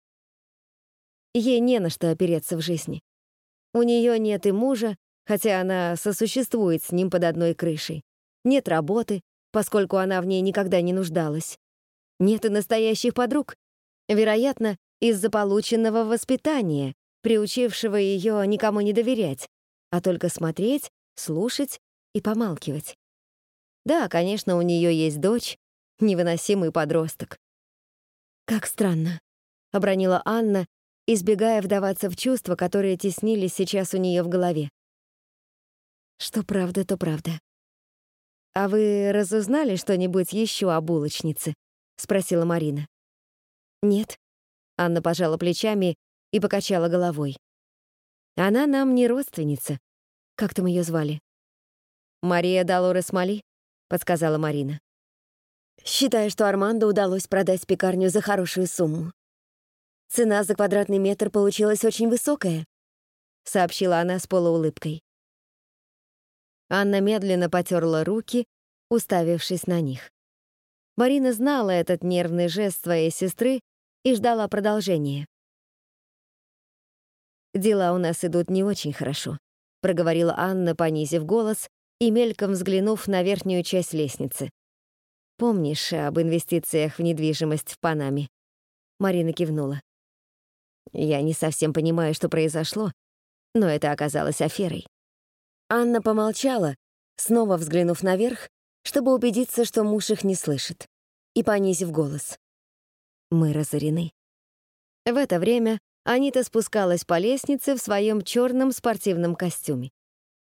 Ей не на что опереться в жизни. У нее нет и мужа, хотя она сосуществует с ним под одной крышей. Нет работы, поскольку она в ней никогда не нуждалась. Нет и настоящих подруг. Вероятно, из-за полученного воспитания, приучившего ее никому не доверять, а только смотреть, слушать и помалкивать. Да, конечно, у нее есть дочь, невыносимый подросток. «Как странно», — обронила Анна, избегая вдаваться в чувства, которые теснились сейчас у нее в голове. «Что правда, то правда». «А вы разузнали что-нибудь еще о булочнице?» — спросила Марина. «Нет». Анна пожала плечами и покачала головой. «Она нам не родственница. Как там ее звали?» «Мария Долорес Мали», — подсказала Марина. «Считаю, что Армандо удалось продать пекарню за хорошую сумму. Цена за квадратный метр получилась очень высокая», — сообщила она с полуулыбкой. Анна медленно потерла руки, уставившись на них. Марина знала этот нервный жест своей сестры и ждала продолжения. «Дела у нас идут не очень хорошо», — проговорила Анна, понизив голос и мельком взглянув на верхнюю часть лестницы. «Помнишь об инвестициях в недвижимость в Панаме?» Марина кивнула. «Я не совсем понимаю, что произошло, но это оказалось аферой». Анна помолчала, снова взглянув наверх, чтобы убедиться, что муж их не слышит, и понизив голос. «Мы разорены». В это время Анита спускалась по лестнице в своем черном спортивном костюме.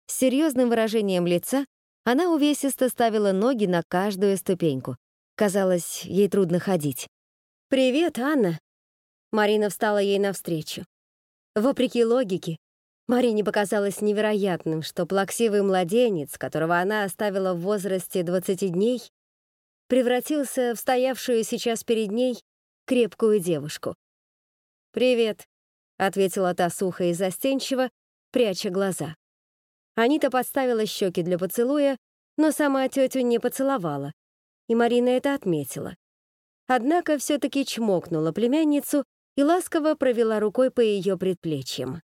С серьезным выражением лица она увесисто ставила ноги на каждую ступеньку. Казалось, ей трудно ходить. «Привет, Анна!» Марина встала ей навстречу. Вопреки логике, Марине показалось невероятным, что плаксивый младенец, которого она оставила в возрасте 20 дней, превратился в стоявшую сейчас перед ней крепкую девушку. «Привет», — ответила та сухо и застенчиво, пряча глаза. Анита подставила щеки для поцелуя, но сама тетю не поцеловала, и Марина это отметила. Однако все-таки чмокнула племянницу и ласково провела рукой по ее предплечьям.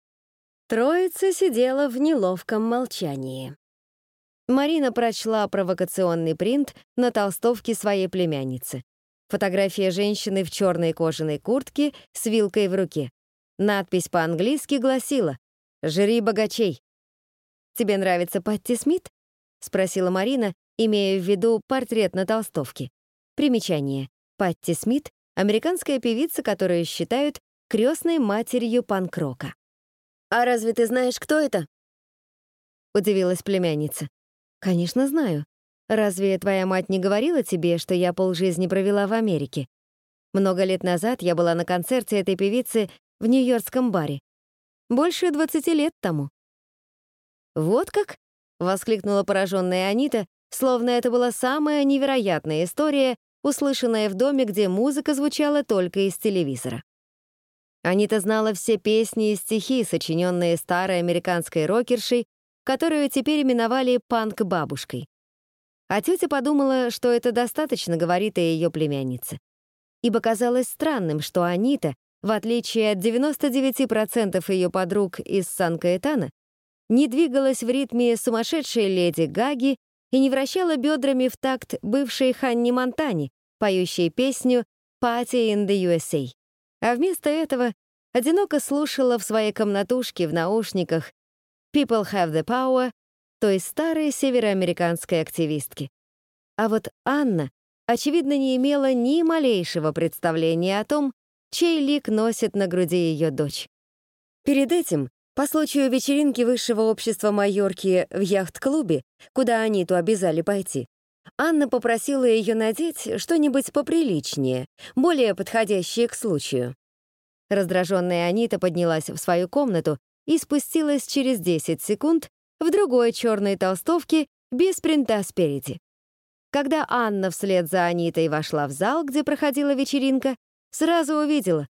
Троица сидела в неловком молчании. Марина прочла провокационный принт на толстовке своей племянницы. Фотография женщины в черной кожаной куртке с вилкой в руке. Надпись по-английски гласила «Жри богачей». «Тебе нравится Патти Смит?» — спросила Марина, имея в виду портрет на толстовке. Примечание. Патти Смит — американская певица, которую считают крестной матерью панк-рока. «А разве ты знаешь, кто это?» — удивилась племянница. «Конечно, знаю. Разве твоя мать не говорила тебе, что я полжизни провела в Америке? Много лет назад я была на концерте этой певицы в нью-йоркском баре. Больше 20 лет тому. «Вот как?» — воскликнула пораженная Анита, словно это была самая невероятная история, услышанная в доме, где музыка звучала только из телевизора. Анита знала все песни и стихи, сочиненные старой американской рокершей, которую теперь именовали панк-бабушкой. А тетя подумала, что это достаточно говорит о ее племяннице. Ибо казалось странным, что Анита, в отличие от 99% ее подруг из Сан-Каэтана, не двигалась в ритме сумасшедшей леди Гаги и не вращала бедрами в такт бывшей Ханни Монтани, поющей песню «Party in the USA». А вместо этого одиноко слушала в своей комнатушке в наушниках «People have the power» той старой североамериканской активистки. А вот Анна, очевидно, не имела ни малейшего представления о том, чей лик носит на груди ее дочь. Перед этим по случаю вечеринки высшего общества Майорки в яхт-клубе, куда Аниту обязали пойти, Анна попросила ее надеть что-нибудь поприличнее, более подходящее к случаю. Раздраженная Анита поднялась в свою комнату и спустилась через 10 секунд в другой черной толстовке без принта спереди. Когда Анна вслед за Анитой вошла в зал, где проходила вечеринка, сразу увидела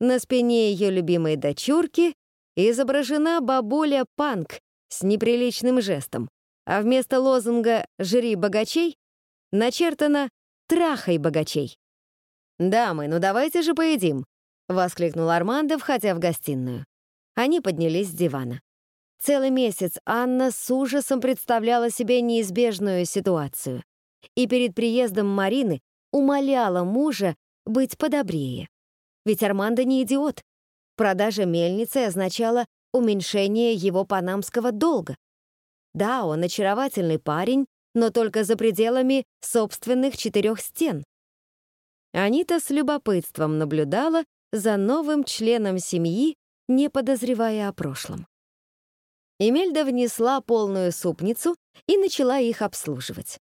на спине ее любимой дочурки изображена бабуля Панк с неприличным жестом, а вместо лозунга «Жри богачей» начертано «Трахай богачей». «Дамы, ну давайте же поедим», — воскликнул Армандо, входя в гостиную. Они поднялись с дивана. Целый месяц Анна с ужасом представляла себе неизбежную ситуацию и перед приездом Марины умоляла мужа быть подобрее. Ведь Армандо не идиот. Продажа мельницы означала уменьшение его панамского долга. Да, он очаровательный парень, но только за пределами собственных четырех стен. Анита с любопытством наблюдала за новым членом семьи, не подозревая о прошлом. Эмельда внесла полную супницу и начала их обслуживать.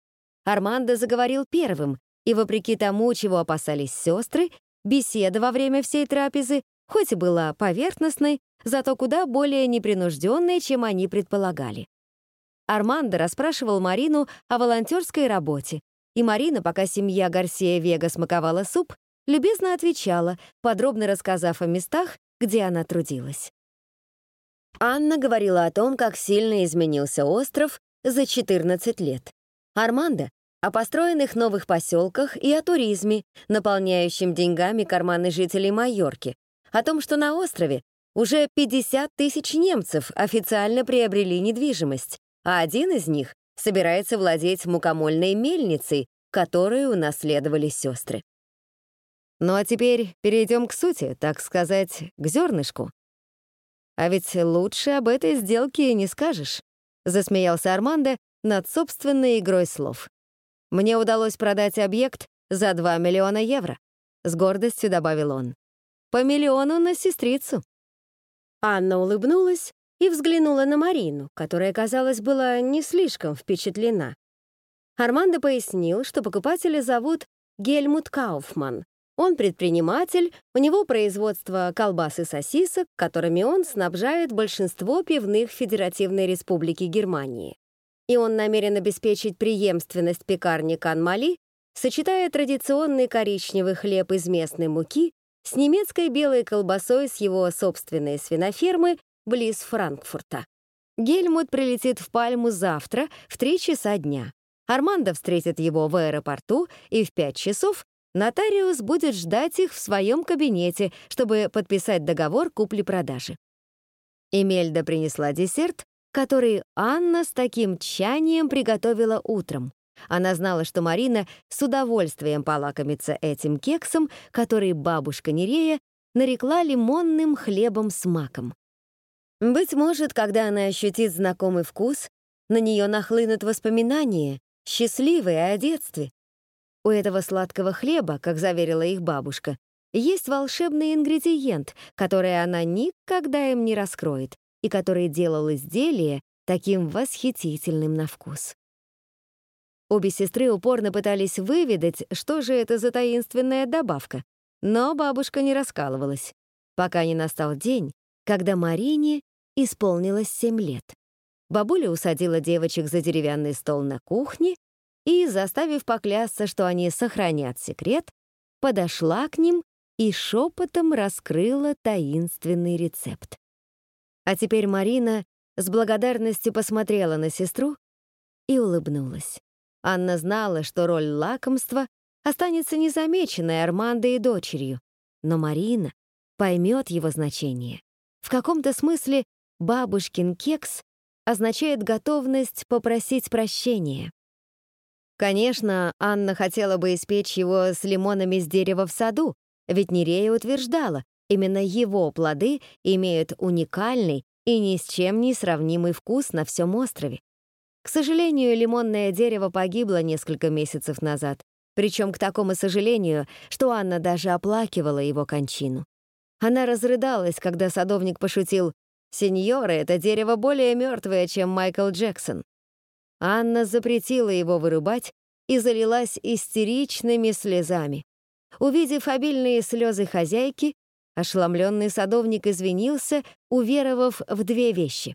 Армандо заговорил первым, и, вопреки тому, чего опасались сестры, беседа во время всей трапезы хоть и была поверхностной, зато куда более непринужденной, чем они предполагали. Армандо расспрашивал Марину о волонтерской работе, и Марина, пока семья Гарсия Вега смаковала суп, любезно отвечала, подробно рассказав о местах, где она трудилась. Анна говорила о том, как сильно изменился остров за 14 лет. Армандо — о построенных новых поселках и о туризме, наполняющем деньгами карманы жителей Майорки, о том, что на острове уже 50 тысяч немцев официально приобрели недвижимость, а один из них собирается владеть мукомольной мельницей, которую унаследовали сестры. Ну а теперь перейдем к сути, так сказать, к зернышку. А ведь лучше об этой сделке не скажешь, засмеялся Армандо над собственной игрой слов. Мне удалось продать объект за 2 миллиона евро, с гордостью добавил он. По миллиону на сестрицу. Анна улыбнулась и взглянула на Марину, которая, казалось, была не слишком впечатлена. Армандо пояснил, что покупателя зовут Гельмут Кауфман. Он предприниматель, у него производство колбас и сосисок, которыми он снабжает большинство пивных Федеративной Республики Германии. И он намерен обеспечить преемственность пекарни Канмали, сочетая традиционный коричневый хлеб из местной муки с немецкой белой колбасой с его собственной свинофермы близ Франкфурта. Гельмут прилетит в Пальму завтра в 3 часа дня. Армандо встретит его в аэропорту, и в 5 часов нотариус будет ждать их в своем кабинете, чтобы подписать договор купли-продажи. Эмельда принесла десерт, который Анна с таким тщанием приготовила утром. Она знала, что Марина с удовольствием полакомится этим кексом, который бабушка Нерея нарекла лимонным хлебом с маком. Быть может, когда она ощутит знакомый вкус, на нее нахлынут воспоминания, счастливые о детстве. У этого сладкого хлеба, как заверила их бабушка, есть волшебный ингредиент, который она никогда им не раскроет и который делал изделие таким восхитительным на вкус. Обе сестры упорно пытались выведать, что же это за таинственная добавка, но бабушка не раскалывалась, пока не настал день, когда Марине исполнилось семь лет. Бабуля усадила девочек за деревянный стол на кухне и, заставив поклясться, что они сохранят секрет, подошла к ним и шепотом раскрыла таинственный рецепт. А теперь Марина с благодарностью посмотрела на сестру и улыбнулась. Анна знала, что роль лакомства останется незамеченной Армандой и дочерью, но Марина поймет его значение. В каком-то смысле бабушкин кекс означает готовность попросить прощения. Конечно, Анна хотела бы испечь его с лимонами с дерева в саду, ведь Нерея утверждала, именно его плоды имеют уникальный и ни с чем не сравнимый вкус на всем острове. К сожалению, лимонное дерево погибло несколько месяцев назад, причем к такому сожалению, что Анна даже оплакивала его кончину. Она разрыдалась, когда садовник пошутил «Сеньора, это дерево более мертвое, чем Майкл Джексон». Анна запретила его вырубать и залилась истеричными слезами. Увидев обильные слезы хозяйки, ошеломленный садовник извинился, уверовав в две вещи.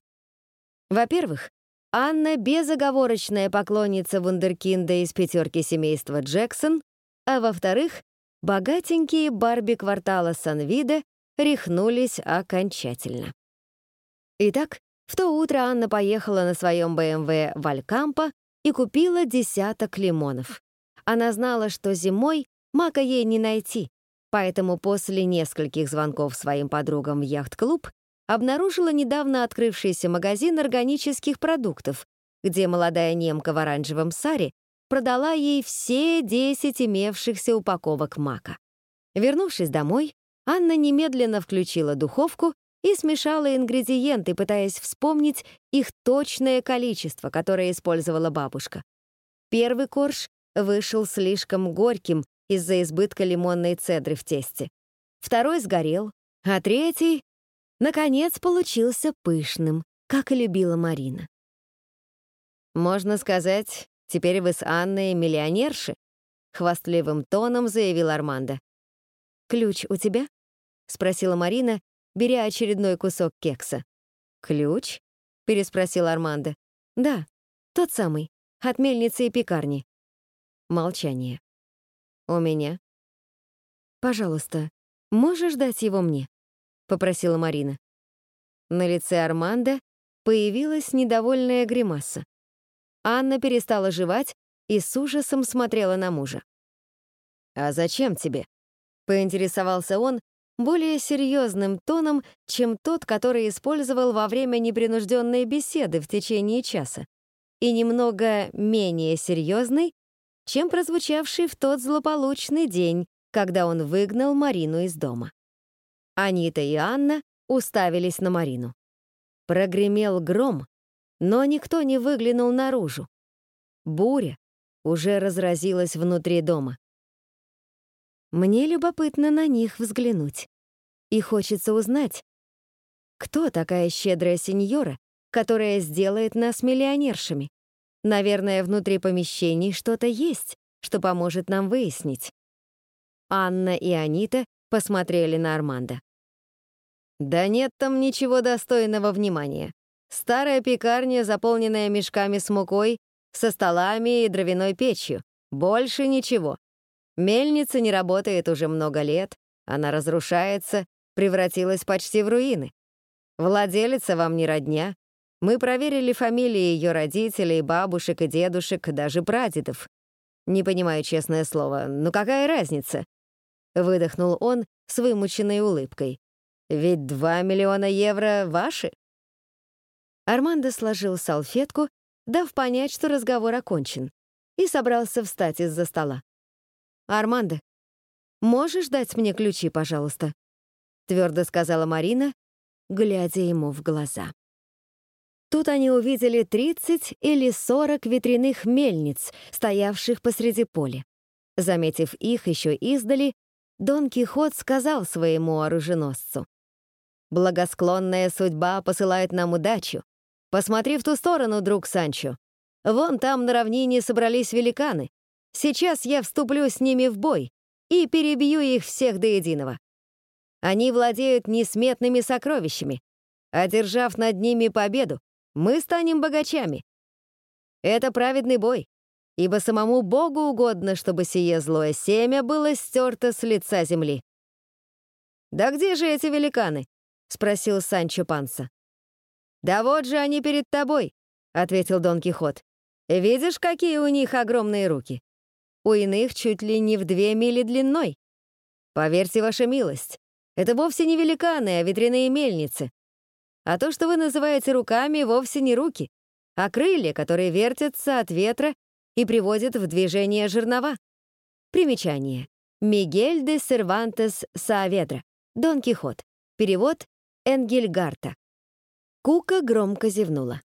Во-первых, Анна — безоговорочная поклонница вундеркинда из пятерки семейства Джексон, а во-вторых, богатенькие Барби квартала Санвида рехнулись окончательно. Итак, в то утро Анна поехала на своем БМВ в Алькампо и купила десяток лимонов. Она знала, что зимой мака ей не найти, поэтому после нескольких звонков своим подругам в яхт-клуб обнаружила недавно открывшийся магазин органических продуктов, где молодая немка в оранжевом саре продала ей все 10 имевшихся упаковок мака. Вернувшись домой, Анна немедленно включила духовку и смешала ингредиенты, пытаясь вспомнить их точное количество, которое использовала бабушка. Первый корж вышел слишком горьким из-за избытка лимонной цедры в тесте. Второй сгорел, а третий, наконец, получился пышным, как и любила Марина. «Можно сказать, теперь вы с Анной миллионерши», — хвастливым тоном заявил Армандо. «Ключ у тебя?» — спросила Марина, беря очередной кусок кекса. «Ключ?» — переспросил Армандо. «Да, тот самый, от мельницы и пекарни». Молчание. «У меня?» «Пожалуйста, можешь дать его мне?» — попросила Марина. На лице Армандо появилась недовольная гримаса. Анна перестала жевать и с ужасом смотрела на мужа. «А зачем тебе?» — поинтересовался он более серьезным тоном, чем тот, который использовал во время непринужденной беседы в течение часа, и немного менее серьезный, чем прозвучавший в тот злополучный день, когда он выгнал Марину из дома. Анита и Анна уставились на Марину. Прогремел гром, но никто не выглянул наружу. Буря уже разразилась внутри дома. Мне любопытно на них взглянуть. И хочется узнать, кто такая щедрая сеньора, которая сделает нас миллионершами. Наверное, внутри помещений что-то есть, что поможет нам выяснить. Анна и Анита посмотрели на Армандо. «Да нет там ничего достойного внимания. Старая пекарня, заполненная мешками с мукой, со столами и дровяной печью. Больше ничего. Мельница не работает уже много лет, она разрушается, превратилась почти в руины. Владелица вам не родня. Мы проверили фамилии ее родителей, бабушек и дедушек, даже прадедов. Не понимаю, честное слово, но какая разница? Выдохнул он с вымученной улыбкой. Ведь два миллиона евро ваши. Армандо сложил салфетку, дав понять, что разговор окончен, и собрался встать из-за стола. «Армандо, можешь дать мне ключи, пожалуйста?» твердо сказала Марина, глядя ему в глаза. Тут они увидели 30 или 40 ветряных мельниц, стоявших посреди поля. Заметив их еще издали, Дон Кихот сказал своему оруженосцу. «Благосклонная судьба посылает нам удачу. Посмотри в ту сторону, друг Санчо. Вон там на равнине собрались великаны. Сейчас я вступлю с ними в бой и перебью их всех до единого. Они владеют несметными сокровищами. Одержав над ними победу, мы станем богачами. Это праведный бой, ибо самому Богу угодно, чтобы сие злое семя было стерто с лица земли. «Да где же эти великаны?» — спросил Санчо Панса. «Да вот же они перед тобой», — ответил Дон Кихот. «Видишь, какие у них огромные руки? У иных чуть ли не в две мили длиной. Поверьте, ваша милость, это вовсе не великаны, а ветряные мельницы. А то, что вы называете руками, вовсе не руки, а крылья, которые вертятся от ветра и приводят в движение жернова. Примечание. Мигель де Сервантес Сааведра. Дон Кихот. Перевод Энгельгарта. Кука громко зевнула.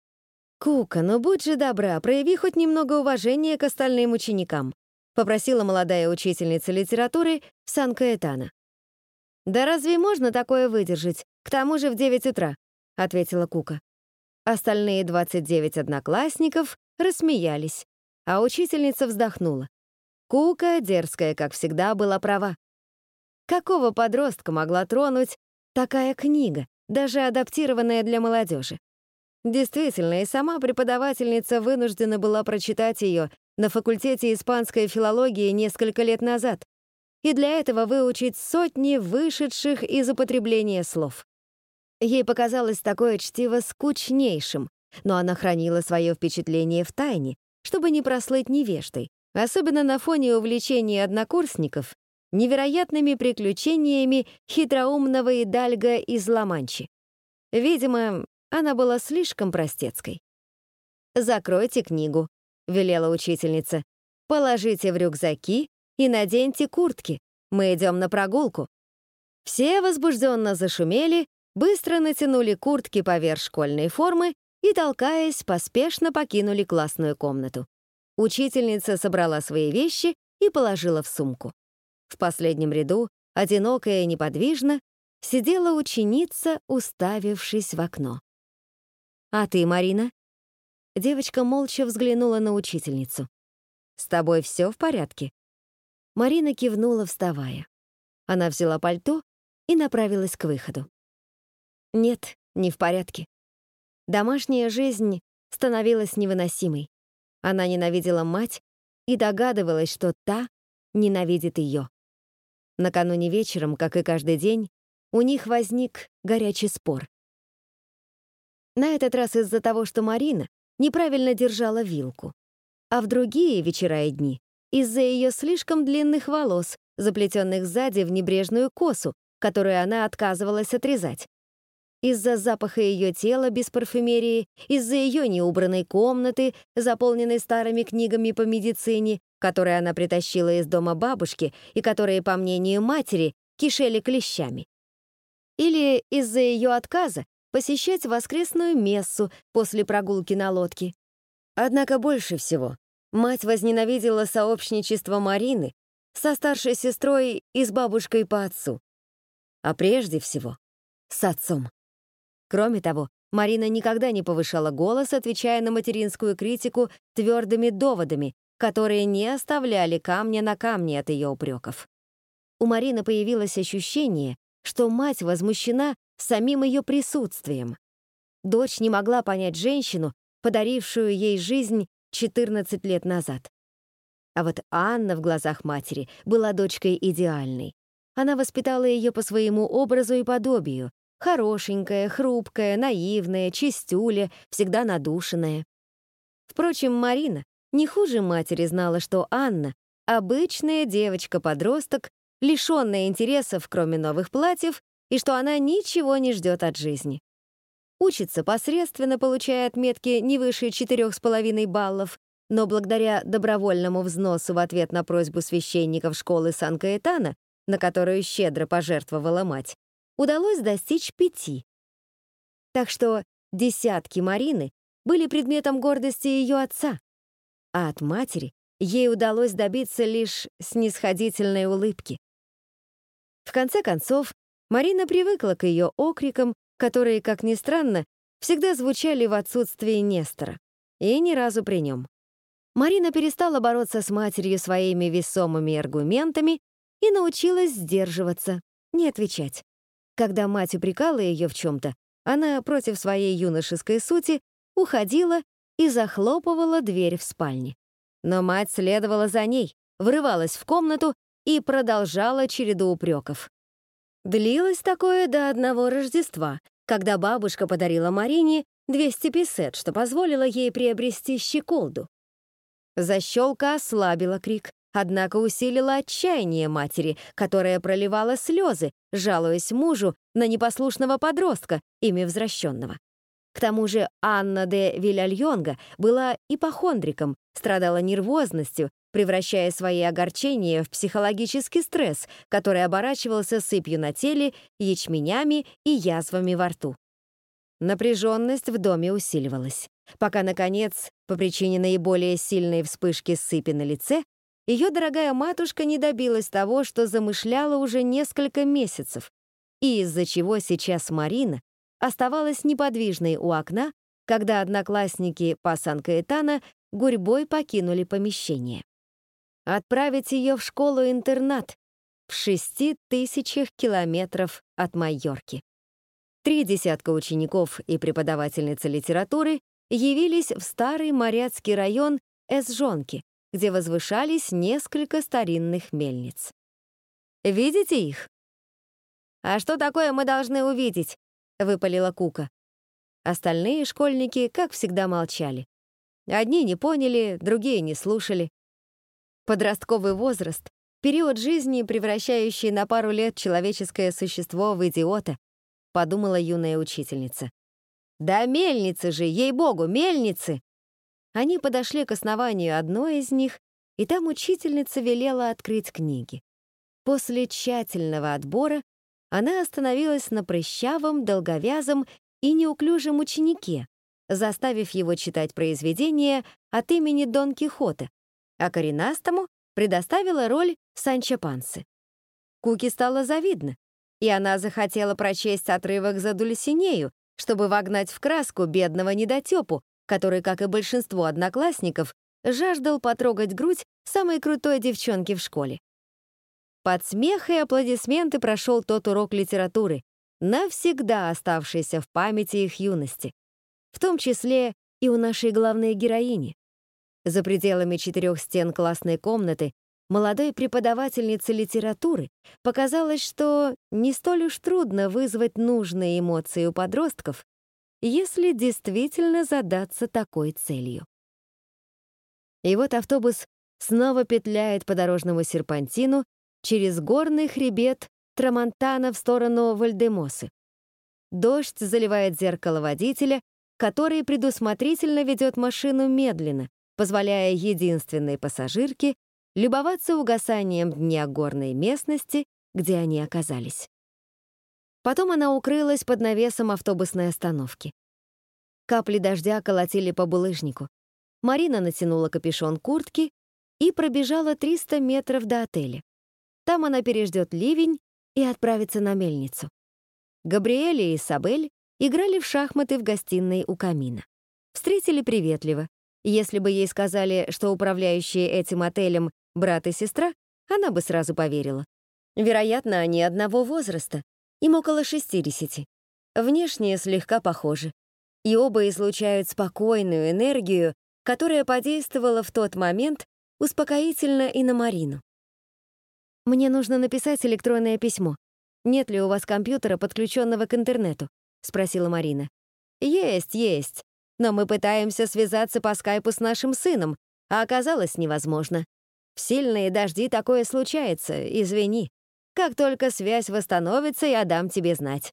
«Кука, ну будь же добра, прояви хоть немного уважения к остальным ученикам», попросила молодая учительница литературы Сан-Каэтана. «Да разве можно такое выдержать? К тому же в 9 утра», — ответила Кука. Остальные 29 одноклассников рассмеялись, а учительница вздохнула. Кука, дерзкая, как всегда, была права. Какого подростка могла тронуть такая книга, даже адаптированная для молодежи? Действительно, и сама преподавательница вынуждена была прочитать ее на факультете испанской филологии несколько лет назад и для этого выучить сотни вышедших из употребления слов. Ей показалось такое чтиво скучнейшим, но она хранила свое впечатление в тайне, чтобы не прослыть невеждой, особенно на фоне увлечения однокурсников невероятными приключениями хитроумного Идальга из Ла-Манчи. Видимо, она была слишком простецкой. «Закройте книгу», — велела учительница. «Положите в рюкзаки и наденьте куртки, мы идем на прогулку». Все возбужденно зашумели, быстро натянули куртки поверх школьной формы и, толкаясь, поспешно покинули классную комнату. Учительница собрала свои вещи и положила в сумку. В последнем ряду, одинокая и неподвижно, сидела ученица, уставившись в окно. «А ты, Марина?» Девочка молча взглянула на учительницу. «С тобой все в порядке?» Марина кивнула, вставая. Она взяла пальто и направилась к выходу. Нет, не в порядке. Домашняя жизнь становилась невыносимой. Она ненавидела мать и догадывалась, что та ненавидит ее. Накануне вечером, как и каждый день, у них возник горячий спор. На этот раз из-за того, что Марина неправильно держала вилку. А в другие вечера и дни из-за ее слишком длинных волос, заплетенных сзади в небрежную косу, которую она отказывалась отрезать. Из-за запаха ее тела без парфюмерии, из-за ее неубранной комнаты, заполненной старыми книгами по медицине, которые она притащила из дома бабушки и которые, по мнению матери, кишели клещами. Или из-за ее отказа посещать воскресную мессу после прогулки на лодке. Однако больше всего мать возненавидела сообщничество Марины со старшей сестрой и с бабушкой по отцу. А прежде всего с отцом. Кроме того, Марина никогда не повышала голос, отвечая на материнскую критику твердыми доводами, которые не оставляли камня на камне от ее упреков. У Марины появилось ощущение, что мать возмущена самим ее присутствием. Дочь не могла понять женщину, подарившую ей жизнь 14 лет назад. А вот Анна в глазах матери была дочкой идеальной. Она воспитала ее по своему образу и подобию, хорошенькая, хрупкая, наивная, чистюля, всегда надушенная. Впрочем, Марина не хуже матери знала, что Анна — обычная девочка-подросток, лишённая интересов, кроме новых платьев, и что она ничего не ждет от жизни. Учится посредственно, получая отметки не выше четырех с половиной баллов, но благодаря добровольному взносу в ответ на просьбу священников школы Сан-Каэтана, на которую щедро пожертвовала мать, удалось достичь пяти. Так что десятки Марины были предметом гордости ее отца, а от матери ей удалось добиться лишь снисходительной улыбки. В конце концов, Марина привыкла к ее окрикам, которые, как ни странно, всегда звучали в отсутствии Нестора, и ни разу при нем. Марина перестала бороться с матерью своими весомыми аргументами и научилась сдерживаться, не отвечать. Когда мать упрекала ее в чем-то, она против своей юношеской сути уходила и захлопывала дверь в спальне. Но мать следовала за ней, врывалась в комнату и продолжала череду упреков. Длилось такое до одного Рождества, когда бабушка подарила Марине 200 песет, что позволило ей приобрести щеколду. Защелка ослабила крик, однако усилила отчаяние матери, которая проливала слезы, жалуясь мужу на непослушного подростка, ими возвращенного. К тому же Анна де Вильальонга была ипохондриком, страдала нервозностью, превращая свои огорчения в психологический стресс, который оборачивался сыпью на теле, ячменями и язвами во рту. Напряженность в доме усиливалась, пока, наконец, по причине наиболее сильной вспышки сыпи на лице, ее дорогая матушка не добилась того, что замышляла уже несколько месяцев, и из-за чего сейчас Марина оставалась неподвижной у окна, когда одноклассники по Сан-Каэтано гурьбой покинули помещение. Отправить ее в школу-интернат в шести тысячах километров от Майорки. Три десятка учеников и преподавательница литературы явились в старый моряцкий район Эсжонки, где возвышались несколько старинных мельниц. «Видите их?» «А что такое мы должны увидеть?» — выпалила Кука. Остальные школьники, как всегда, молчали. Одни не поняли, другие не слушали. Подростковый возраст — период жизни, превращающий на пару лет человеческое существо в идиота, подумала юная учительница. Да мельницы же, ей-богу, мельницы! Они подошли к основанию одной из них, и там учительница велела открыть книги. После тщательного отбора она остановилась на прыщавом, долговязом и неуклюжем ученике, заставив его читать произведение от имени Дон Кихота, а коренастому предоставила роль Санчо Пансы. Куки стало завидно, и она захотела прочесть отрывок за Дульсинею, чтобы вогнать в краску бедного недотепу, который, как и большинство одноклассников, жаждал потрогать грудь самой крутой девчонки в школе. Под смех и аплодисменты прошел тот урок литературы, навсегда оставшийся в памяти их юности, в том числе и у нашей главной героини. За пределами четырех стен классной комнаты молодой преподавательнице литературы показалось, что не столь уж трудно вызвать нужные эмоции у подростков, если действительно задаться такой целью. И вот автобус снова петляет по дорожному серпантину через горный хребет Трамонтана в сторону Вальдемосы. Дождь заливает зеркало водителя, который предусмотрительно ведет машину медленно, позволяя единственной пассажирке любоваться угасанием дня горной местности, где они оказались. Потом она укрылась под навесом автобусной остановки. Капли дождя колотили по булыжнику. Марина натянула капюшон куртки и пробежала 300 метров до отеля. Там она переждет ливень и отправится на мельницу. Габриэль и Isabель играли в шахматы в гостиной у камина. Встретили приветливо. Если бы ей сказали, что управляющие этим отелем брат и сестра, она бы сразу поверила. Вероятно, они одного возраста, им около 60. Внешне слегка похожи. И оба излучают спокойную энергию, которая подействовала в тот момент успокоительно и на Марину. «Мне нужно написать электронное письмо. Нет ли у вас компьютера, подключенного к интернету?» — спросила Марина. «Есть, есть. Но мы пытаемся связаться по скайпу с нашим сыном, а оказалось невозможно. В сильные дожди такое случается, извини. Как только связь восстановится, я дам тебе знать».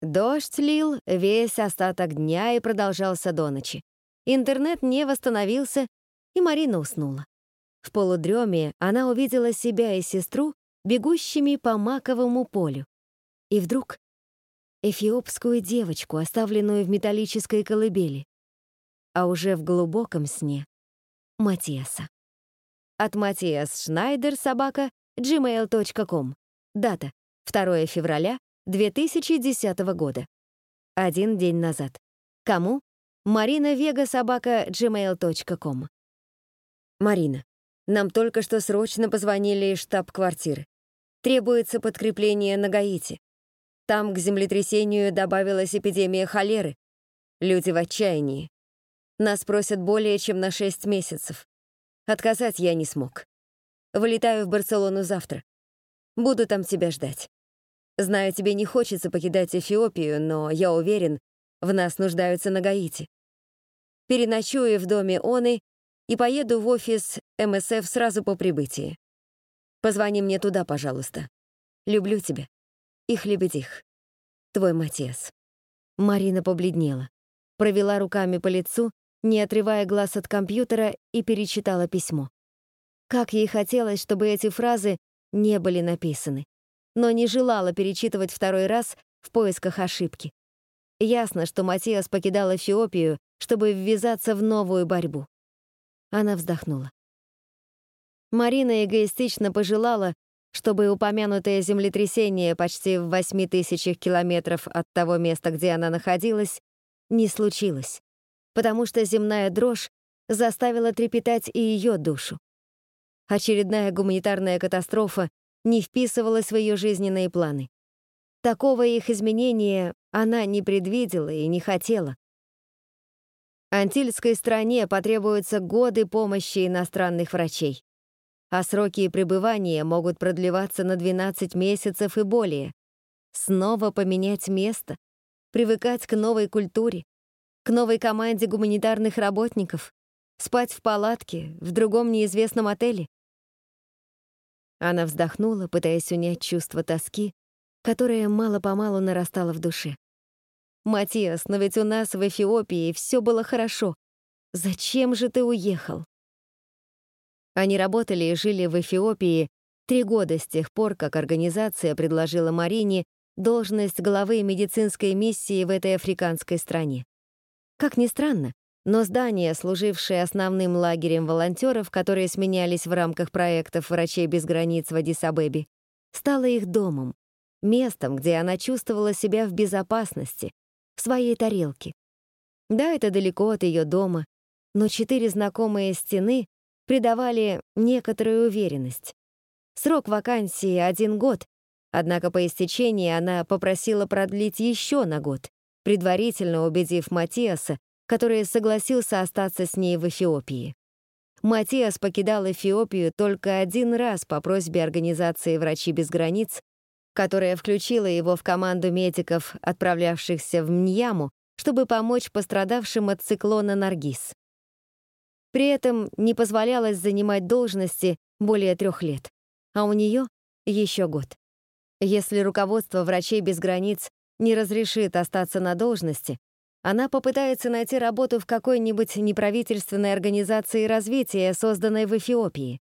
Дождь лил весь остаток дня и продолжался до ночи. Интернет не восстановился, и Марина уснула. В полудреме она увидела себя и сестру, бегущими по маковому полю. И вдруг эфиопскую девочку, оставленную в металлической колыбели. А уже в глубоком сне — Матиаса. От Матиас Шнайдер собака gmail.com. Дата 2 февраля 2010 года. Один день назад. Кому? Марина Вега собака gmail.com. Марина, нам только что срочно позвонили из штаб-квартиры. Требуется подкрепление на Гаити. Там к землетрясению добавилась эпидемия холеры. Люди в отчаянии. Нас просят более чем на 6 месяцев. Отказать я не смог. Вылетаю в Барселону завтра. Буду там тебя ждать. Знаю, тебе не хочется покидать Эфиопию, но я уверен, в нас нуждаются на Гаити. Переночую в доме Оны и поеду в офис МСФ сразу по прибытии. Позвони мне туда, пожалуйста. Люблю тебя. Их лебедих. Твой Матиас. Марина побледнела, провела руками по лицу не отрывая глаз от компьютера, и перечитала письмо. Как ей хотелось, чтобы эти фразы не были написаны, но не желала перечитывать второй раз в поисках ошибки. Ясно, что Матиас покидал Эфиопию, чтобы ввязаться в новую борьбу. Она вздохнула. Марина эгоистично пожелала, чтобы упомянутое землетрясение почти в восьми тысячах километров от того места, где она находилась, не случилось потому что земная дрожь заставила трепетать и ее душу. Очередная гуманитарная катастрофа не вписывалась в ее жизненные планы. Такого их изменения она не предвидела и не хотела. Антильской стране потребуются годы помощи иностранных врачей, а сроки пребывания могут продлеваться на 12 месяцев и более. Снова поменять место, привыкать к новой культуре, к новой команде гуманитарных работников, спать в палатке в другом неизвестном отеле. Она вздохнула, пытаясь унять чувство тоски, которое мало-помалу нарастало в душе. «Матиас, но ведь у нас в Эфиопии все было хорошо. Зачем же ты уехал?» Они работали и жили в Эфиопии три года с тех пор, как организация предложила Марине должность главы медицинской миссии в этой африканской стране. Как ни странно, но здание, служившее основным лагерем волонтеров, которые сменялись в рамках проектов «Врачей без границ» в Адис-Абебе, стало их домом, местом, где она чувствовала себя в безопасности, в своей тарелке. Да, это далеко от ее дома, но четыре знакомые стены придавали некоторую уверенность. Срок вакансии — один год, однако по истечении она попросила продлить еще на год предварительно убедив Матиаса, который согласился остаться с ней в Эфиопии. Матиас покидал Эфиопию только один раз по просьбе организации «Врачи без границ», которая включила его в команду медиков, отправлявшихся в Мьяму, чтобы помочь пострадавшим от циклона Наргиз. При этом не позволялось занимать должности более трех лет, а у нее еще год. Если руководство «Врачей без границ» не разрешит остаться на должности, она попытается найти работу в какой-нибудь неправительственной организации развития, созданной в Эфиопии.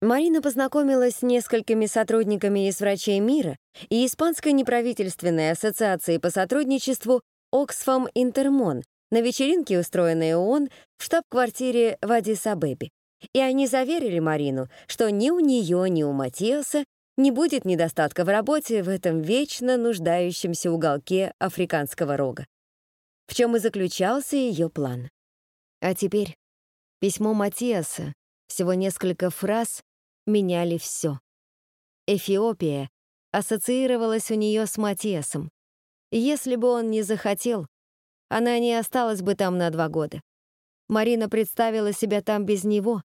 Марина познакомилась с несколькими сотрудниками из «Врачей мира» и Испанской неправительственной ассоциации по сотрудничеству «Оксфам Интермон» на вечеринке, устроенной ООН в штаб-квартире в Адис-Абебе. И они заверили Марину, что ни у нее, ни у Матиаса не будет недостатка в работе в этом вечно нуждающемся уголке африканского рога. В чем и заключался ее план. А теперь письмо Матиаса, всего несколько фраз, меняли все. Эфиопия ассоциировалась у нее с Матиасом. Если бы он не захотел, она не осталась бы там на два года. Марина представила себя там без него,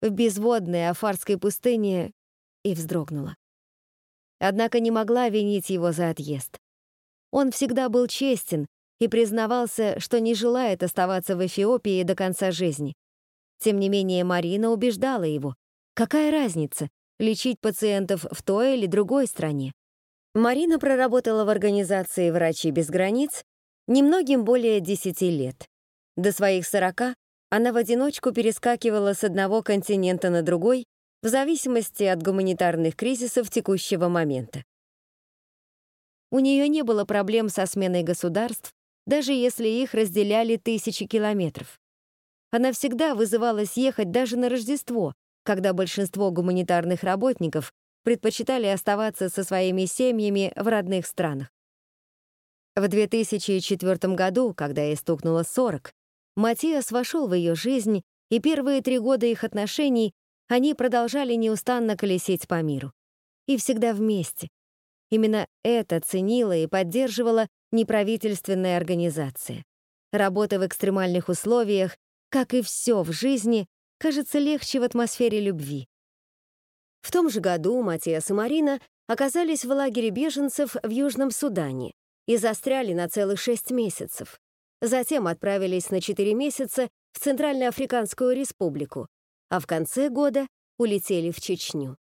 в безводной афарской пустыне, и вздрогнула. Однако не могла винить его за отъезд. Он всегда был честен и признавался, что не желает оставаться в Эфиопии до конца жизни. Тем не менее, Марина убеждала его. Какая разница, лечить пациентов в той или другой стране? Марина проработала в организации «Врачи без границ» немногим более 10 лет. До своих 40 она в одиночку перескакивала с одного континента на другой в зависимости от гуманитарных кризисов текущего момента. У нее не было проблем со сменой государств, даже если их разделяли тысячи километров. Она всегда вызывалась ехать даже на Рождество, когда большинство гуманитарных работников предпочитали оставаться со своими семьями в родных странах. В 2004 году, когда ей стукнуло 40, Матиас вошел в ее жизнь, и первые три года их отношений они продолжали неустанно колесить по миру. И всегда вместе. Именно это ценила и поддерживала неправительственная организация. Работа в экстремальных условиях, как и все в жизни, кажется легче в атмосфере любви. В том же году Матиас и Марина оказались в лагере беженцев в Южном Судане и застряли на целых шесть месяцев. Затем отправились на четыре месяца в Центральноафриканскую республику, а в конце года улетели в Чечню.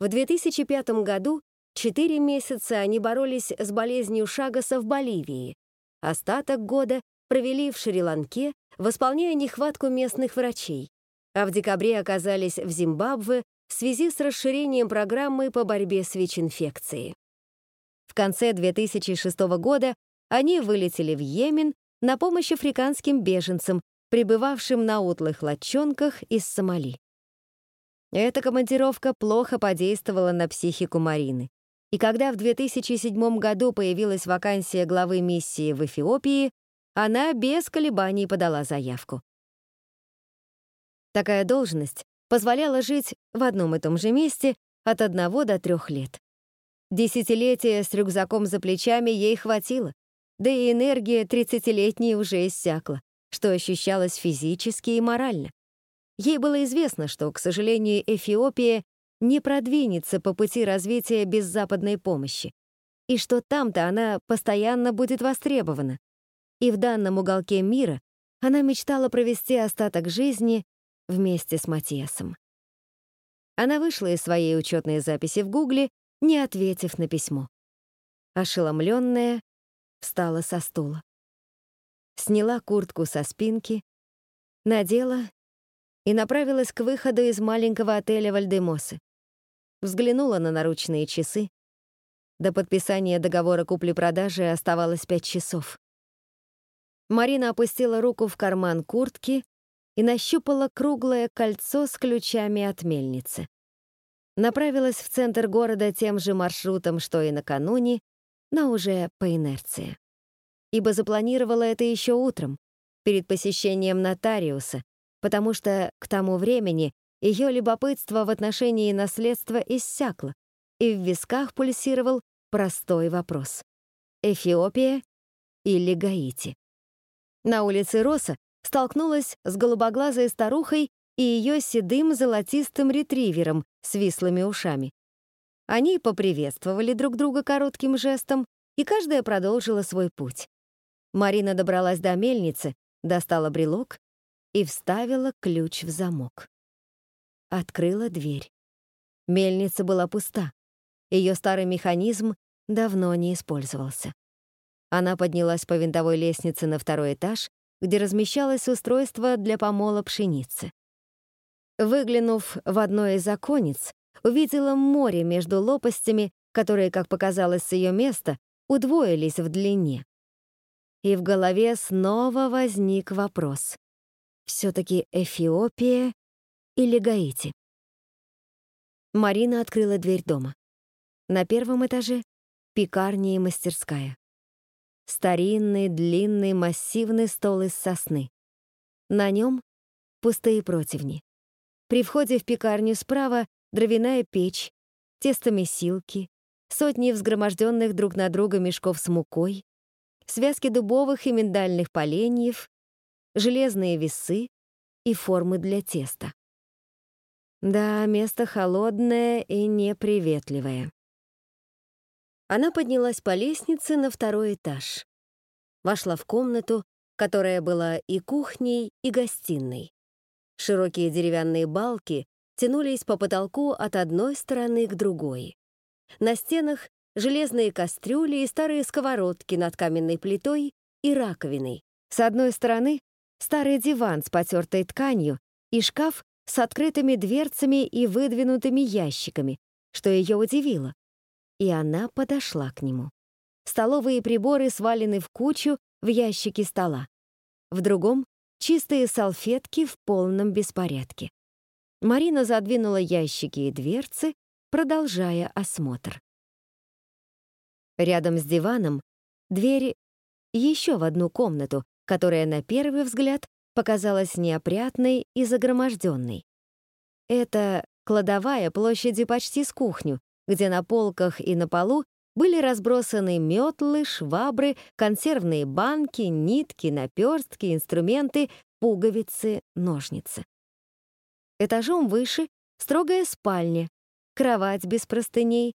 В 2005 году четыре месяца они боролись с болезнью Шагаса в Боливии. Остаток года провели в Шри-Ланке, восполняя нехватку местных врачей, а в декабре оказались в Зимбабве в связи с расширением программы по борьбе с ВИЧ-инфекцией. В конце 2006 года они вылетели в Йемен на помощь африканским беженцам, прибывавшим на утлых лодчонках из Сомали. Эта командировка плохо подействовала на психику Марины. И когда в 2007 году появилась вакансия главы миссии в Эфиопии, она без колебаний подала заявку. Такая должность позволяла жить в одном и том же месте от одного до трех лет. Десятилетия с рюкзаком за плечами ей хватило, да и энергия тридцатилетней уже иссякла что ощущалось физически и морально. Ей было известно, что, к сожалению, Эфиопия не продвинется по пути развития без западной помощи, и что там-то она постоянно будет востребована. И в данном уголке мира она мечтала провести остаток жизни вместе с Матиасом. Она вышла из своей учетной записи в Гугле, не ответив на письмо. Ошеломленная, встала со стула сняла куртку со спинки, надела и направилась к выходу из маленького отеля Вальдемосы. Взглянула на наручные часы. До подписания договора купли-продажи оставалось пять часов. Марина опустила руку в карман куртки и нащупала круглое кольцо с ключами от мельницы. Направилась в центр города тем же маршрутом, что и накануне, но уже по инерции ибо запланировала это еще утром, перед посещением нотариуса, потому что к тому времени ее любопытство в отношении наследства иссякло, и в висках пульсировал простой вопрос. Эфиопия или Гаити? На улице Роса столкнулась с голубоглазой старухой и ее седым золотистым ретривером с вислыми ушами. Они поприветствовали друг друга коротким жестом, и каждая продолжила свой путь. Марина добралась до мельницы, достала брелок и вставила ключ в замок. Открыла дверь. Мельница была пуста. Ее старый механизм давно не использовался. Она поднялась по винтовой лестнице на второй этаж, где размещалось устройство для помола пшеницы. Выглянув в одно из оконец, увидела море между лопастями, которые, как показалось с ее места, удвоились в длине. И в голове снова возник вопрос. Все-таки Эфиопия или Гаити? Марина открыла дверь дома. На первом этаже — пекарня и мастерская. Старинный, длинный, массивный стол из сосны. На нем пустые противни. При входе в пекарню справа дровяная печь, тестомесилки, сотни взгроможденных друг на друга мешков с мукой, связки дубовых и миндальных поленьев, железные весы и формы для теста. Да, место холодное и неприветливое. Она поднялась по лестнице на второй этаж. Вошла в комнату, которая была и кухней, и гостиной. Широкие деревянные балки тянулись по потолку от одной стороны к другой. На стенах железные кастрюли и старые сковородки над каменной плитой и раковиной. С одной стороны старый диван с потертой тканью и шкаф с открытыми дверцами и выдвинутыми ящиками, что ее удивило и она подошла к нему. Столовые приборы свалены в кучу в ящике стола. В другом — чистые салфетки в полном беспорядке. Марина задвинула ящики и дверцы, продолжая осмотр. Рядом с диваном дверь еще в одну комнату, которая на первый взгляд показалась неопрятной и загроможденной. Это кладовая площади почти с кухню, где на полках и на полу были разбросаны метлы, швабры, консервные банки, нитки, наперстки, инструменты, пуговицы, ножницы. Этажом выше — строгая спальня, кровать без простыней,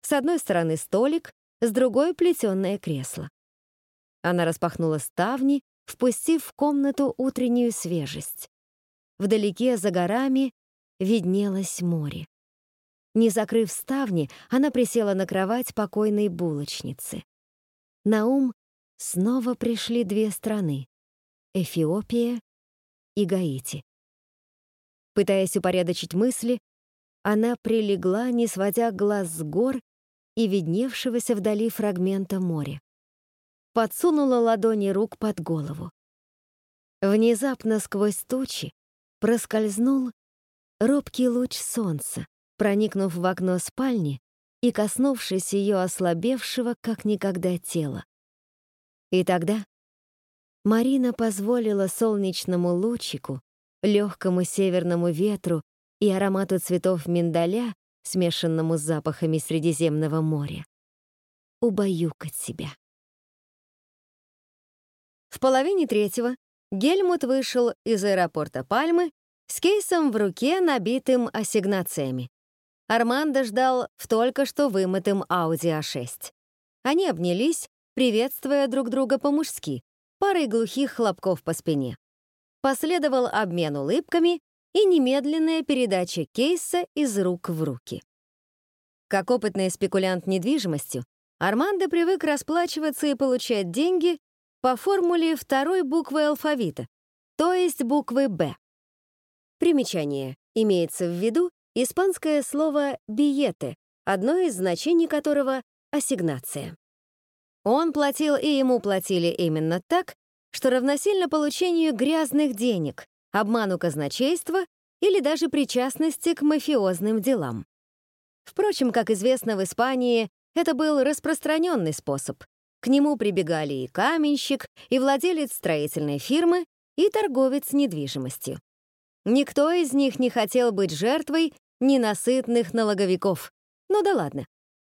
с одной стороны столик, с другой — плетённое кресло. Она распахнула ставни, впустив в комнату утреннюю свежесть. Вдалеке, за горами, виднелось море. Не закрыв ставни, она присела на кровать покойной булочницы. На ум снова пришли две страны — Эфиопия и Гаити. Пытаясь упорядочить мысли, она прилегла, не сводя глаз с гор и видневшегося вдали фрагмента моря. Подсунула ладони рук под голову. Внезапно сквозь тучи проскользнул робкий луч солнца, проникнув в окно спальни и коснувшись ее ослабевшего как никогда тела. И тогда Марина позволила солнечному лучику, легкому северному ветру и аромату цветов миндаля, смешанному с запахами Средиземного моря, убаюкать себя. В половине третьего Гельмут вышел из аэропорта Пальмы с кейсом в руке, набитым ассигнациями. Армандо ждал в только что вымытым Audi A6. Они обнялись, приветствуя друг друга по-мужски, парой глухих хлопков по спине. Последовал обмен улыбками и немедленная передача кейса из рук в руки. Как опытный спекулянт недвижимостью, Армандо привык расплачиваться и получать деньги по формуле второй буквы алфавита, то есть буквы «Б». Примечание. Имеется в виду испанское слово «биете», одно из значений которого — ассигнация. Он платил и ему платили именно так, что равносильно получению грязных денег, обману казначейства или даже причастности к мафиозным делам. Впрочем, как известно в Испании, это был распространенный способ. К нему прибегали и каменщик, и владелец строительной фирмы, и торговец недвижимостью. Никто из них не хотел быть жертвой ненасытных налоговиков. Ну да ладно.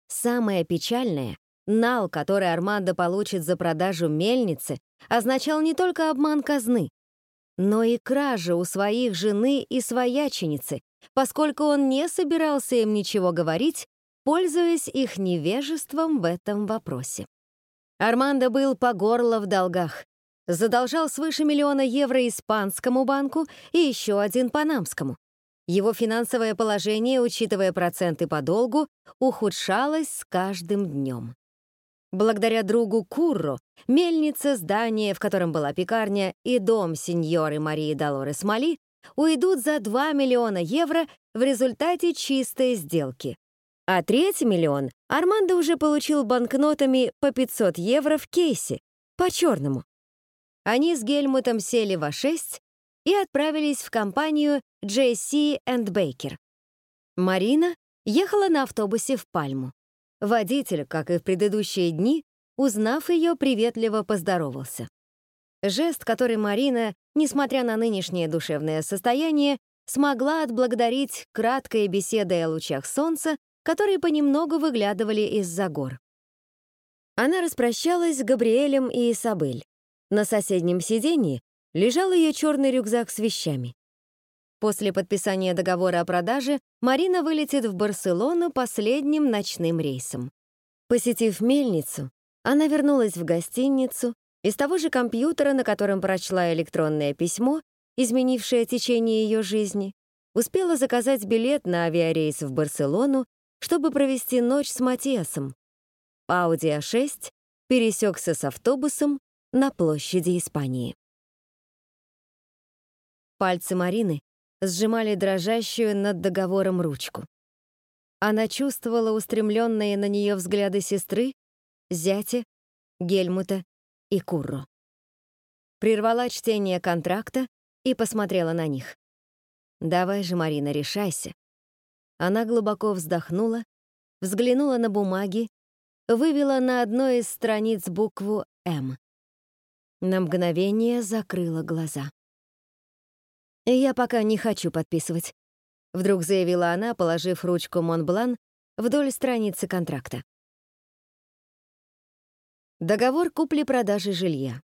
Самое печальное — нал, который Армандо получит за продажу мельницы, означал не только обман казны, но и кража у своих жены и свояченицы, поскольку он не собирался им ничего говорить пользуясь их невежеством в этом вопросе. Армандо был по горло в долгах. Задолжал свыше миллиона евро испанскому банку и еще один панамскому. Его финансовое положение, учитывая проценты по долгу, ухудшалось с каждым днем. Благодаря другу Курро, мельница, здание, в котором была пекарня, и дом сеньоры Марии Долорес Мали уйдут за 2 миллиона евро в результате чистой сделки. А третий миллион Армандо уже получил банкнотами по 500 евро в кейсе, по-черному. Они с Гельмутом сели в А6 и отправились в компанию JC Baker. Марина ехала на автобусе в Пальму. Водитель, как и в предыдущие дни, узнав ее, приветливо поздоровался. Жест, который Марина, несмотря на нынешнее душевное состояние, смогла отблагодарить краткой беседой о лучах солнца, которые понемногу выглядывали из-за гор. Она распрощалась с Габриэлем и Исабель. На соседнем сиденье лежал ее черный рюкзак с вещами. После подписания договора о продаже Марина вылетит в Барселону последним ночным рейсом. Посетив мельницу, она вернулась в гостиницу из того же компьютера, на котором прочла электронное письмо, изменившее течение ее жизни, успела заказать билет на авиарейс в Барселону, чтобы провести ночь с Матиасом. Ауди А6 пересекся с автобусом на площади Испании. Пальцы Марины сжимали дрожащую над договором ручку. Она чувствовала устремленные на нее взгляды сестры, зятя, Гельмута и Курро. Прервала чтение контракта и посмотрела на них. «Давай же, Марина, решайся». Она глубоко вздохнула, взглянула на бумаги, вывела на одной из страниц букву «М». На мгновение закрыла глаза. «Я пока не хочу подписывать», — вдруг заявила она, положив ручку Монблан вдоль страницы контракта. Договор купли-продажи жилья.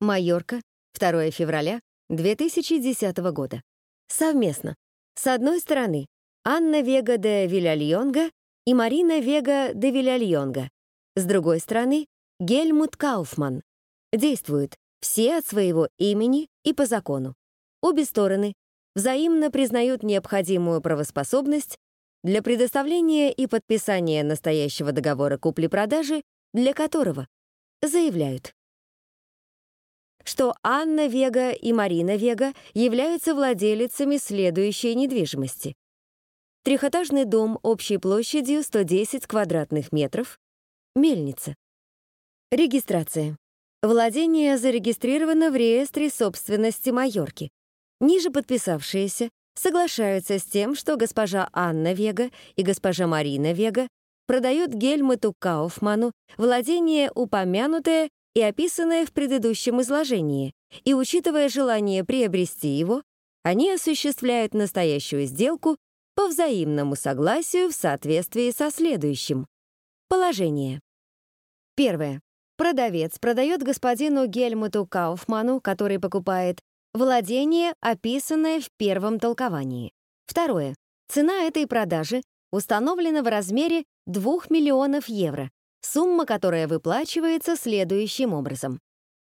Майорка, 2 февраля 2010 года. Совместно. С одной стороны, Анна Вега де Вильяльонга и Марина Вега де Вильяльонга. С другой стороны, Гельмут Кауфман, действуют все от своего имени и по закону. Обе стороны взаимно признают необходимую правоспособность для предоставления и подписания настоящего договора купли-продажи, для которого заявляют, что Анна Вега и Марина Вега являются владелицами следующей недвижимости. Трехэтажный дом общей площадью 110 квадратных метров, мельница. Регистрация. Владение зарегистрировано в реестре собственности Майорки. Ниже подписавшиеся соглашаются с тем, что госпожа Анна Вега и госпожа Марина Вега продают Гельмуту Кауфману владение, упомянутое и описанное в предыдущем изложении, и, учитывая желание приобрести его, они осуществляют настоящую сделку по взаимному согласию в соответствии со следующим. Положение. Первое. Продавец продает господину Гельмуту Кауфману, который покупает, владение, описанное в первом толковании. Второе. Цена этой продажи установлена в размере 2 миллионов евро, сумма, которая выплачивается следующим образом.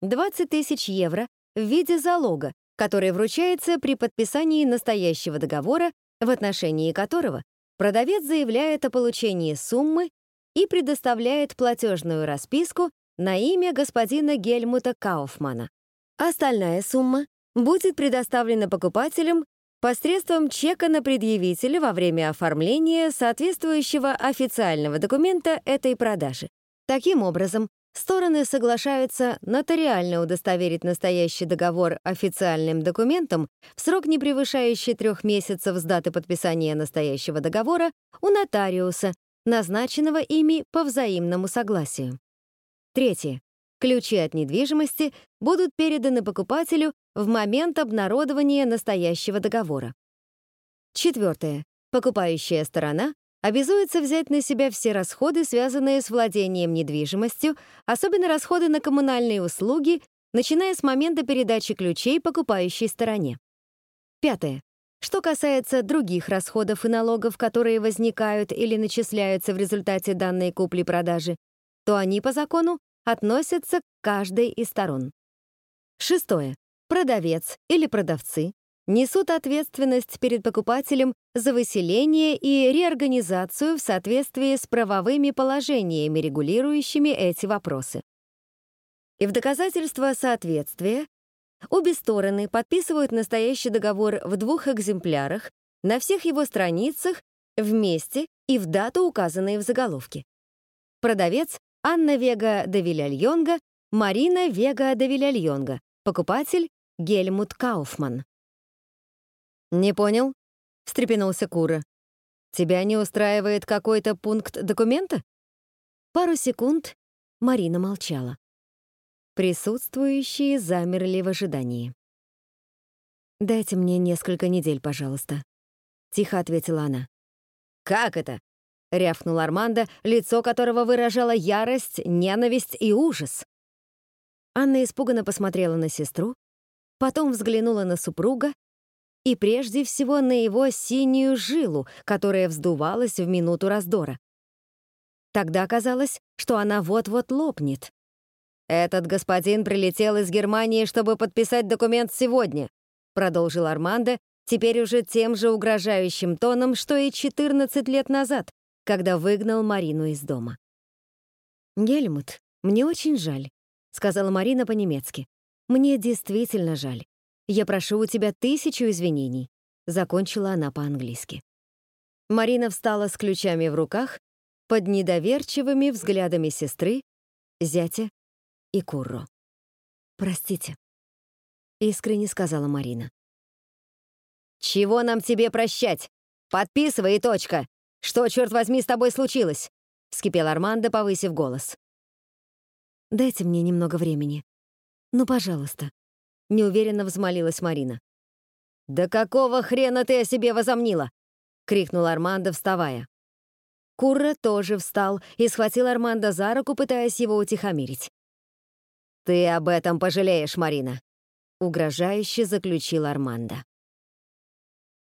20 тысяч евро в виде залога, который вручается при подписании настоящего договора, в отношении которого продавец заявляет о получении суммы и предоставляет платежную расписку на имя господина Гельмута Кауфмана. Остальная сумма будет предоставлена покупателям посредством чека на предъявителя во время оформления соответствующего официального документа этой продажи. Таким образом, стороны соглашаются нотариально удостоверить настоящий договор официальным документом в срок, не превышающий трех месяцев с даты подписания настоящего договора у нотариуса, назначенного ими по взаимному согласию. Третье. Ключи от недвижимости будут переданы покупателю в момент обнародования настоящего договора. Четвертое. Покупающая сторона обязуется взять на себя все расходы, связанные с владением недвижимостью, особенно расходы на коммунальные услуги, начиная с момента передачи ключей покупающей стороне. Пятое. Что касается других расходов и налогов, которые возникают или начисляются в результате данной купли-продажи, то они по закону относятся к каждой из сторон. Шестое. Продавец или продавцы несут ответственность перед покупателем за выселение и реорганизацию в соответствии с правовыми положениями, регулирующими эти вопросы. И в доказательство соответствия обе стороны подписывают настоящий договор в двух экземплярах на всех его страницах вместе и в дату, указанные в заголовке. Продавец Анна Вега де Вильяльонга, Марина Вега де Вильяльонга, покупатель Гельмут Кауфман. «Не понял?» — встрепенулся Кура. «Тебя не устраивает какой-то пункт документа?» Пару секунд Марина молчала. Присутствующие замерли в ожидании. «Дайте мне несколько недель, пожалуйста», — тихо ответила она. «Как это?» — рявкнул Армандо, лицо которого выражало ярость, ненависть и ужас. Анна испуганно посмотрела на сестру, потом взглянула на супруга и прежде всего на его синюю жилу, которая вздувалась в минуту раздора. Тогда казалось, что она вот-вот лопнет. «Этот господин прилетел из Германии, чтобы подписать документ сегодня», продолжил Армандо, теперь уже тем же угрожающим тоном, что и 14 лет назад, когда выгнал Марину из дома. «Гельмут, мне очень жаль», — сказала Марина по-немецки. «Мне действительно жаль. Я прошу у тебя тысячу извинений», — закончила она по-английски. Марина встала с ключами в руках под недоверчивыми взглядами сестры, зятя и Курро. «Простите», — искренне сказала Марина. «Чего нам тебе прощать? Подписывай точка! Что, черт возьми, с тобой случилось?» — вскипел Армандо, повысив голос. «Дайте мне немного времени. Ну, пожалуйста», — неуверенно взмолилась Марина. «Да какого хрена ты о себе возомнила?» — крикнул Армандо, вставая. Курра тоже встал и схватил Армандо за руку, пытаясь его утихомирить. «Ты об этом пожалеешь, Марина», — угрожающе заключил Армандо.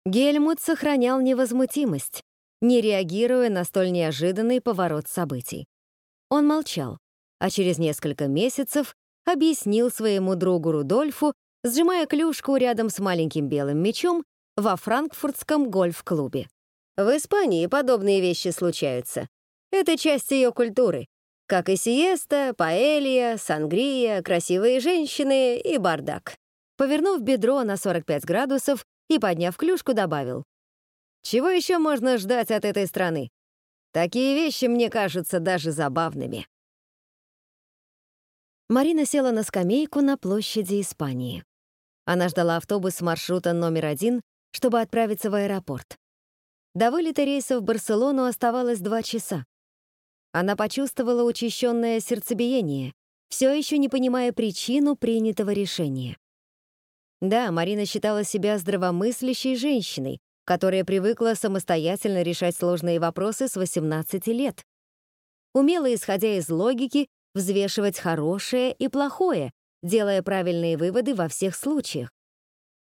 Гельмут сохранял невозмутимость, не реагируя на столь неожиданный поворот событий. Он молчал, а через несколько месяцев объяснил своему другу Рудольфу, сжимая клюшку рядом с маленьким белым мячом во франкфуртском гольф-клубе. В Испании подобные вещи случаются. Это часть ее культуры, как и сиеста, паэлья, сангрия, красивые женщины и бардак. Повернув бедро на 45 градусов и подняв клюшку, добавил. Чего еще можно ждать от этой страны? Такие вещи мне кажутся даже забавными. Марина села на скамейку на площади Испании. Она ждала автобус маршрута номер один, чтобы отправиться в аэропорт. До вылета рейса в Барселону оставалось два часа. Она почувствовала учащенное сердцебиение, все еще не понимая причину принятого решения. Да, Марина считала себя здравомыслящей женщиной, которая привыкла самостоятельно решать сложные вопросы с 18 лет. Умела, исходя из логики, взвешивать хорошее и плохое, делая правильные выводы во всех случаях.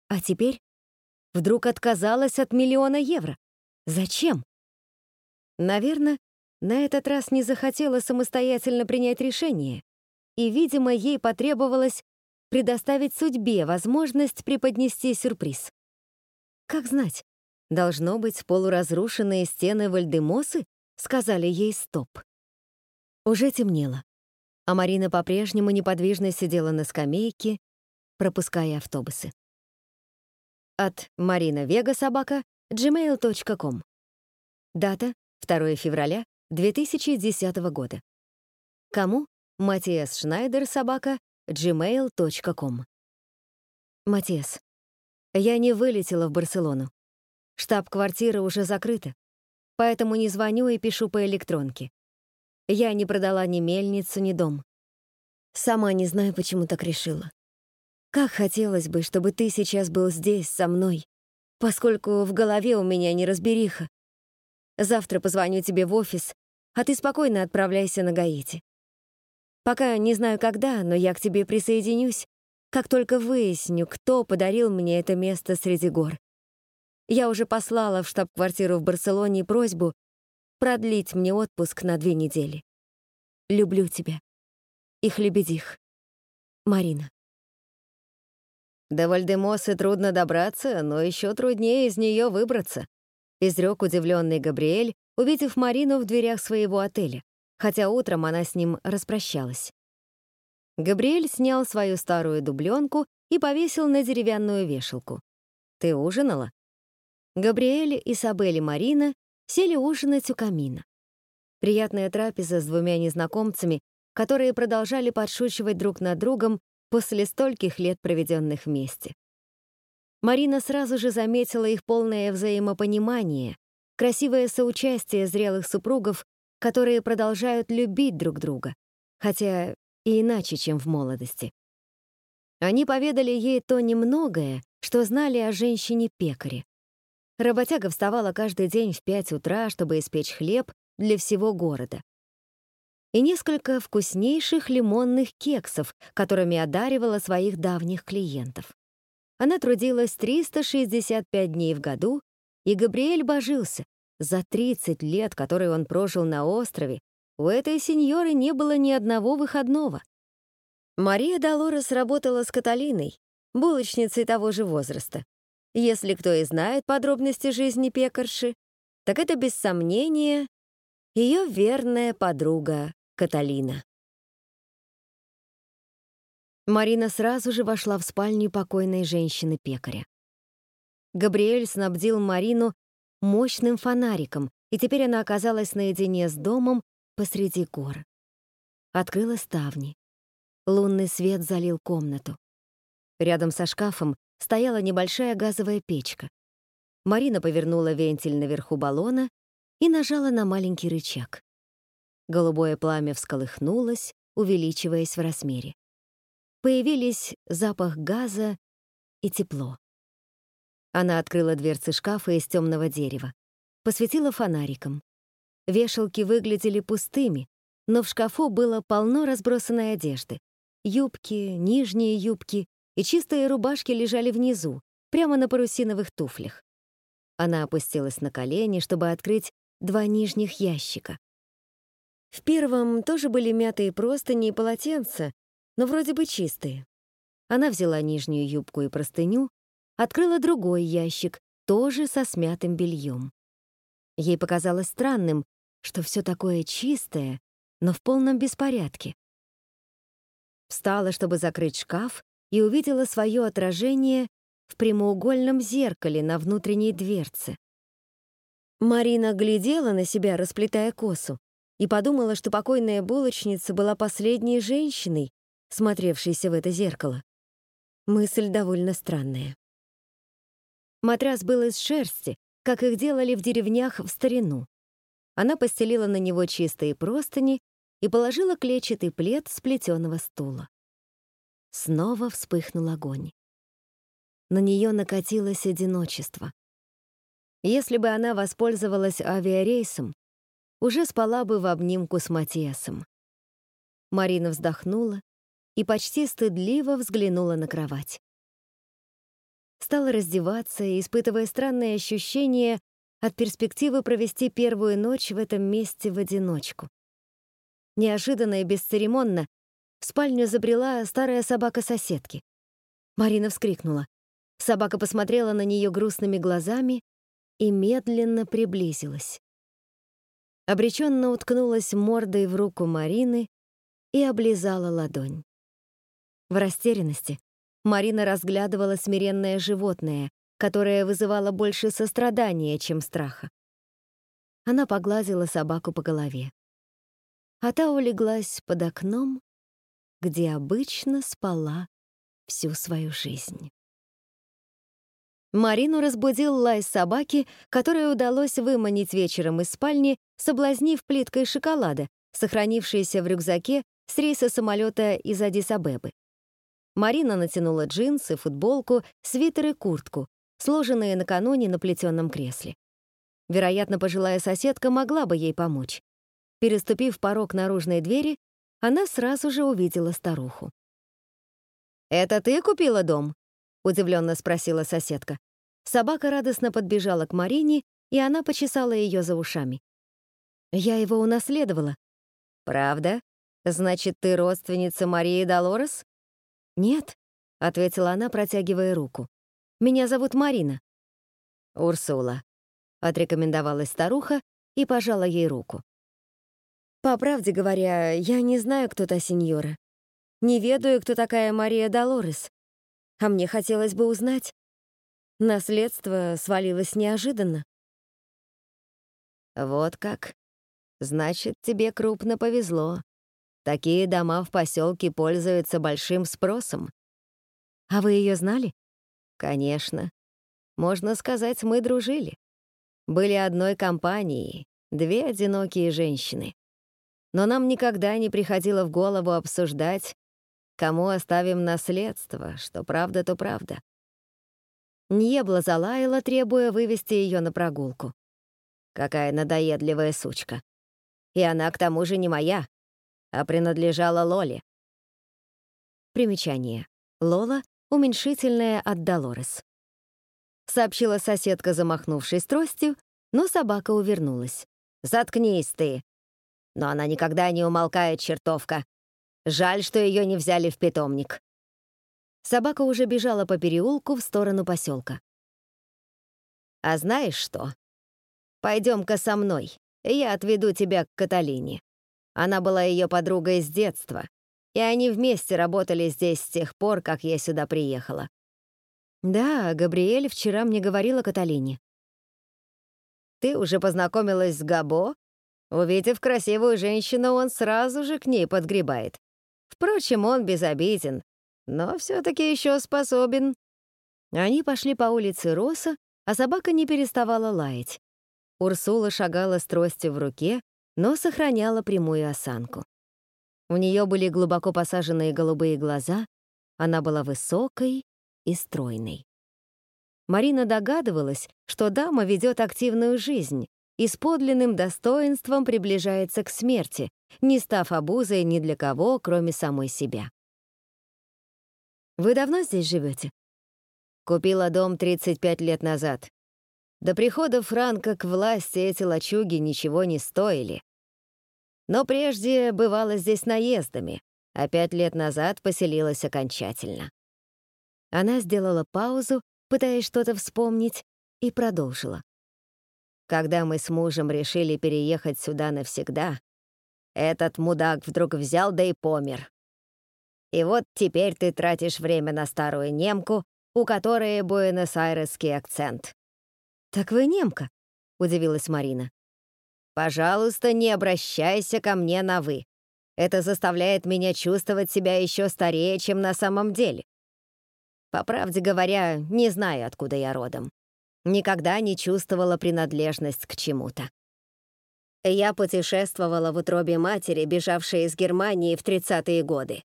А теперь вдруг отказалась от миллиона евро. Зачем? Наверное, на этот раз не захотела самостоятельно принять решение, и, видимо, ей потребовалось предоставить судьбе возможность преподнести сюрприз. Как знать, должно быть, полуразрушенные стены Вальдемосы сказали ей «стоп». Уже темнело а Марина по-прежнему неподвижно сидела на скамейке, пропуская автобусы. От Марина Вега собака gmail.com. Дата 2 февраля 2010 года. Кому? Матиас Шнайдер собака gmail.com. Матиас, я не вылетела в Барселону. Штаб-квартира уже закрыта, поэтому не звоню и пишу по электронке. Я не продала ни мельницу, ни дом. Сама не знаю, почему так решила. Как хотелось бы, чтобы ты сейчас был здесь, со мной, поскольку в голове у меня неразбериха. Завтра позвоню тебе в офис, а ты спокойно отправляйся на Гаити. Пока не знаю когда, но я к тебе присоединюсь, как только выясню, кто подарил мне это место среди гор. Я уже послала в штаб-квартиру в Барселоне просьбу продлить мне отпуск на две недели. Люблю тебя. Их лебедих. Марина. До Вальдемосы трудно добраться, но еще труднее из нее выбраться, изрек удивленный Габриэль, увидев Марину в дверях своего отеля, хотя утром она с ним распрощалась. Габриэль снял свою старую дубленку и повесил на деревянную вешалку. «Ты ужинала?» Габриэль, Isabelle и Марина сели ужинать у камина. Приятная трапеза с двумя незнакомцами, которые продолжали подшучивать друг над другом после стольких лет, проведенных вместе. Марина сразу же заметила их полное взаимопонимание, красивое соучастие зрелых супругов, которые продолжают любить друг друга, хотя и иначе, чем в молодости. Они поведали ей то немногое, что знали о женщине-пекаре. Работяга вставала каждый день в пять утра, чтобы испечь хлеб для всего города. И несколько вкуснейших лимонных кексов, которыми одаривала своих давних клиентов. Она трудилась 365 дней в году, и Габриэль божился. За 30 лет, которые он прожил на острове, у этой сеньоры не было ни одного выходного. Мария Долорес работала с Каталиной, булочницей того же возраста. Если кто и знает подробности жизни пекарши, так это без сомнения ее верная подруга Каталина. Марина сразу же вошла в спальню покойной женщины-пекаря. Габриэль снабдил Марину мощным фонариком, и теперь она оказалась наедине с домом посреди гор. Открыла ставни. Лунный свет залил комнату. Рядом со шкафом стояла небольшая газовая печка. Марина повернула вентиль наверху баллона и нажала на маленький рычаг. Голубое пламя всколыхнулось, увеличиваясь в размере появились запах газа и тепло. Она открыла дверцы шкафа из темного дерева, посветила фонариком. Вешалки выглядели пустыми, но в шкафу было полно разбросанной одежды. Юбки, нижние юбки и чистые рубашки лежали внизу, прямо на парусиновых туфлях. Она опустилась на колени, чтобы открыть два нижних ящика. В первом тоже были мятые простыни и полотенца, но вроде бы чистые. Она взяла нижнюю юбку и простыню, открыла другой ящик, тоже со смятым бельем. Ей показалось странным, что все такое чистое, но в полном беспорядке. Встала, чтобы закрыть шкаф, и увидела свое отражение в прямоугольном зеркале на внутренней дверце. Марина глядела на себя, расплетая косу, и подумала, что покойная булочница была последней женщиной, смотревшейся в это зеркало. Мысль довольно странная. Матрас был из шерсти, как их делали в деревнях в старину. Она постелила на него чистые простыни и положила клетчатый плед с плетеного стула. Снова вспыхнул огонь. На нее накатилось одиночество. Если бы она воспользовалась авиарейсом, уже спала бы в обнимку с Матиасом. Марина вздохнула и почти стыдливо взглянула на кровать. Стала раздеваться, испытывая странное ощущение от перспективы провести первую ночь в этом месте в одиночку. Неожиданно и бесцеремонно в спальню забрела старая собака соседки. Марина вскрикнула. Собака посмотрела на нее грустными глазами и медленно приблизилась. Обреченно уткнулась мордой в руку Марины и облизала ладонь. В растерянности Марина разглядывала смиренное животное, которое вызывало больше сострадания, чем страха. Она погладила собаку по голове. А та улеглась под окном, где обычно спала всю свою жизнь. Марину разбудил лай собаки, которую удалось выманить вечером из спальни, соблазнив плиткой шоколада, сохранившейся в рюкзаке с рейса самолета из Адис-Абебы. Марина натянула джинсы, футболку, свитер и куртку, сложенные накануне на плетеном кресле. Вероятно, пожилая соседка могла бы ей помочь. Переступив порог наружной двери, она сразу же увидела старуху. «Это ты купила дом?» — удивленно спросила соседка. Собака радостно подбежала к Марине, и она почесала ее за ушами. «Я его унаследовала». «Правда? Значит, ты родственница Марии Долорес?» «Нет», — ответила она, протягивая руку. «Меня зовут Марина». «Урсула», — отрекомендовалась старуха и пожала ей руку. «По правде говоря, я не знаю, кто та сеньора. Не ведаю, кто такая Мария Долорес. А мне хотелось бы узнать. Наследство свалилось неожиданно. Вот как. Значит, тебе крупно повезло. Такие дома в поселке пользуются большим спросом. А вы ее знали? Конечно. Можно сказать, мы дружили. Были одной компанией, две одинокие женщины. Но нам никогда не приходило в голову обсуждать, Кому оставим наследство, что правда, то правда. Ньебла залаяла, требуя вывести ее на прогулку. Какая надоедливая сучка. И она, к тому же, не моя, а принадлежала Лоле. Примечание. Лола — уменьшительное от Долорес. Сообщила соседка, замахнувшись тростью, но собака увернулась. «Заткнись ты!» Но она никогда не умолкает, чертовка. Жаль, что ее не взяли в питомник. Собака уже бежала по переулку в сторону поселка. «А знаешь что? Пойдем-ка со мной, я отведу тебя к Каталине. Она была ее подругой с детства, и они вместе работали здесь с тех пор, как я сюда приехала». «Да, Габриэль вчера мне говорила Каталине». «Ты уже познакомилась с Габо?» Увидев красивую женщину, он сразу же к ней подгребает. Впрочем, он безобиден, но все-таки еще способен. Они пошли по улице Роса, а собака не переставала лаять. Урсула шагала с тростью в руке, но сохраняла прямую осанку. У нее были глубоко посаженные голубые глаза, она была высокой и стройной. Марина догадывалась, что дама ведет активную жизнь, и с подлинным достоинством приближается к смерти, не став обузой ни для кого, кроме самой себя. «Вы давно здесь живете?» Купила дом 35 лет назад. До прихода Франка к власти эти лачуги ничего не стоили. Но прежде бывала здесь наездами, а пять лет назад поселилась окончательно. Она сделала паузу, пытаясь что-то вспомнить, и продолжила. Когда мы с мужем решили переехать сюда навсегда, этот мудак вдруг взял да и помер. И вот теперь ты тратишь время на старую немку, у которой буэнос-айресский акцент. «Так вы немка?» — удивилась Марина. «Пожалуйста, не обращайся ко мне на «вы». Это заставляет меня чувствовать себя еще старее, чем на самом деле. По правде говоря, не знаю, откуда я родом. Никогда не чувствовала принадлежность к чему-то. Я путешествовала в утробе матери, бежавшей из Германии в 30-е годы,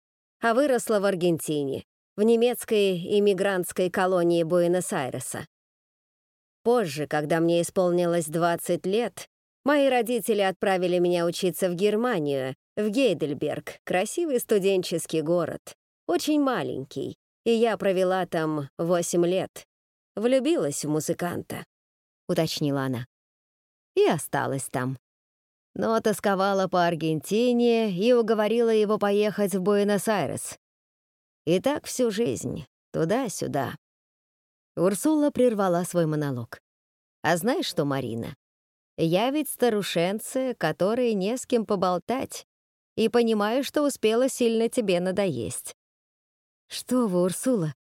а выросла в Аргентине, в немецкой иммигрантской колонии Буэнос-Айреса. Позже, когда мне исполнилось 20 лет, мои родители отправили меня учиться в Германию, в Гейдельберг, красивый студенческий город, очень маленький, и я провела там 8 лет. Влюбилась в музыканта, уточнила она. И осталась там. Но тосковала по Аргентине и уговорила его поехать в Буэнос-Айрес. И так всю жизнь, туда-сюда. Урсула прервала свой монолог. «А знаешь что, Марина? Я ведь старушенция, которой не с кем поболтать, и понимаю, что успела сильно тебе надоесть». «Что вы, Урсула,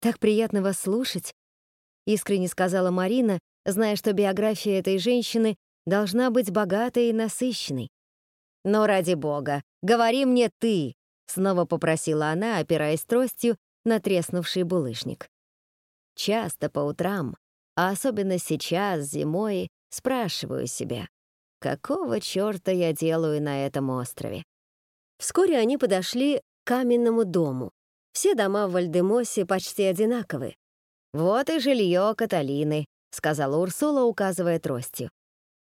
так приятно вас слушать искренне сказала Марина, зная, что биография этой женщины должна быть богатой и насыщенной. «Но ради бога, говори мне ты!» — снова попросила она, опираясь тростью на треснувший булыжник. Часто по утрам, а особенно сейчас, зимой, спрашиваю себя, какого черта я делаю на этом острове? Вскоре они подошли к каменному дому. Все дома в Вальдемосе почти одинаковые. «Вот и жилье Каталины», — сказала Урсула, указывая тростью.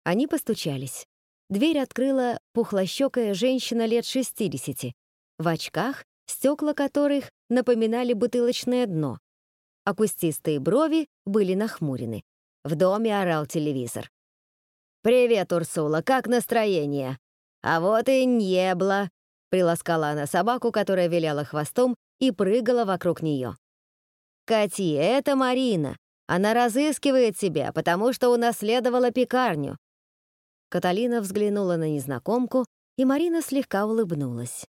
Они постучались. Дверь открыла пухлощекая женщина лет 60, в очках, стекла которых напоминали бутылочное дно. а кустистые брови были нахмурены. В доме орал телевизор. «Привет, Урсула, как настроение?» «А вот и небла!» — приласкала она собаку, которая виляла хвостом и прыгала вокруг нее. «Кати, это Марина. Она разыскивает себя, потому что унаследовала пекарню». Каталина взглянула на незнакомку, и Марина слегка улыбнулась.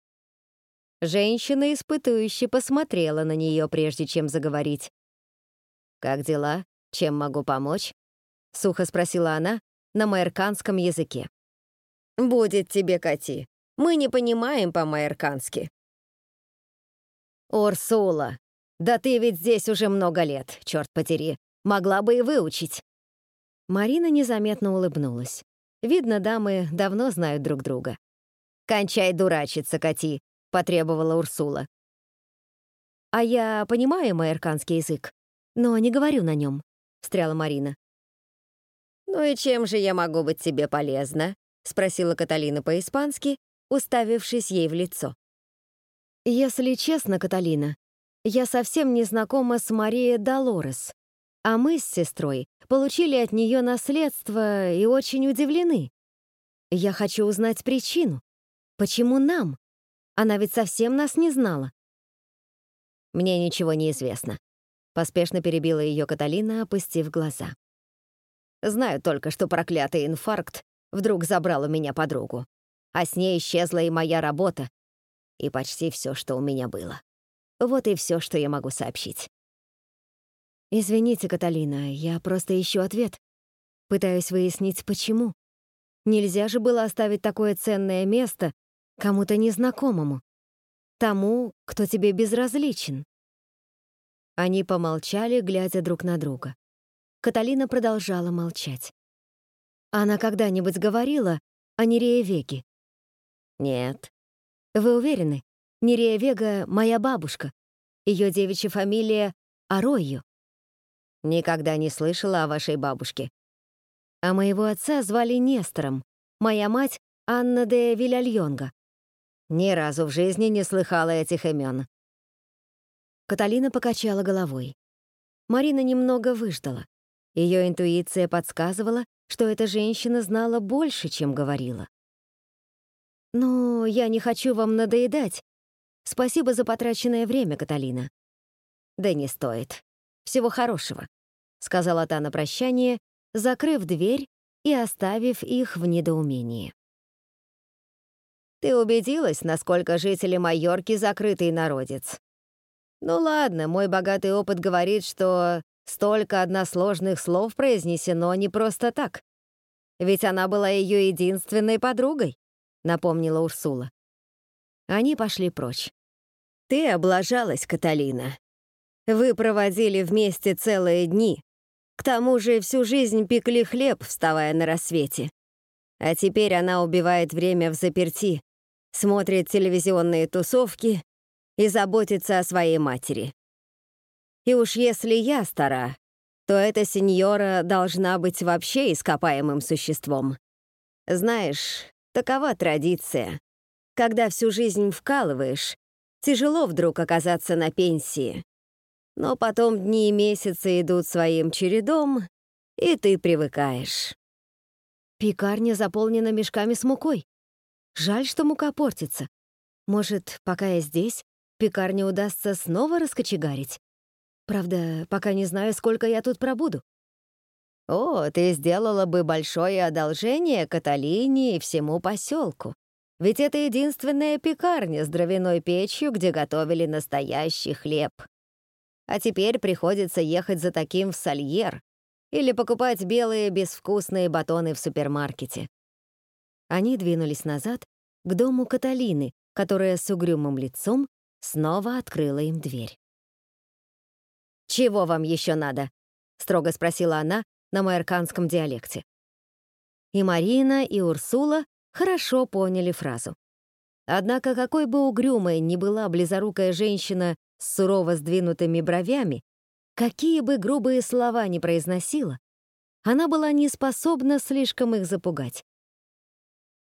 Женщина испытующе посмотрела на нее, прежде чем заговорить. «Как дела? Чем могу помочь?» — сухо спросила она на майерканском языке. «Будет тебе, Кати. Мы не понимаем по-майеркански». «Урсула, да ты ведь здесь уже много лет, черт потери. Могла бы и выучить». Марина незаметно улыбнулась. Видно, дамы давно знают друг друга. «Кончай дурачиться, Кати», — потребовала Урсула. «А я понимаю майерканский язык, но не говорю на нем», — встряла Марина. «Ну и чем же я могу быть тебе полезна?» — спросила Каталина по-испански, уставившись ей в лицо. «Если честно, Каталина, я совсем не знакома с Марией Долорес, а мы с сестрой получили от нее наследство и очень удивлены. Я хочу узнать причину. Почему нам? Она ведь совсем нас не знала». «Мне ничего не известно», Поспешно перебила ее Каталина, опустив глаза. Знаю только, что проклятый инфаркт вдруг забрал у меня подругу. А с ней исчезла и моя работа, и почти все, что у меня было. Вот и все, что я могу сообщить. Извините, Каталина, я просто ищу ответ. Пытаюсь выяснить, почему. Нельзя же было оставить такое ценное место кому-то незнакомому. Тому, кто тебе безразличен. Они помолчали, глядя друг на друга. Каталина продолжала молчать. Она когда-нибудь говорила о Нерея Веге? Нет. Вы уверены? Нерея Вега — моя бабушка. Ее девичья фамилия Аройо. Никогда не слышала о вашей бабушке. А моего отца звали Нестором. Моя мать — Анна де Вильальонга. Ни разу в жизни не слыхала этих имен. Каталина покачала головой. Марина немного выждала. Ее интуиция подсказывала, что эта женщина знала больше, чем говорила. «Ну, я не хочу вам надоедать. Спасибо за потраченное время, Каталина». «Да не стоит. Всего хорошего», — сказала та на прощание, закрыв дверь и оставив их в недоумении. «Ты убедилась, насколько жители Майорки закрытый народец?» Ну ладно, мой богатый опыт говорит, что столько односложных слов произнесено не просто так. Ведь она была ее единственной подругой, напомнила Урсула. Они пошли прочь. Ты облажалась, Каталина. Вы проводили вместе целые дни. К тому же всю жизнь пекли хлеб, вставая на рассвете. А теперь она убивает время в заперти, смотрит телевизионные тусовки и заботиться о своей матери. И уж если я стара, то эта сеньора должна быть вообще ископаемым существом. Знаешь, такова традиция. Когда всю жизнь вкалываешь, тяжело вдруг оказаться на пенсии. Но потом дни и месяцы идут своим чередом, и ты привыкаешь. Пекарня заполнена мешками с мукой. Жаль, что мука портится. Может, пока я здесь, пекарне удастся снова раскочегарить. Правда, пока не знаю, сколько я тут пробуду. О, ты сделала бы большое одолжение Каталине и всему поселку. Ведь это единственная пекарня с дровяной печью, где готовили настоящий хлеб. А теперь приходится ехать за таким в Сальер или покупать белые безвкусные батоны в супермаркете. Они двинулись назад к дому Каталины, которая с угрюмым лицом снова открыла им дверь. «Чего вам еще надо?» — строго спросила она на майорканском диалекте. И Марина, и Урсула хорошо поняли фразу. Однако какой бы угрюмой ни была близорукая женщина с сурово сдвинутыми бровями, какие бы грубые слова ни произносила, она была не способна слишком их запугать.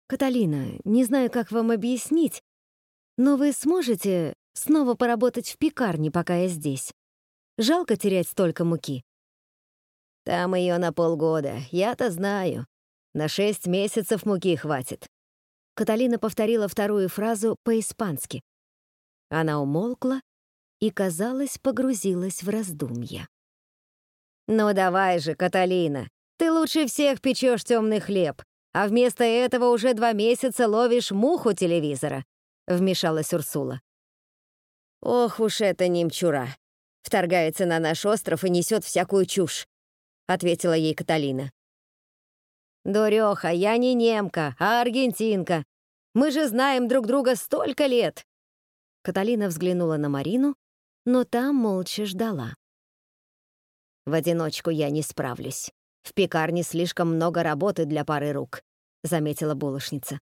«Каталина, не знаю, как вам объяснить, но вы сможете снова поработать в пекарне, пока я здесь. Жалко терять столько муки. Там ее на полгода, я-то знаю. На шесть месяцев муки хватит. Каталина повторила вторую фразу по-испански. Она умолкла и, казалось, погрузилась в раздумья. «Ну давай же, Каталина, ты лучше всех печешь темный хлеб, а вместо этого уже два месяца ловишь муху телевизора», — вмешалась Урсула. «Ох уж эта немчура! Вторгается на наш остров и несет всякую чушь», — ответила ей Каталина. «Дуреха, я не немка, а аргентинка. Мы же знаем друг друга столько лет!» Каталина взглянула на Марину, но та молча ждала. «В одиночку я не справлюсь. В пекарне слишком много работы для пары рук», — заметила булочница.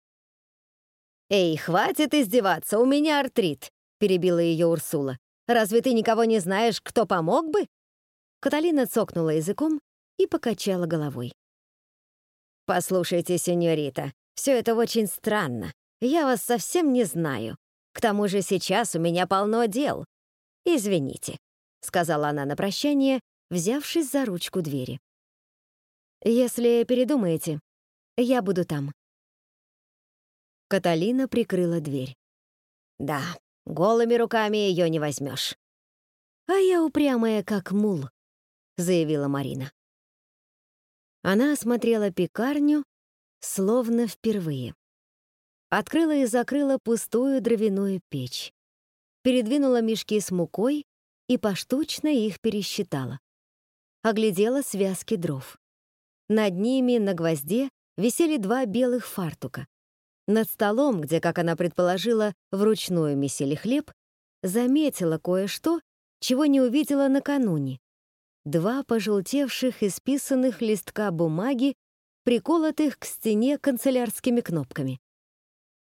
«Эй, хватит издеваться, у меня артрит», — перебила ее Урсула. «Разве ты никого не знаешь, кто помог бы?» Каталина цокнула языком и покачала головой. «Послушайте, сеньорита, все это очень странно. Я вас совсем не знаю. К тому же сейчас у меня полно дел. Извините», — сказала она на прощание, взявшись за ручку двери. «Если передумаете, я буду там». Каталина прикрыла дверь. «Да, голыми руками ее не возьмешь». «А я упрямая, как мул», — заявила Марина. Она осмотрела пекарню, словно впервые. Открыла и закрыла пустую дровяную печь. Передвинула мешки с мукой и поштучно их пересчитала. Оглядела связки дров. Над ними на гвозде висели два белых фартука. Над столом, где, как она предположила, вручную месили хлеб, заметила кое-что, чего не увидела накануне. Два пожелтевших и списанных листка бумаги, приколотых к стене канцелярскими кнопками.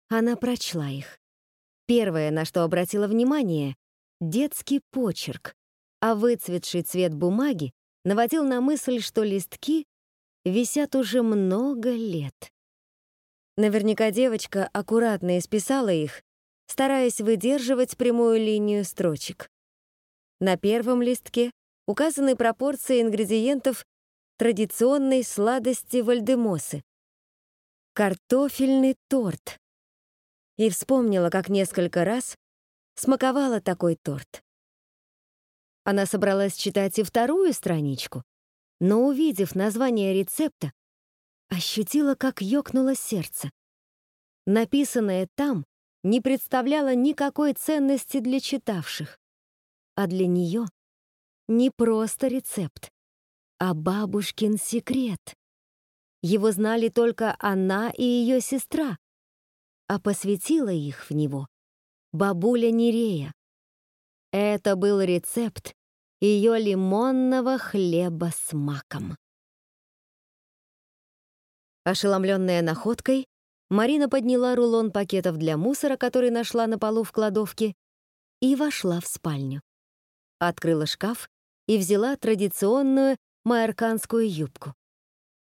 Она прочла их. Первое, на что обратила внимание — детский почерк, а выцветший цвет бумаги наводил на мысль, что листки висят уже много лет. Наверняка девочка аккуратно исписала их, стараясь выдерживать прямую линию строчек. На первом листке указаны пропорции ингредиентов традиционной сладости вальдемосы. Картофельный торт и вспомнила, как несколько раз смаковала такой торт. Она собралась читать и вторую страничку, но, увидев название рецепта, ощутила, как ёкнуло сердце. Написанное там не представляло никакой ценности для читавших, а для нее не просто рецепт, а бабушкин секрет. Его знали только она и ее сестра, а посвятила их в него бабуля Нерея. Это был рецепт ее лимонного хлеба с маком. Ошеломленная находкой, Марина подняла рулон пакетов для мусора, который нашла на полу в кладовке, и вошла в спальню. Открыла шкаф и взяла традиционную майорканскую юбку.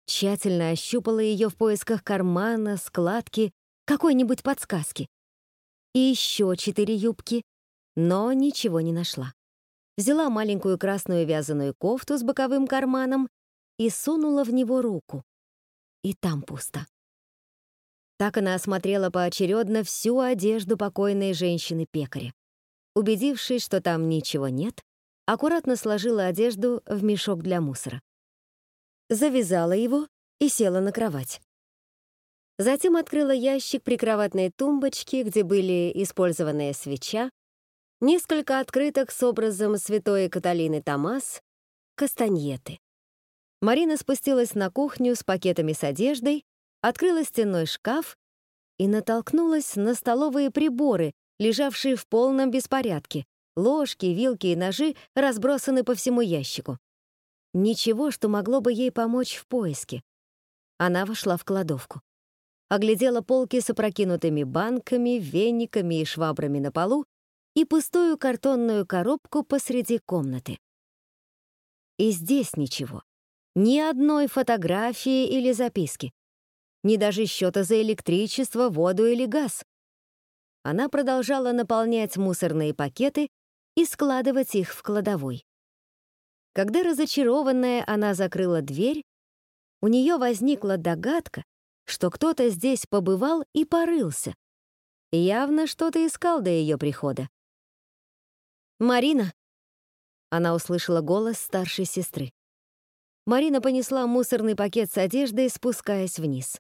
Тщательно ощупала ее в поисках кармана, складки какой-нибудь подсказки. И еще четыре юбки, но ничего не нашла. Взяла маленькую красную вязаную кофту с боковым карманом и сунула в него руку. И там пусто. Так она осмотрела поочередно всю одежду покойной женщины-пекаря. Убедившись, что там ничего нет, аккуратно сложила одежду в мешок для мусора. Завязала его и села на кровать. Затем открыла ящик прикроватной тумбочки, где были использованная свеча, несколько открыток с образом святой Каталины Томас, кастаньеты. Марина спустилась на кухню с пакетами с одеждой, открыла стенной шкаф и натолкнулась на столовые приборы, лежавшие в полном беспорядке. Ложки, вилки и ножи разбросаны по всему ящику. Ничего, что могло бы ей помочь в поиске. Она вошла в кладовку оглядела полки с опрокинутыми банками, вениками и швабрами на полу и пустую картонную коробку посреди комнаты. И здесь ничего. Ни одной фотографии или записки. Ни даже счета за электричество, воду или газ. Она продолжала наполнять мусорные пакеты и складывать их в кладовой. Когда разочарованная она закрыла дверь, у нее возникла догадка, что кто-то здесь побывал и порылся. Явно что-то искал до ее прихода. «Марина!» Она услышала голос старшей сестры. Марина понесла мусорный пакет с одеждой, спускаясь вниз.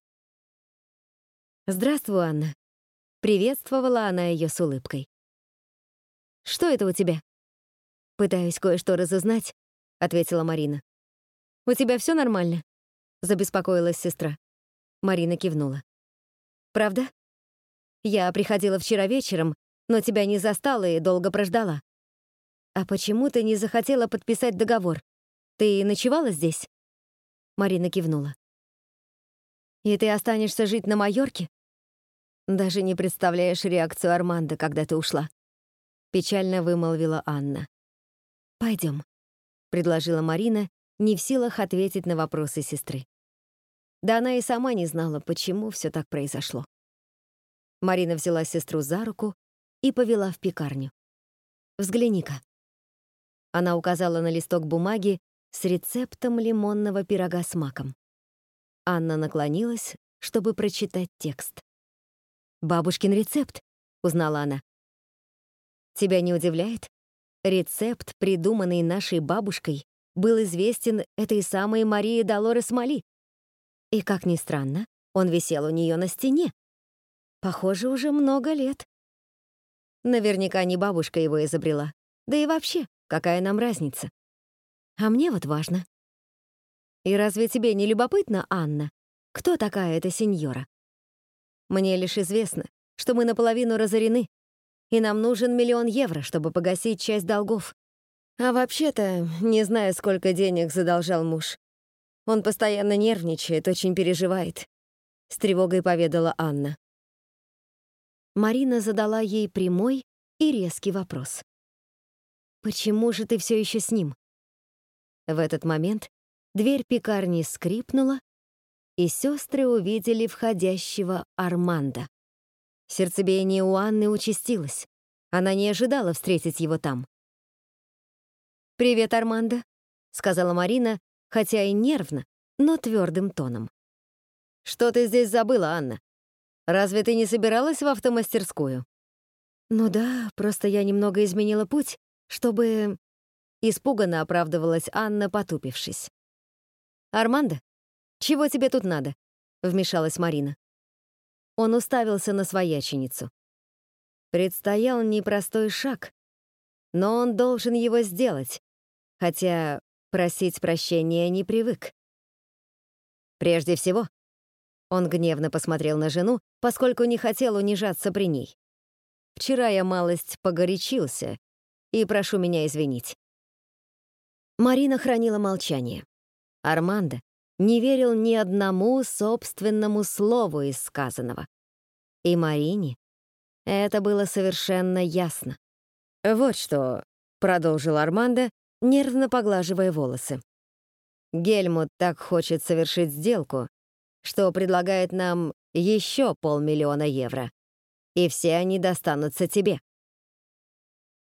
«Здравствуй, Анна», — приветствовала она ее с улыбкой. «Что это у тебя?» «Пытаюсь кое-что разузнать», — ответила Марина. «У тебя все нормально?» — забеспокоилась сестра. Марина кивнула. «Правда? Я приходила вчера вечером, но тебя не застала и долго прождала. А почему ты не захотела подписать договор? Ты ночевала здесь?» Марина кивнула. «И ты останешься жить на Майорке?» Даже не представляешь реакцию Арманда, когда ты ушла. Печально вымолвила Анна. Пойдем, предложила Марина, не в силах ответить на вопросы сестры. Да она и сама не знала, почему все так произошло. Марина взяла сестру за руку и повела в пекарню. «Взгляни-ка». Она указала на листок бумаги с рецептом лимонного пирога с маком. Анна наклонилась, чтобы прочитать текст. «Бабушкин рецепт», — узнала она. «Тебя не удивляет? Рецепт, придуманный нашей бабушкой, был известен этой самой Марии Долорес Мали. И, как ни странно, он висел у нее на стене. Похоже, уже много лет. Наверняка не бабушка его изобрела. Да и вообще, какая нам разница? А мне вот важно. И разве тебе не любопытно, Анна, кто такая эта сеньора? Мне лишь известно, что мы наполовину разорены, и нам нужен миллион евро, чтобы погасить часть долгов. А вообще-то, не знаю, сколько денег задолжал муж. Он постоянно нервничает, очень переживает. С тревогой поведала Анна. Марина задала ей прямой и резкий вопрос. «Почему же ты все еще с ним?» В этот момент дверь пекарни скрипнула, и сестры увидели входящего Арманда. Сердцебиение у Анны участилось. Она не ожидала встретить его там. «Привет, Армандо», — сказала Марина, хотя и нервно, но твердым тоном. «Что ты здесь забыла, Анна? Разве ты не собиралась в автомастерскую?» «Ну да, просто я немного изменила путь, чтобы...» Испуганно оправдывалась Анна, потупившись. «Армандо, «Чего тебе тут надо?» — вмешалась Марина. Он уставился на свояченицу. Предстоял непростой шаг, но он должен его сделать, хотя просить прощения не привык. Прежде всего, он гневно посмотрел на жену, поскольку не хотел унижаться при ней. «Вчера я малость погорячился, и прошу меня извинить». Марина хранила молчание. Армандо, не верил ни одному собственному слову из сказанного. И Марине это было совершенно ясно. «Вот что», — продолжил Армандо, нервно поглаживая волосы. «Гельмут так хочет совершить сделку, что предлагает нам еще полмиллиона евро, и все они достанутся тебе».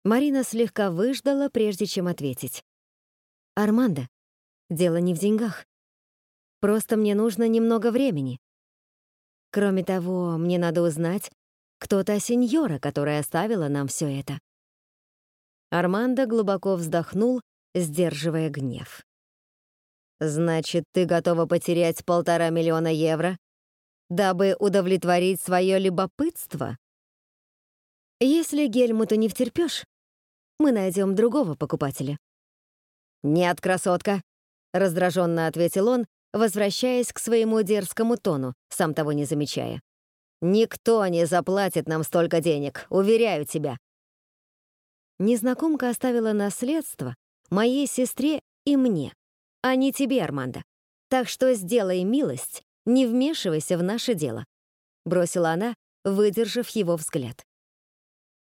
Марина слегка выждала, прежде чем ответить. «Армандо, дело не в деньгах. Просто мне нужно немного времени. Кроме того, мне надо узнать, кто та сеньора, которая оставила нам все это. Армандо глубоко вздохнул, сдерживая гнев. «Значит, ты готова потерять полтора миллиона евро, дабы удовлетворить свое любопытство?» «Если Гельмуту не втерпёшь, мы найдем другого покупателя». «Нет, красотка», — раздраженно ответил он, возвращаясь к своему дерзкому тону, сам того не замечая. «Никто не заплатит нам столько денег, уверяю тебя». Незнакомка оставила наследство моей сестре и мне, а не тебе, Армандо. Так что сделай милость, не вмешивайся в наше дело», — бросила она, выдержав его взгляд.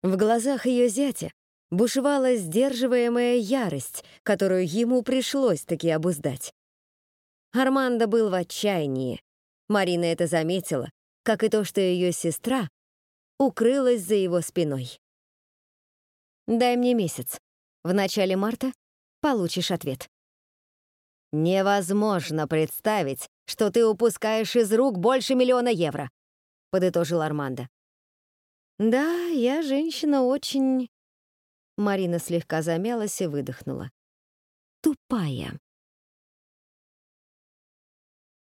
В глазах ее зятя бушевала сдерживаемая ярость, которую ему пришлось таки обуздать. Армандо был в отчаянии. Марина это заметила, как и то, что ее сестра укрылась за его спиной. «Дай мне месяц. В начале марта получишь ответ. «Невозможно представить, что ты упускаешь из рук больше миллиона евро», — подытожил Армандо. «Да, я женщина очень...» Марина слегка замялась и выдохнула. «Тупая».